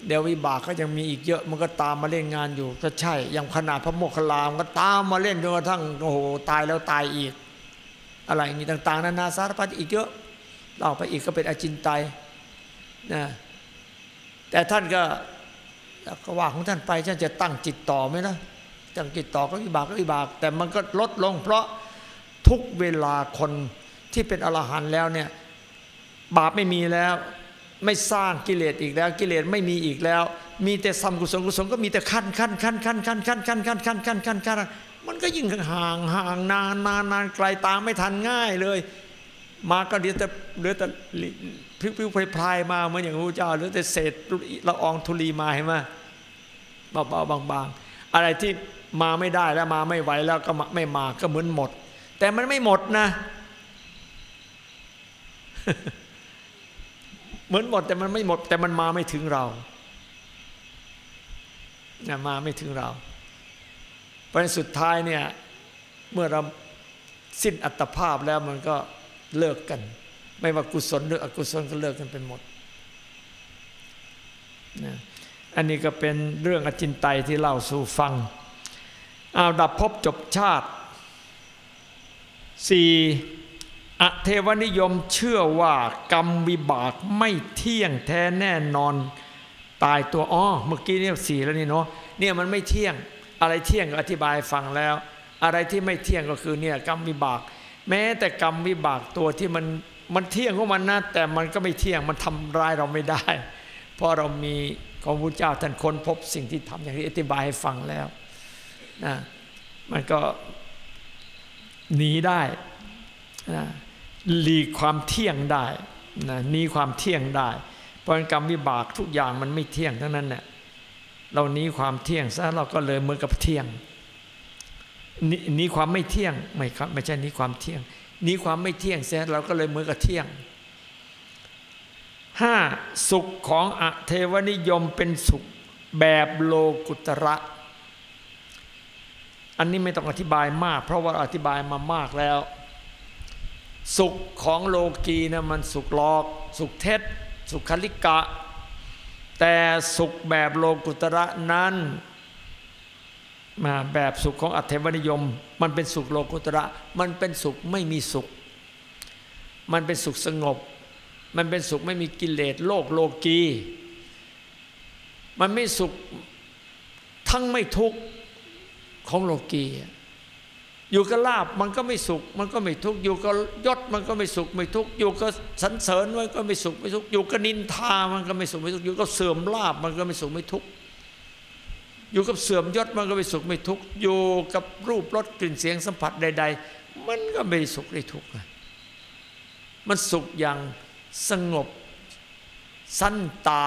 เดี๋ยววิบากก็ยังมีอีกเยอะ มันก็ตามมาเล่นงานอยู่ก็ใช่ อย่างขนาดพระโมคคัลลามก็ตามมาเล่นจนกระทั่งโอ้โหตายแล้วตายอีก อะไรอย่างนี้ต่าง ๆนานาสารพัดอีกเยอะเล่าไปอีกก็เป็นอจินไตยนะแต่ท่านก็ ก็ว่าของท่านไปท่านจะตั้งจิตต่อไหมนะตั้งจิตต่อก็วิบากก็วิบาก แต่มันก็ลดลง เพราะทุกเวลาคนที่เป็นอรหันต์แล้วเนี่ยบาปไม่มีแล้ว ไม่สร้างกิเลสอีกแล้ว กิเลสไม่มีอีกแล้ว มีแต่สัมกุศลกุศลก็มีแต่ขั้นขั้นขั้นขั้นขั้นขั้นขั้นขั้นขั้นขั้นขั้นขั้นมันก็ยิ่งห่างห่างนานนานนานไกลตามไม่ทันง่ายเลย มาก็เดี๋ยวแต่เหลือแต่ พิ้วๆพลายมาเหมือนอย่างพระเจ้า หรือแต่เศษละอองธุลีมาเห็นไหมเบาๆบางๆ อะไรที่มาไม่ได้แล้วมาไม่ไหวแล้วก็ไม่มาก็เหมือนหมด แต่มันไม่หมดนะ เหมือนหมดแต่มันไม่หมด แต่มันมาไม่ถึงเรานะมาไม่ถึงเรา เพราะสุดท้ายเนี่ยเมื่อเราสิ้นอัตภาพแล้วมันก็เลิกกัน ไม่ว่ากุศลหรืออกุศลก็เลิกกันไปหมดนะอันนี้ก็เป็นเรื่องอจินไตยที่เล่าสู่ฟังเอาดับพบจบชาติสี่อเทวนิยมเชื่อว่ากรรมวิบากไม่เที่ยงแท้แน่นอนตายตัวอ๋อเมื่อกี้เนี่ยสี่แล้วนี่เนาะเนี่ยมันไม่เที่ยงอะไรเที่ยงก็อธิบายฟังแล้ว อะไรที่ไม่เที่ยงก็คือเนี่ยกรรมวิบาก แม้แต่กรรมวิบากตัวที่มัน มันเที่ยงของมันนะแต่มันก็ไม่เที่ยงมันทำร้ายเราไม่ได้ เพราะเรามีของพระเจ้าท่านค้นพบสิ่งที่ทำอย่างที่อธิบายให้ฟังแล้วนะมันก็หนีได้นะหลีกความเที่ยงได้นะหนีความเที่ยงได้ เพราะกรรมวิบากทุกอย่างมันไม่เที่ยงทั้งนั้นเนี่ยเราหนีความเที่ยงซะเราก็เลยเหมือนกับเที่ยงหนีความไม่เที่ยงไม่ครับไม่ใช่หนีความเที่ยง นีความไม่เที่ยงเสียเราก็เลยเหมือนกับเที่ยงห้าสุขของอเทวนิยมเป็นสุขแบบโลกุตระ อันนี้ไม่ต้องอธิบายมาก เพราะว่าอธิบายมามากแล้ว สุขของโลกีนะมันสุขหลอก สุขเท็จ สุขคลิกะ แต่สุขแบบโลกุตระนั้น มาแบบสุขของอัตเทวนิยม มันเป็นสุขโลกุตระ มันเป็นสุขไม่มีสุข มันเป็นสุขสงบ มันเป็นสุขไม่มีกิเลสโลกโลกี มันไม่สุขทั้งไม่ทุกข์ของโลกีอยู่กับลาบมันก็ไม่สุข มันก็ไม่ทุกข์อยู่กับยศมันก็ไม่สุขไม่ทุกข์อยู่กับสันเสริญมันก็ไม่สุขไม่ทุกข์อยู่กับนินทามันก็ไม่สุขไม่ทุกข์อยู่กับเสื่อมลาบมันก็ไม่สุขไม่ทุกข์ อยู่กับเสื่อมยศมันก็ไม่สุขไม่ทุกข์อยู่กับรูปรสกลิ่นเสียงสัมผัสใด ๆ มันก็ไม่สุขไม่ทุกข์มันสุขอย่างสงบสั้นตา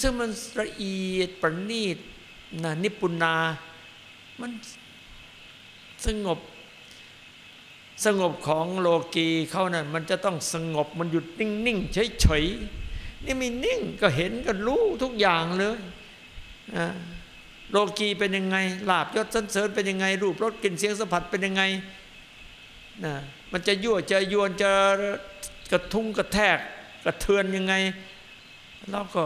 ซึ่งมันละเอียดประณีตนะนิปุนา มันสงบ สงบของโลกีเขานั่นมันจะต้องสงบมันหยุดนิ่ง ๆ เฉย ๆ นี่ไม่นิ่งก็เห็นก็รู้ทุกอย่างเลย โลกีเป็นยังไงลาบยศสันเสริญเป็นยังไง รูปรสกลิ่นเสียงสัมผัสเป็นยังไงนะมันจะยั่วจะยวนจะกระทุ้งกระแทกกระเทือนยังไงแล้วก็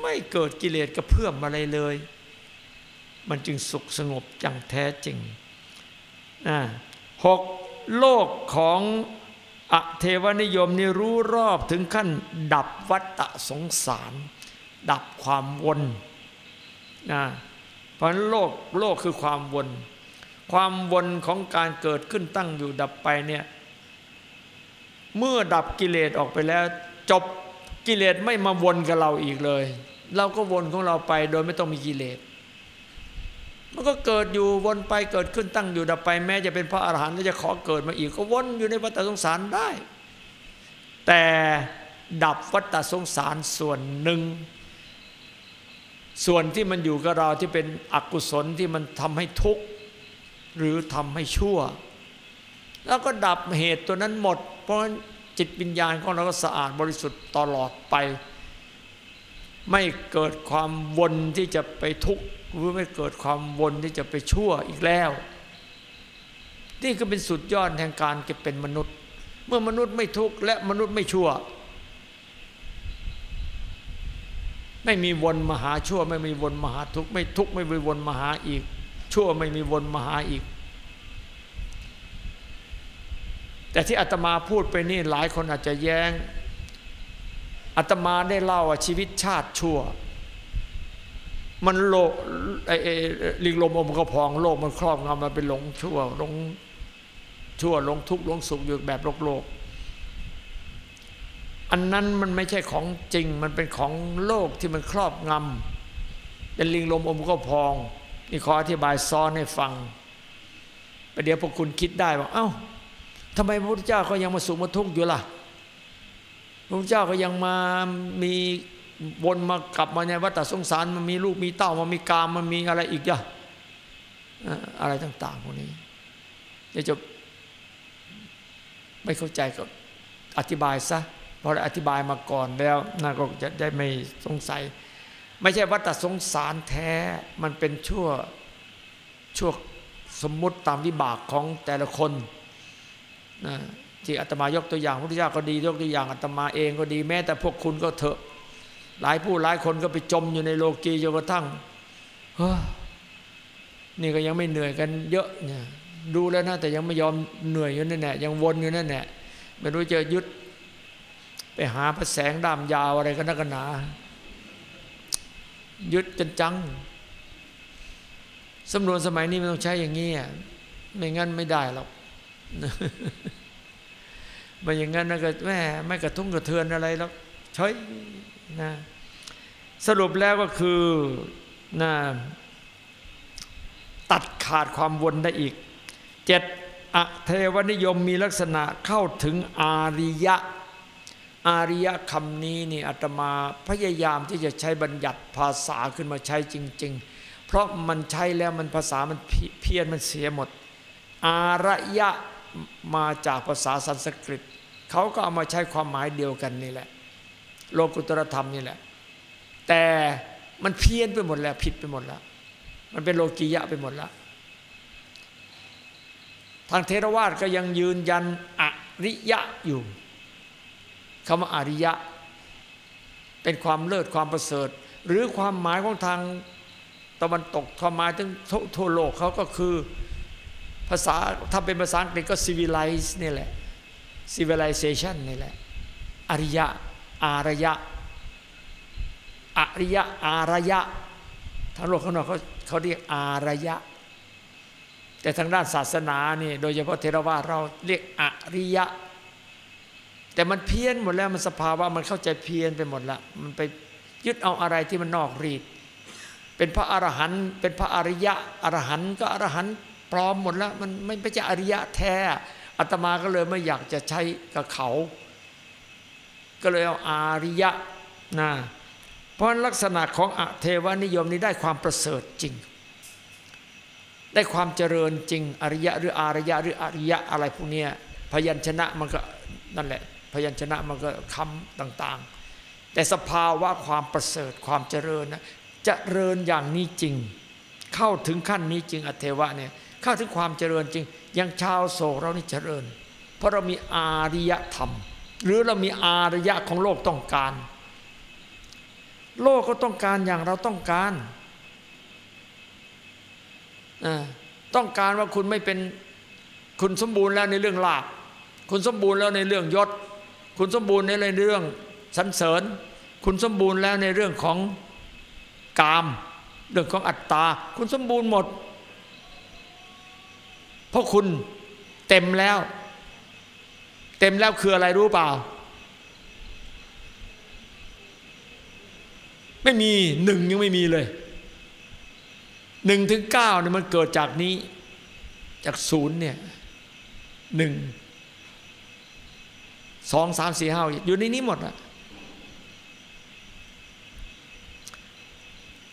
ไม่เกิดกิเลสกระเพื่อมอะไรเลย มันจึงสุขสงบจังแท้จริงหกโลกของอเทวนิยมนี่รู้รอบถึงขั้น ดับวัฏสงสาร ดับความวน นะเพราะโลกโลกคือความวน ความวนของการเกิดขึ้นตั้งอยู่ดับไปเนี่ยเมื่อดับกิเลสออกไปแล้ว จบกิเลสไม่มาวนกับเราอีกเลย เราก็วนของเราไปโดยไม่ต้องมีกิเลสมันก็เกิดอยู่วนไปเกิดขึ้นตั้งอยู่ดับไป แม้จะเป็นพระอรหันต์จะขอเกิดมาอีก ก็วนอยู่ในวัฏสงสารได้ แต่ดับวัฏสงสารส่วนหนึ่ง ส่วนที่มันอยู่กับเราที่เป็นอกุศลที่มันทำให้ทุกข์หรือทำให้ชั่ว แล้วก็ดับเหตุตัวนั้นหมด เพราะจิตวิญญาณของเราก็สะอาดบริสุทธิ์ตลอดไป ไม่เกิดความวนที่จะไปทุกข์หรือไม่เกิดความวนที่จะไปชั่วอีกแล้ว นี่ก็เป็นสุดยอดแห่งการเก็บเป็นมนุษย์ เมื่อมนุษย์ไม่ทุกข์และมนุษย์ไม่ชั่ว ไม่มีวนมหาชั่ว ไม่มีวนมหาทุกข์ไม่ทุกข์ไม่มีวนมหาอีก ชั่วไม่มีวนมหาอีก แต่ที่อาตมาพูดไปนี่หลายคนอาจจะแย้งอาตมาได้เล่าว่าชีวิตชาติชั่ว มันโลไอ้ลิงลมอมกระพองโลกมันครอบงำมาเป็นหลงชั่วหลงชั่วหลงทุกข์หลงสุขอยู่แบบโลกโลก อันนั้นมันไม่ใช่ของจริง มันเป็นของโลกที่มันครอบงำเป็นลิงลมอมกระพอง นี่ขออธิบายซ้อนให้ฟังประเดี๋ยวพวกคุณคิดได้ว่าเอ้าทำไมพระพุทธเจ้าก็ยังมาสุขมาทุกข์อยู่ล่ะพระพุทธเจ้าก็ยังมามีวนมากลับมาในวัฏสงสารมันมีลูกมีเต้ามันมีกามมันมีอะไรอีกอะอะไรต่าง ๆพวกนี้จะไม่เข้าใจก็อธิบายซะ เพราะอธิบายมาก่อนแล้วน่าก็จะได้ไม่สงสัย ไม่ใช่วัฏสงสารแท้มันเป็นชั่วชั่วสมมุติตามวิบากของแต่ละคนนะที่อาตมายกตัวอย่างพระพุทธเจ้าก็ดียกตัวอย่างอาตมาเองก็ดีแม้แต่พวกคุณก็เถอะ หลายผู้หลายคนก็ไปจมอยู่ในโลกีจนกระทั่งนี่ก็ยังไม่เหนื่อยกันเยอะเนี่ยดูแล้วนะแต่ยังไม่ยอมเหนื่อยอยู่นั่นแหละยังวนอยู่นั่นแหละไม่รู้จะยึด ไปหาพระแสงดำยาวอะไรก็นักกันหนา ยึดจนจังสำนวนสมัยนี้มันต้องใช้อย่างนี้อะไม่งั้นไม่ได้หรอกม่อย่างนั้นนะก็แม่ไม่กระทุ่งกระเทือนอะไรแล้วเฉยนะสรุปแล้วก็คือนะตัดขาดความวนได้อีกเจ็ดอเทวนิยมมีลักษณะเข้าถึงอาริยะ อาริยะคำนี้นี่อาตมาพยายามที่จะใช้บัญญัติภาษาขึ้นมาใช้จริง ๆ เพราะมันใช้แล้วมันภาษามันเพี้ยนมันเสียหมด อารยะมาจากภาษาสันสกฤตเขาก็เอามาใช้ความหมายเดียวกันนี่แหละ โลกุตรธรรมนี่แหละ แต่มันเพี้ยนไปหมดแล้วผิดไปหมดแล้ว มันเป็นโลกียะไปหมดแล้วทางเทรวาสก็ยังยืนยันอริยะอยู่ คำว่าอริยะ เป็นความเลิศความประเสริฐ หรือความหมายของทางตะวันตกความหมายถึงทั่วโลกเขาก็คือภาษาถ้าเป็นภาษาอังกฤษก็ civilize นี่แหละ civilization นี่แหละ อริยะ อารยะ อริยะ อารยะทางโลกข้างนอกเขาเขาเรียกอารยะ แต่ทางด้านศาสนานี่โดยเฉพาะเทรวาเราเรียกอริยะ แต่มันเพี้ยนหมดแล้วมันสภาวะมันเข้าใจเพี้ยนไปหมดละมันไปยึดเอาอะไรที่มันนอกรีดเป็นพระอรหันต์เป็นพระอริยะอรหันต์ก็อรหันต์ปลอมหมดแล้วมันไม่ใช่อริยะแท้อาตมาก็เลยไม่อยากจะใช้กับเขา ก็เลยเอาอาริยะนะเพราะลักษณะของอเทวนิยมนี้ได้ความประเสริฐจริง ได้ความเจริญจริง อริยะหรืออารยะหรืออริยะอะไรพวกนี้พยัญชนะมันก็นั่นแหละ พยัญชนะมันก็คำต่างๆ แต่สภาวะความประเสริฐความเจริญนะจะเจริญอย่างนี้จริง เข้าถึงขั้นนี้จริงอเทวะเนี่ยเข้าถึงความเจริญจริงอย่างชาวโศกเรานี่เจริญ เพราะเรามีอาริยธรรม หรือเรามีอารยะของโลกต้องการ โลกก็ต้องการอย่างเราต้องการต้องการว่าคุณไม่เป็นคุณสมบูรณ์แล้วในเรื่องลาภคุณสมบูรณ์แล้วในเรื่องยศ คุณสมบูรณ์ในเรื่องสรรเสริญ คุณสมบูรณ์แล้วในเรื่องของกาม เรื่องของอัตตา คุณสมบูรณ์หมด เพราะคุณเต็มแล้ว เต็มแล้วคืออะไรรู้เปล่า ไม่มีหนึ่งยังไม่มีเลยหนึ่งถึงเก้าเนี่ยมันเกิดจากนี้ จากศูนย์เนี่ยหนึ่ง สองสามสี่ห้าอยู่ในนี้หมดอะ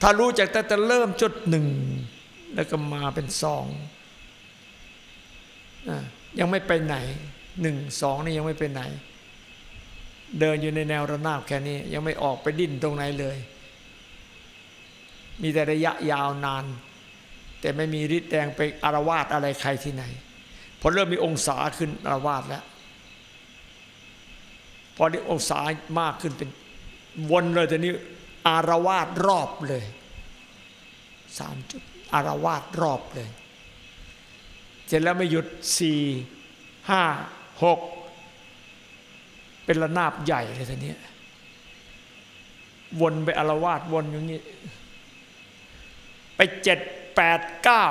ถ้ารู้จากแต่จะเริ่มจุดหนึ่งแล้วก็มาเป็นสองยังไม่ไปไหนหนึ่งสองนี่ยังไม่ไปไหน เดินอยู่ในแนวระนาบแค่นี้ ยังไม่ออกไปดิ้นตรงไหนเลย มีแต่ระยะยาวนาน แต่ไม่มีฤทธิ์แดงไปอารวาสอะไรใครที่ไหนพอเริ่มมีองศาขึ้นอารวาสแล้ว พอได้องศามากขึ้นเป็นวนเลยแต่นี้อารวาสรอบเลยสามจุดอารวาสรอบเลย เสร็จแล้วไม่หยุดสี่ห้าหกเป็นระนาบใหญ่เลยทีนี้วนไปอารวาสวนอย่างนี้ ไปเจ็ดแปดเก้า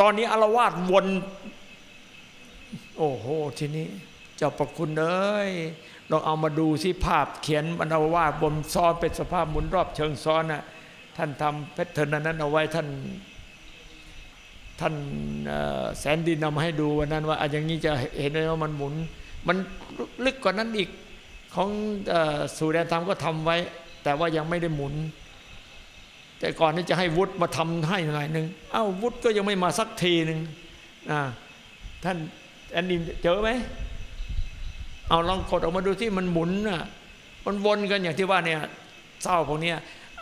ตอนนี้อารวาสวน โอ้โหทีนี้ เจ้าประคุณเอ้ยลองเอามาดูสิภาพเขียนบรรวาบนซ้อนเป็นสภาพหมุนรอบเชิงซ้อนน่ะท่านทำแพทเทิร์นนั้นเอาไว้ท่านท่านแสนดินนำมาให้ดูวันนั้นว่าอย่างนี้จะเห็นได้ว่ามันหมุน มันลึกกว่านั้นอีกของสุแดนธรรมก็ทำไว้ แต่ว่ายังไม่ได้หมุน แต่ก่อนที่จะให้วุฒิมาทำให้หน่อยหนึ่งเอ้าวุฒิก็ยังไม่มาสักทีหนึ่งท่านแอนดิมเจอไหม เอาลองกดออกมาดูที่มันหมุนอะมันวนกันอย่างที่ว่าเนี่ยเศร้าพวกนี้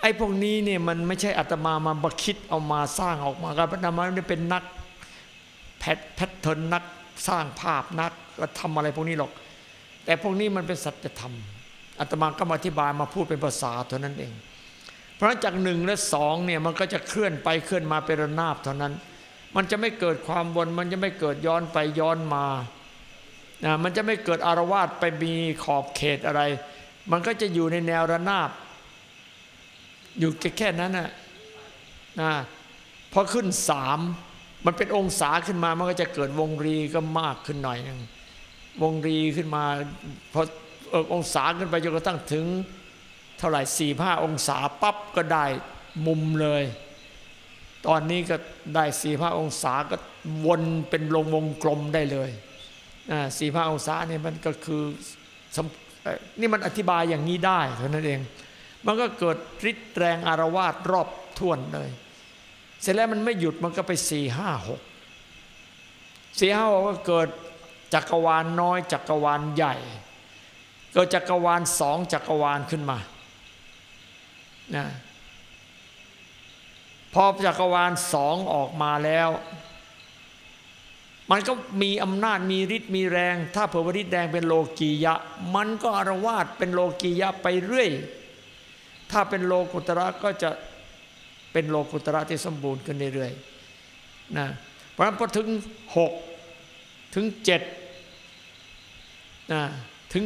ไอ้พวกนี้เนี่ยมันไม่ใช่อัตมามาบัคิดเอามาสร้างออกมาครับอาตมาไม่ได้เป็นนักแพทแพทเทิร์นนักสร้างภาพนักก็ทำอะไรพวกนี้หรอก แต่พวกนี้มันเป็นสัจธรรมอาตมาก็มาอธิบายมาพูดเป็นภาษาเท่านั้นเอง เพราะจากหนึ่งและสองเนี่ยมันก็จะเคลื่อนไปเคลื่อนมาเป็นระนาบเท่านั้น มันจะไม่เกิดความวนมันจะไม่เกิดย้อนไปย้อนมา นะมันจะไม่เกิดอารวาสไปมีขอบเขตอะไร มันก็จะอยู่ในแนวระนาบ อยู่แค่นั้นนะนะพอขึ้นสามมันเป็นองศาขึ้นมา มันก็จะเกิดวงรีก็มากขึ้นหน่อยนึงวงรีขึ้นมาพอองศาขึ้นไปจนกระทั่งถึง เท่าไหร่สี่ห้าองศาปั๊บก็ได้มุมเลย ตอนนี้ก็ได้สี่ห้าองศาก็วนเป็นลงวงกลมได้เลย สี่ห้าองศาเนี่ยมันก็คือนี่มันอธิบายอย่างนี้ได้เท่านั้นเอง มันก็เกิดฤทธิ์แรงอารวาสรอบท่วนเลย เสร็จแล้วมันไม่หยุดมันก็ไปสี่ห้าหกสี่ห้าหกก็เกิดจักรวาลน้อยจักรวาลใหญ่ เกิดจักรวาลสองจักรวาลขึ้นมานะพอจักรวาลสองออกมาแล้ว มันก็มีอำนาจมีฤทธิ์มีแรง ถ้าเผวฤทธิ์แดงเป็นโลกียะ มันก็อารวาสเป็นโลกียะไปเรื่อย ถ้าเป็นโลกุตระก็จะเป็นโลกุตระที่สมบูรณ์ขึ้นเรื่อยๆนะเพราะฉะนั้นพอถึงหกถึงเจ็ดนะถึง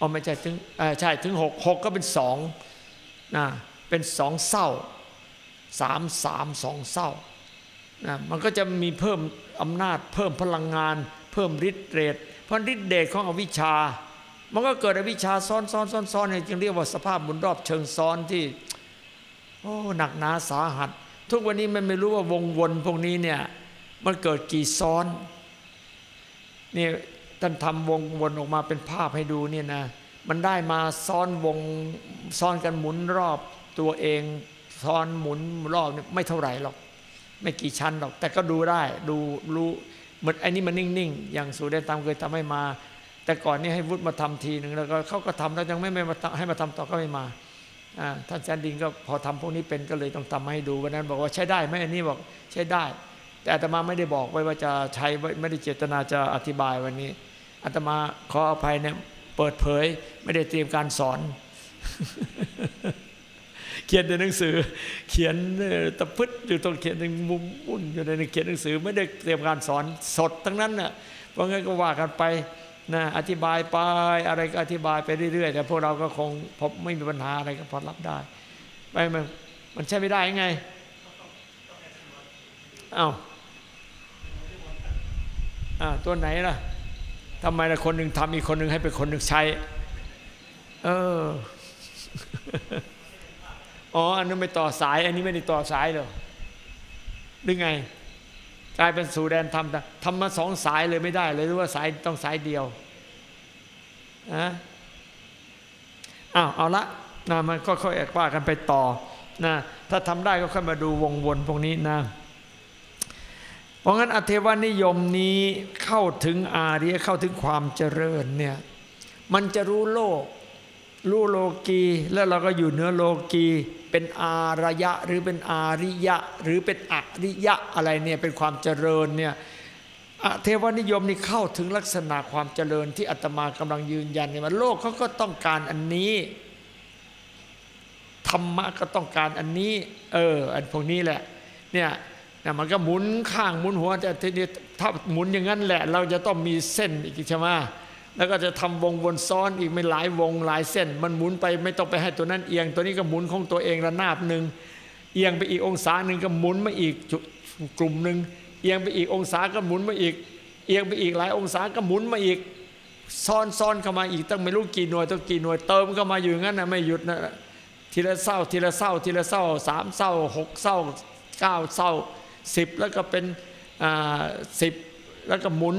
อ๋อไม่ใช่ถึงใช่ถึงหกหกก็เป็นสองนะเป็นสองเศร้าสามสามสองเศร้า นะมันก็จะมีเพิ่มอำนาจ เพิ่มพลังงาน เพิ่มฤทธิ์เดชเพราะฤทธิ์เดชของอวิชชา มันก็เกิดอวิชชาซ้อนซ้อนซ้อนซ้อนเนี่ยจึงเรียกว่าสภาพบุญรอบเชิงซ้อนที่โอ้หนักหนาสาหัส ทุกวันนี้มันไม่รู้ว่าวงวนพวกนี้เนี่ยมันเกิดกี่ซ้อนนี่ท่านทำวงวนออกมาเป็นภาพให้ดูเนี่ยนะมันได้มาซ้อนวงซ้อนกันหมุนรอบตัวเองซ้อนหมุนรอบนี่ไม่เท่าไหร่หรอก ไม่กี่ชั้นหรอก แต่ก็ดูได้ดูรู้เหมือนไอ้นี่มันนิ่งๆอย่างสูได้ตามเคยทำให้มา แต่ก่อนนี้ให้วุฒิมาทำทีหนึ่งแล้วก็เขาก็ทำแล้วยังไม่ไม่มาให้มาทำต่อก็ไม่มาท่านแซนดิงก็พอทำพวกนี้เป็นก็เลยต้องทำให้ดูวันนั้น บอกว่าใช้ได้ไหมอันนี้บอกใช้ได้ แต่อาตมาไม่ได้บอกไว้ว่าจะใช้ไม่ได้เจตนาจะอธิบายวันนี้อาตมาขออภัยเนี่ยเปิดเผย ไม่ได้เตรียมการสอน เขียนในหนังสือ เขียนตะพึดอยู่ตรงเขียนในมุมมุ่นอยู่ในเขียนหนังสือไม่ได้เตรียมการสอนสดทั้งนั้นน่ะเพราะงั้นก็ว่ากันไปนะอธิบายไปอะไรก็อธิบายไปเรื่อยๆแต่พวกเราก็คงพบไม่มีปัญหาอะไรก็พอรับได้ไม่มันมันใช่ไม่ได้ยังไงอ้าอ่าตัวไหนล่ะทำไมละคนหนึ่งทำอีกคนหนึ่งให้เป็นคนหนึ่งใช้ เออ อ๋อ อันนั้นไม่ต่อสาย อันนี้ไม่ได้ต่อสายเลยหรือไง กลายเป็นสู่แดนทำทำมาสองสายเลยไม่ได้เลยหรือว่าสายต้องสายเดียวอะอ้าวเอาละนะมันก็ค่อยๆว่ากันไปต่อนะถ้าทำได้ก็ค่อยมาดูวงวนพวกนี้นะเพราะงั้นอเทวนิยมนี้เข้าถึงอาเรียเข้าถึงความเจริญเนี่ยมันจะรู้โลก รู้โลกีแล้วเราก็อยู่เหนือโลกี เป็นอารยะหรือเป็นอาริยะ หรือเป็นอริยะอะไรเนี่ยเป็นความเจริญเนี่ยเทวนิยมนี่เข้าถึงลักษณะความเจริญที่อาตมากำลังยืนยันเนี่ยว่าโลกเขาก็ต้องการอันนี้ธรรมะก็ต้องการอันนี้ เออ อันพวกนี้แหละเนี่ยนะมันก็หมุนข้างหมุนหัวแต่ทีนี้ถ้าหมุนอย่างนั้นแหละ เราจะต้องมีเส้นอีกใช่ไหม แล้วก็จะทำวงวนซ้อนอีกไม่หลายวงหลายเส้น มันหมุนไปไม่ต้องไปให้ตัวนั้นเอียง ตัวนี้ก็หมุนของตัวเองระนาบหนึ่งเอียงไปอีกองศาหนึ่งก็หมุนมาอีกกลุ่มหนึ่งเอียงไปอีกองศาก็หมุนมาอีก เอียงไปอีกหลายองศาก็หมุนมาอีกซ้อนซ้อนเข้ามาอีกตั้งไม่รู้กี่หน่วยต้งกี่หน่วยเติมเข้ามาอยู่งั้นนะไม่หยุดนะทีละเศร้าทีละเศร้าทีละเศร้าสามเศร้าหกเศร้าเก้าเศร้าสิบแล้วก็เป็นสิบแล้วก็หมุน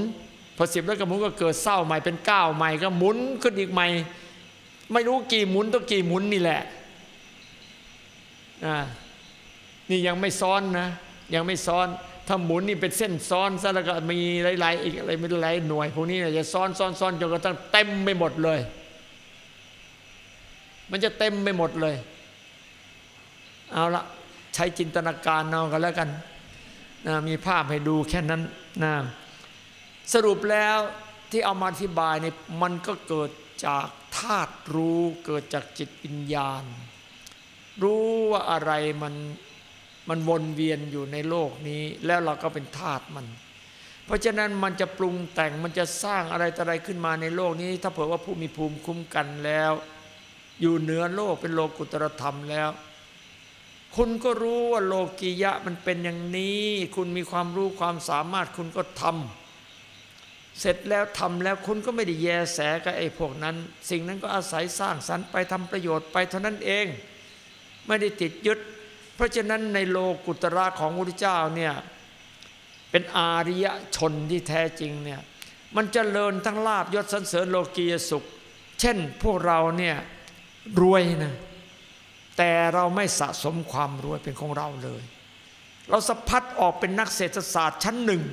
อสิบแล้วก็หมุนก็เกิดเศร้าใหม่เป็นเก้าใหม่ก็หมุนขึ้นอีกใหม่ ไม่รู้กี่หมุนต้องกี่หมุนนี่แหละนี่ยังไม่ซ้อนนะ ยังไม่ซ้อนถ้าหมุนนี่เป็นเส้นซ้อนซะแล้วก็มีหลายๆอีกอะไรไม่หลายหน่วยพวกนี้จะซ้อนซ้อนซ้อนจนกระทั่งเต็มไปหมดเลย มันจะเต็มไปหมดเลย เอาละใช้จินตนาการเอากันแล้วกันนะมีภาพให้ดูแค่นั้นนะ สรุปแล้วที่เอามาอธิบายเนี่ยมันก็เกิดจากธาตุรู้เกิดจากจิตวิญญาณ รู้ว่าอะไรมันมันวนเวียนอยู่ในโลกนี้ แล้วเราก็เป็นทาสมัน เพราะฉะนั้นมันจะปรุงแต่งมันจะสร้างอะไรต่ออะไรขึ้นมาในโลกนี้ ถ้าเผื่อว่าผู้มีภูมิคุ้มกันแล้ว อยู่เหนือโลกเป็นโลกุตรธรรมแล้ว คุณก็รู้ว่าโลกียะมันเป็นอย่างนี้ คุณมีความรู้ความสามารถคุณก็ทำ เสร็จแล้วทำแล้วคุณก็ไม่ได้แยแสกับไอ้พวกนั้น สิ่งนั้นก็อาศัยสร้างสรรค์ไปทำประโยชน์ไปเท่านั้นเอง ไม่ได้ติดยึด เพราะฉะนั้นในโลกุตระของพระพุทธเจ้าเนี่ยเป็นอาริยชนที่แท้จริงเนี่ยมันจเจริญทั้งลาบยศสันเสริญโลกียสุข เช่นพวกเราเนี่ยรวยนะแต่เราไม่สะสมความรวยเป็นของเราเลย เราสะพัดออกเป็นนักเศรษฐศาสตร์ชั้นหนึ่ง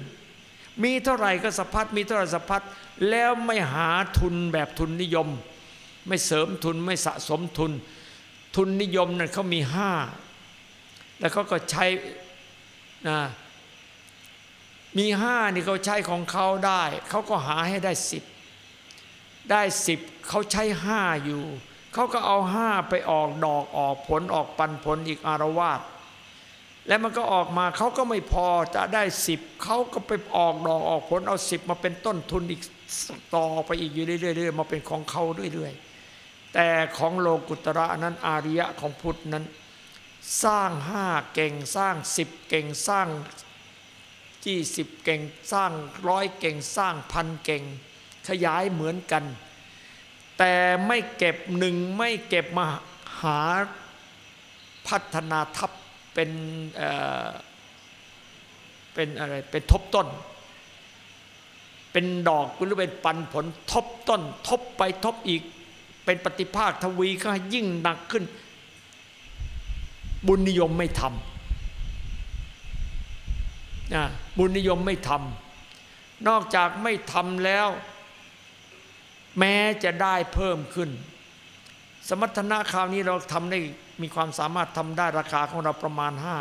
มีเท่าไหร่ก็สะพัดมีเท่าไหร่สะพัดแล้วไม่หาทุนแบบทุนนิยม ไม่เสริมทุนไม่สะสมทุน ทุนนิยมนั้นเขามีห้าแล้วเขาก็ใช้นะมีห้านี่เขาใช้ของเขาได้ เขาก็หาให้ได้สิบได้สิบเขาใช้ห้าอยู่ เขาก็เอาห้าไปออกดอกออกผลออกปันผลอีกอารวาส แล้วมันก็ออกมาเขาก็ไม่พอจะได้สิบเขาก็ไปออกดอกออกผลเอาสิบมาเป็นต้นทุนอีกต่อไปอีกอยู่เรื่อยๆมาเป็นของเขาเรื่อยๆแต่ของโลกุตระนั้นอาริยะของพุทธนั้น สร้างห้าเก่งสร้างสิบเก่งสร้างยี่สิบเก่งสร้างร้อยเก่งสร้างพันเก่ง ขยายเหมือนกัน แต่ไม่เก็บหนึ่งไม่เก็บมาหาพัฒนาทับ เป็นเเป็นอะไรเป็นทบต้น เป็นดอกหรือเป็นปันผลทบต้น ทบไปทบอีก เป็นปฏิภาคทวีก็ยิ่งหนักขึ้น บุญนิยมไม่ทำนะบุญนิยมไม่ทำนอกจากไม่ทำแล้ว แม้จะได้เพิ่มขึ้น สมรรถนะคราวนี้เราทำได้มีความสามารถทำได้ราคาของเราประมาณห้า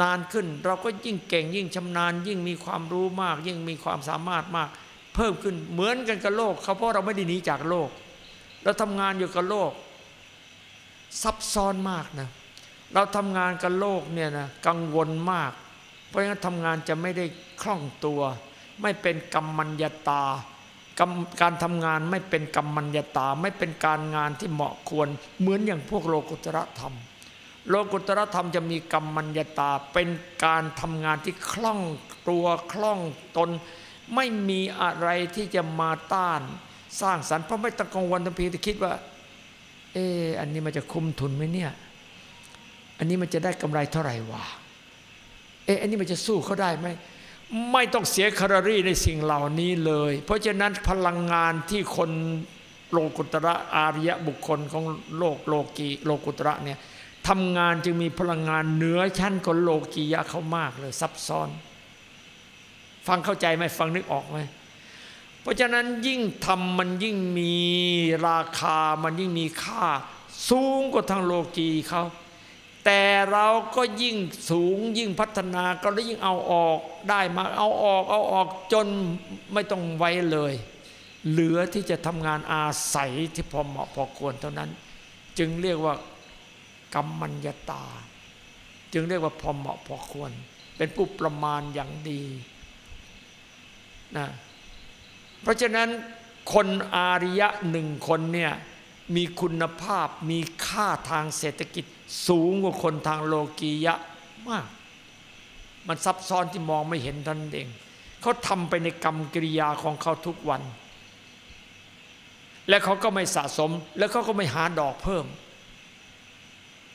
นานขึ้นเราก็ยิ่งเก่งยิ่งชำนาญ ยิ่งมีความรู้มาก ยิ่งมีความสามารถมาก เพิ่มขึ้นเหมือนกันกับโลกเขาเพราะเราไม่ได้หนีจากโลก เราทำงานอยู่กับโลก ซับซ้อนมากนะเราทำงานกับโลกเนี่ยนะกังวลมาก เพราะงั้นทำงานจะไม่ได้คล่องตัว ไม่เป็นกรรมัญญาตา การทำงานไม่เป็นกรรมัญญาตาไม่เป็นการงานที่เหมาะควร เหมือนอย่างพวกโลกุตระธรรม โลกุตระธรรมจะมีกรรมัญญาตาเป็นการทำงานที่คล่องตัวคล่องตน ไม่มีอะไรที่จะมาต้าน สร้างสรรค์เพราะไม่ต้องกังวลทันทีแต่คิดว่า เอออันนี้มันจะคุ้มทุนไหมเนี่ยอันนี้มันจะได้กำไรเท่าไหร่วะเอออันนี้มันจะสู้เขาได้ไหม ไม่ต้องเสียคารารีในสิ่งเหล่านี้เลย เพราะฉะนั้นพลังงานที่คนโลกุตระอาริยบุคคลของโลกโลกีโลกุตระเนี่ยทำงานจึงมีพลังงานเหนือชั้นคนโลกียะเขามากเลยซับซ้อน ฟังเข้าใจไหมฟังนึกออกไหมเพราะฉะนั้นยิ่งทำมันยิ่งมีราคามันยิ่งมีค่า สูงกว่าทางโลกีเขา แต่เราก็ยิ่งสูงยิ่งพัฒนาก็ยิ่งเอาออกได้มาเอาออกเอาออกจนไม่ต้องไว้เลย เหลือที่จะทำงานอาศัยที่พอเหมาะพอควรเท่านั้น จึงเรียกว่ากรรมัญญาตา จึงเรียกว่าพอเหมาะพอควร เป็นผู้ประมาณอย่างดีนะเพราะฉะนั้นคนอาริยะหนึ่งคนเนี่ยมีคุณภาพมีค่าทางเศรษฐกิจ สูงกว่าคนทางโลกียะมาก มันซับซ้อนที่มองไม่เห็นท่านเอง เขาทำไปในกรรมกิริยาของเขาทุกวัน และเขาก็ไม่สะสม แล้วเขาก็ไม่หาดอกเพิ่ม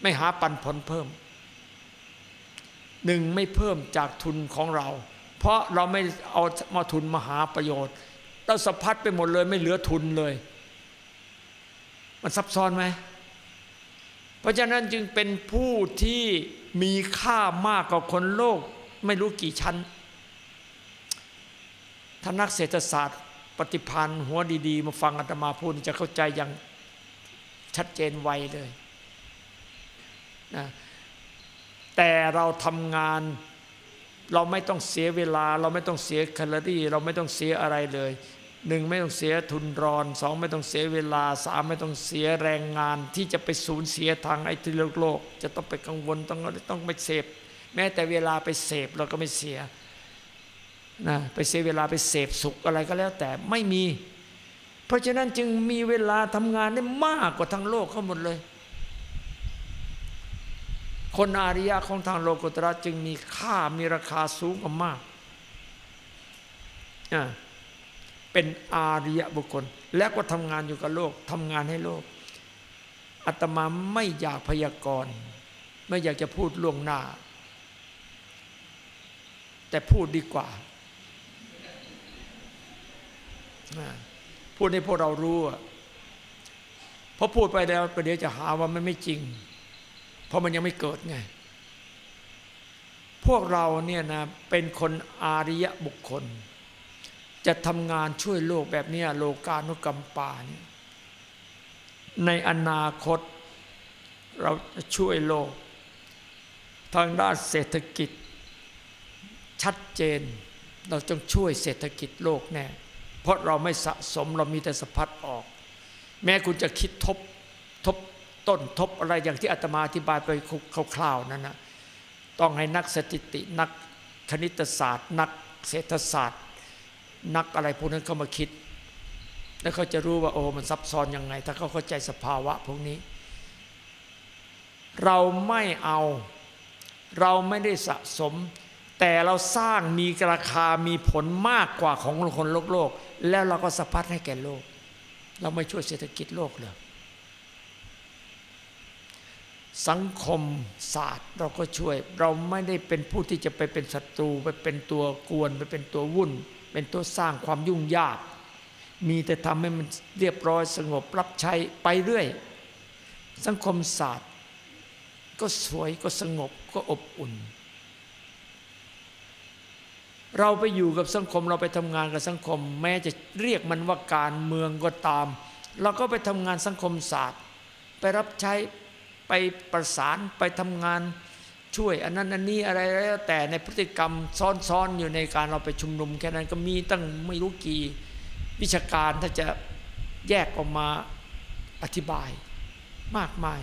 ไม่หาปันผลเพิ่ม หนึ่งไม่เพิ่มจากทุนของเรา เพราะเราไม่เอามาทุนมาหาประโยชน์ เราสะพัดไปหมดเลยไม่เหลือทุนเลย มันซับซ้อนไหม เพราะฉะนั้นจึงเป็นผู้ที่มีค่ามากกว่าคนโลก ไม่รู้กี่ชั้นท่านักเศรษฐศาสตร์ปฏิพันธ์หัวดีๆ มาฟังอาตมาพูดจะเข้าใจอย่างชัดเจนไวเลยนะแต่เราทำงานเราไม่ต้องเสียเวลา เราไม่ต้องเสียแคลอรี่ เราไม่ต้องเสียอะไรเลย หนึ่งไม่ต้องเสียทุนรอนสองไม่ต้องเสียเวลาสามไม่ต้องเสียแรงงาน ที่จะไปสูญเสียทางไอ้ที่โลกโลก จะต้องไปกังวลต้องต้องไปเสพ แม้แต่เวลาไปเสพเราก็ไม่เสียนะไปเสียเวลาไปเสพสุขอะไรก็แล้วแต่ไม่มี เพราะฉะนั้นจึงมีเวลาทำงานได้มากกว่าทั้งโลกเขาหมดเลย คนอาริยะของทางโลกุตระจึงมีค่ามีราคาสูงกว่ามากอ่า เป็นอาริยบุคคล และก็ทำงานอยู่กับโลกทำงานให้โลกอาตมาไม่อยากพยากรณ์ไม่อยากจะพูดล่วงหน้า แต่พูดดีกว่า พูดให้พวกเรารู้เพราะพูดไปแล้วประเดี๋ยวจะหาว่ามันไม่จริง เพราะมันยังไม่เกิดไง พวกเราเนี่ยนะเป็นคนอาริยบุคคล จะทำงานช่วยโลกแบบนี้โลกานุกรรมปานี่ในอนาคตเราจะช่วยโลก ทางด้านเศรษฐกิจ ชัดเจน เราจงช่วยเศรษฐกิจโลกแน่ เพราะเราไม่สะสมเรามีแต่สะพัดออก แม้คุณจะคิดทบทบต้นทบอะไรอย่างที่อาตมาอธิบายไปคร่าวๆนั้นนะต้องให้นักสถิตินักคณิตศาสตร์ นักเศรษฐศาสตร์ นักอะไรพวกนั้นเข้ามาคิด แล้วเขาจะรู้ว่าโอ้มันซับซ้อนยังไง ถ้าเขาเข้าใจสภาวะพวกนี้ เราไม่เอา เราไม่ได้สะสม แต่เราสร้างมีราคามีผลมากกว่าของคนโลกโลก แล้วเราก็สะพัดให้แก่โลก เราไม่ช่วยเศรษฐกิจโลกเลยสังคมศาสตร์เราก็ช่วย เราไม่ได้เป็นผู้ที่จะไปเป็นศัตรู ไปเป็นตัวกวน ไปเป็นตัววุ่น เป็นตัวสร้างความยุ่งยาก มีแต่ทำให้มันเรียบร้อยสงบรับใช้ไปเรื่อย สังคมศาสตร์ ก็สวยก็สงบก็อบอุ่น เราไปอยู่กับสังคมเราไปทำงานกับสังคม แม้จะเรียกมันว่าการเมืองก็ตาม เราก็ไปทำงานสังคมศาสตร์ ไปรับใช้ไปประสานไปทำงาน ช่วย อันนั้นอันนี้อะไรแล้วแต่ในพฤติกรรมซ้อนๆอยู่ในการเราไปชุมนุมแค่นั้นก็มีตั้งไม่รู้กี่วิชาการถ้าจะแยกออกมาอธิบายมากมาย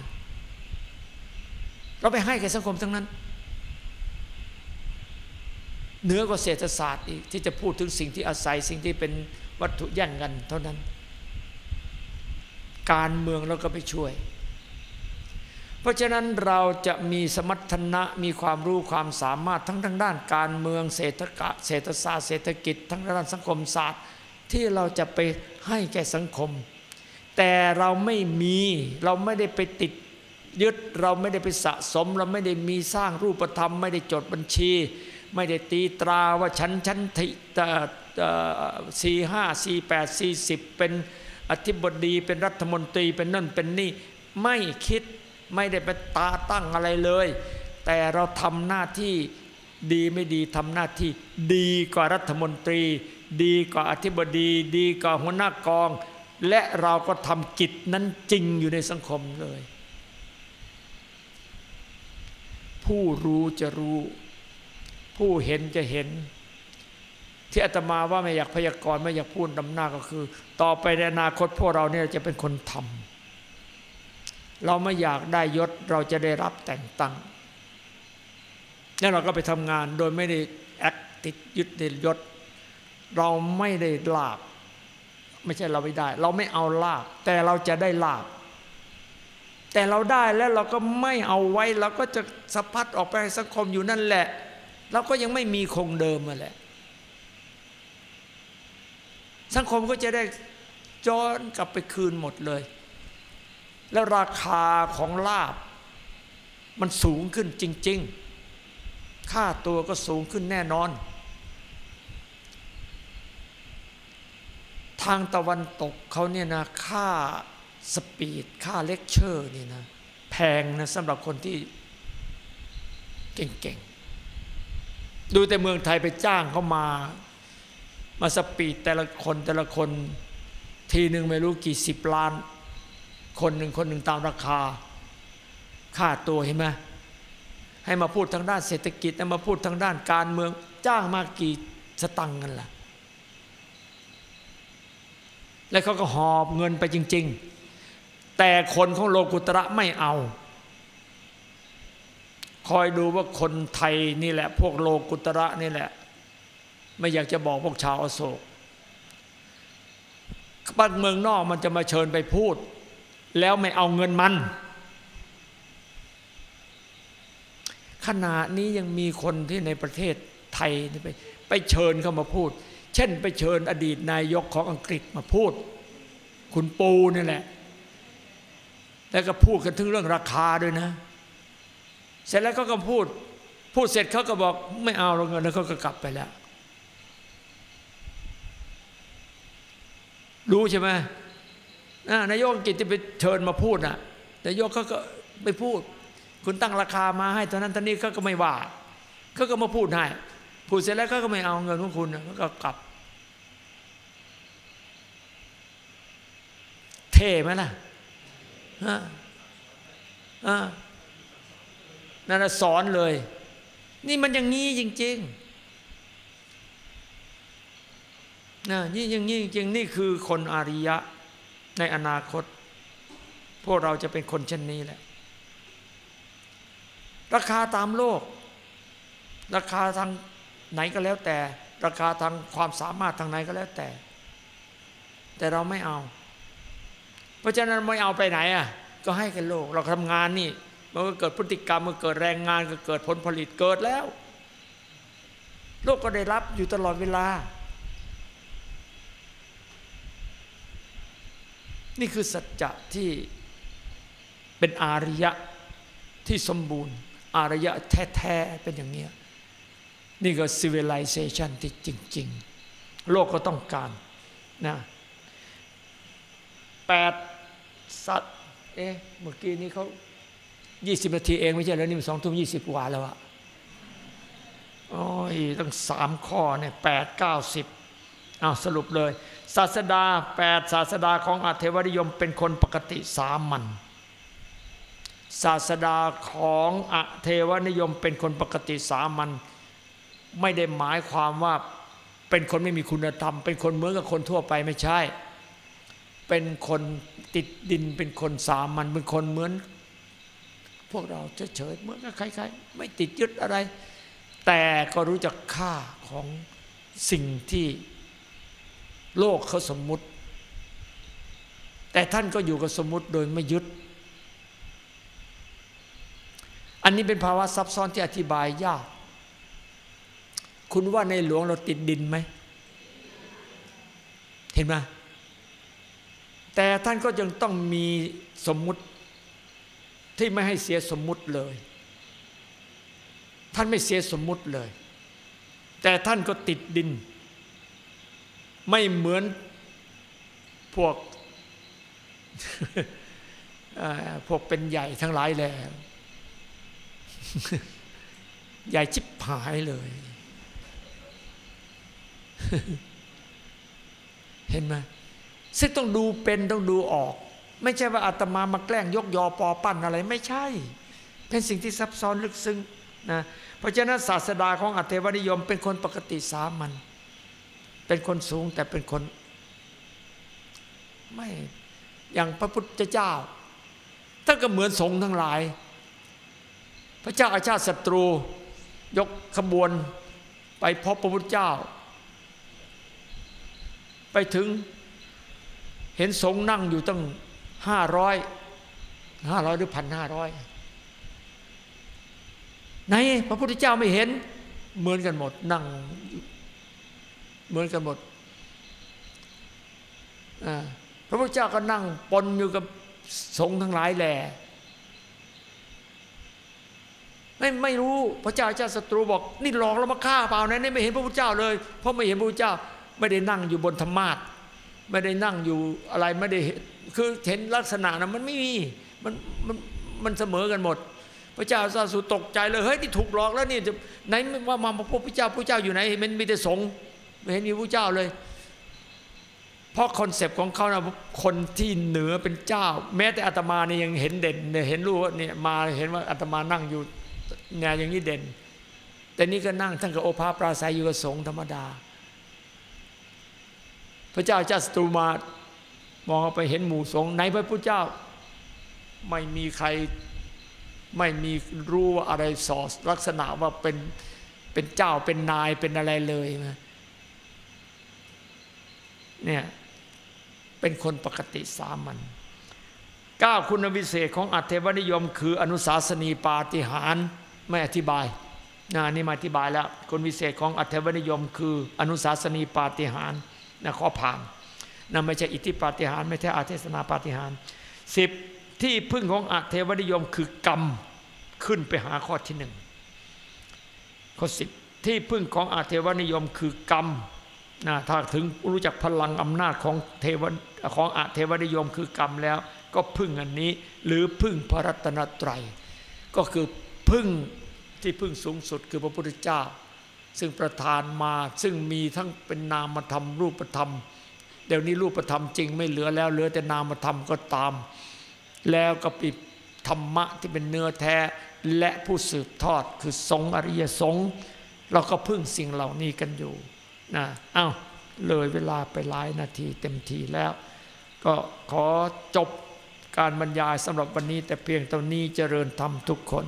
เราไปให้แก่สังคมทั้งนั้นเหนือกว่าเศรษฐศาสตร์อีกที่จะพูดถึงสิ่งที่อาศัยสิ่งที่เป็นวัตถุแย่งกันเท่านั้น การเมืองเราก็ไปช่วย เพราะฉะนั้นเราจะมีสมรรถนะมีความรู้ความสามารถทั้งทางด้านการเมืองเศรษฐกะเศรษฐศาสตร์เศรษฐกิจทั้งด้านสังคมศาสตร์ ที่เราจะไปให้แก่สังคม แต่เราไม่มีเราไม่ได้ไปติดยึดเราไม่ได้ไปสะสม เราไม่ได้มีสร้างรูปธรรม ไม่ได้จดบัญชี ไม่ได้ตีตราว่าชั้นชั้นทิสี่ห้าสี่แปดสี่สิบเป็นอธิบดีเป็นรัฐมนตรีเป็นนั่นเป็นนี่ไม่คิด ไม่ได้ไปตาตั้งอะไรเลย แต่เราทำหน้าที่ดีไม่ดีทำหน้าที่ ดีกว่ารัฐมนตรี ดีกว่าอธิบดี ดีกว่าหัวหน้ากอง และเราก็ทำกิจนั้นจริงอยู่ในสังคมเลย ผู้รู้จะรู้ ผู้เห็นจะเห็น ที่อาตมาว่าไม่อยากพยากรณ์ไม่อยากพูดดำหน้าก็คือ ต่อไปในอนาคตพวกเราเนี่ยจะเป็นคนทำ เราไม่อยากได้ยศเราจะได้รับแต่งตั้งแล้วเราก็ไปทำงานโดยไม่ได้แอคติดยึดในยศ เราไม่ได้ลาบ ไม่ใช่เราไม่ได้ เราไม่เอาลาบ แต่เราจะได้ลาบ แต่เราได้แล้วเราก็ไม่เอาไว้เราก็จะสะพัดออกไปสังคมอยู่นั่นแหละ เราก็ยังไม่มีคงเดิมมาแหละ สังคมก็จะได้ย้อนกลับไปคืนหมดเลย แล้วราคาของลาบ มันสูงขึ้นจริง ๆ ค่าตัวก็สูงขึ้นแน่นอน ทางตะวันตกเขาเนี่ยนะค่าspeech ค่าเลคเชอร์นี่นะแพงนะสำหรับคนที่เก่งๆ ดูแต่เมืองไทยไปจ้างเขามา มา speech แต่ละคนแต่ละคน ทีหนึ่งไม่รู้กี่สิบล้าน คนหนึ่งคนหนึ่งตามราคา ค่าตัวเห็นไหมให้มาพูดทางด้านเศรษฐกิจมาพูดทางด้านการเมือง จ้างมากี่สตังค์กันล่ะ แล้วเขาก็หอบเงินไปจริง ๆ แต่คนของโลกุตระไม่เอา คอยดูว่าคนไทยนี่แหละ พวกโลกุตระนี่แหละ ไม่อยากจะบอกพวกชาวอโศกบ้านเมืองนอกมันจะมาเชิญไปพูด แล้วไม่เอาเงินมัน ขณะนี้ยังมีคนที่ในประเทศไทยไปไปเชิญเข้ามาพูด เช่นไปเชิญอดีตนายกของอังกฤษมาพูด คุณปูนี่แหละ แล้วก็พูดกันถึงเรื่องราคาด้วยนะ เสร็จแล้วก็ก็พูด พูดเสร็จเขาก็บอกไม่เอาเงินแล้วเขาก็กลับไปแล้วรู้ใช่ไหม นายกอังกฤษที่ไปเชิญมาพูดนะนายกเขาก็ไปพูด คุณตั้งราคามาให้ตอนนั้นตอนนี้เขาก็ไม่ว่าเขาก็มาพูดให้พูดเสร็จแล้วเขาก็ไม่เอาเงินของคุณเขาก็กลับ เท่ไหมล่ะฮะอ่านั่นสอนเลย นี่มันอย่างนี้จริงๆนะนี่อย่างนี้จริงๆนี่คือคนอาริยะ ในอนาคต พวกเราจะเป็นคนเช่นนี้แหละ ราคาตามโลก ราคาทางไหนก็แล้วแต่ ราคาทางความสามารถทางไหนก็แล้วแต่ แต่เราไม่เอา เพราะฉะนั้นไม่เอาไปไหนอะก็ให้กันโลก เราทำงานนี่มันก็เกิดพฤติกรรมมันเกิดแรงงานก็เกิดผลผลิตเกิดแล้ว โลกก็ได้รับอยู่ตลอดเวลา นี่คือสัจจะที่เป็นอารยะที่สมบูรณ์ อารยะแท้ๆเป็นอย่างนี้นี่ก็ civilization ที่จริง ๆ โลกก็ต้องการนะแปดสัตว์เอ๊ะเมื่อกี้นี้เขายี่สิบนาทีเองไม่ใช่แล้วนี่มันสองทุ่มยี่สิบกว่าแล้วอะโอ้ยตั้งสามข้อเนี่ยแปดเก้าสิบอ้าวสรุปเลย ศาสดาแปดศาสดาของอาเทวนิยม เป็นคนปกติสามัญศาสดาของอเทวนิยม เป็นคนปกติสามัญไม่ได้หมายความว่าเป็นคนไม่มีคุณธรรม เป็นคนเหมือนกับคนทั่วไปไม่ใช่ เป็นคนติดดินเป็นคนสามัญเป็นคนเหมือน พวกเราเฉยๆเหมือนกับใครๆไม่ติดยึดอะไร แต่ก็รู้จักค่าของสิ่งที่ โลกเขาสมมุติ แต่ท่านก็อยู่กับสมมุติโดยไม่ยึด อันนี้เป็นภาวะซับซ้อนที่อธิบายยาก คุณว่าในหลวงเราติดดินไหม เห็นไหมแต่ท่านก็ยังต้องมีสมมุติที่ไม่ให้เสียสมมุติเลย ท่านไม่เสียสมมุติเลย แต่ท่านก็ติดดิน ไม่เหมือนพวกพวกเป็นใหญ่ทั้งหลายแหละใหญ่ชิบหายเลย เห็นไหมซึ่งต้องดูเป็นต้องดูออก ไม่ใช่ว่าอาตมามาแกล้งยกยอปอปั้นอะไร ไม่ใช่ เป็นสิ่งที่ซับซ้อนลึกซึ้งนะเพราะฉะนั้นศาสดาของอัตเทวนิยมเป็นคนปกติสามัญ เป็นคนสูงแต่เป็นคน ไม่อย่างพระพุทธเจ้าท่านก็เหมือนสงฆ์ทั้งหลาย พระเจ้าอาชาติศัตรู ยกขบวนไปพบพระพุทธเจ้า ไปถึงเห็นสงฆ์นั่งอยู่ตั้งห้าร้อยห้าร้อยหรือพันห้าร้อยไหนพระพุทธเจ้าไม่เห็นเหมือนกันหมดนั่ง เหมือนกันหมดพระพุทธเจ้าก็นั่งปนอยู่กับสงฆ์ทั้งหลายแหล่ไม่ไม่รู้พระเจ้าเจ้าศัตรูบอก นี่หลอกเรามาฆ่าเปล่านะนี่ไม่เห็นพระพุทธเจ้าเลย เพราะไม่เห็นพระพุทธเจ้า ไม่ได้นั่งอยู่บนธรรมาทไม่ได้นั่งอยู่อะไรไม่ได้คือเห็นลักษณะนะมันไม่มีมันมันมันเสมอกันหมด พระเจ้าสาสุตกใจเลยเฮ้ยนี่ถูกหลอกแล้วนี่ไหนว่ามาพบพระเจ้าพระเจ้าอยู่ไหนมันมีแต่สงฆ์ ไม่เห็นมีพระเจ้าเลย เพราะคอนเซปต์ของเขานะคนที่เหนือเป็นเจ้า แม้แต่อาตมานี่ยังเห็นเด่นเห็นรู้ว่าเนี่ยมาเห็นว่าอาตมานั่งอยู่แนวอย่างนี้เด่น แต่นี่ก็นั่งท่านกับโอภาปราศัยอยู่กับสงธรรมดา พระเจ้าเจ้าสตรูมามองไปเห็นหมู่สงฆ์ในพระพุทธเจ้า ไม่มีใครไม่มีรู้ว่าอะไรสอลักษณะว่าเป็นเป็นเจ้าเป็นนายเป็นอะไรเลยนะ เนี่ยเป็นคนปกติสามัญก้าคุณวิเศษของอัตเทวนิยม คืออนุสาสนีปาฏิหารไม่อธิบายนะนี่มาอธิบายแล้วคุณวิเศษของอัตเทวนิยม คืออนุสาสนีปาฏิหารนะขอผ่านนะไม่ใช่อิทธิปาฏิหารไม่ใช่อาเทศนาปาฏิหารสิบที่พึ่งของอัตเทวนิยมคือกรรมขึ้นไปหาข้อที่หนึ่งข้อสิบที่พึ่งของอาเทวนิยมคือกรรม นะถ้าถึงรู้จักพลังอำนาจของเทวของอาเทวนิยมคือกรรมแล้ว ก็พึ่งอันนี้ หรือพึ่งพระรัตนตรัย ก็คือพึ่งที่พึ่งสูงสุดคือพระพุทธเจ้า ซึ่งประทานมาซึ่งมีทั้งเป็นนามธรรมรูปธรรม เดี๋ยวนี้รูปธรรมจริงไม่เหลือแล้วเหลือแต่นามธรรมก็ตาม แล้วก็ปิดธรรมะที่เป็นเนื้อแท้และผู้สืบทอดคือสงอริยสงฆ์เราก็พึ่งสิ่งเหล่านี้กันอยู่ นะอ้าวเลยเวลาไปหลายนาทีเต็มทีแล้ว ก็ขอจบการบรรยายสำหรับวันนี้แต่เพียงเท่านี้เจริญธรรมทุกคน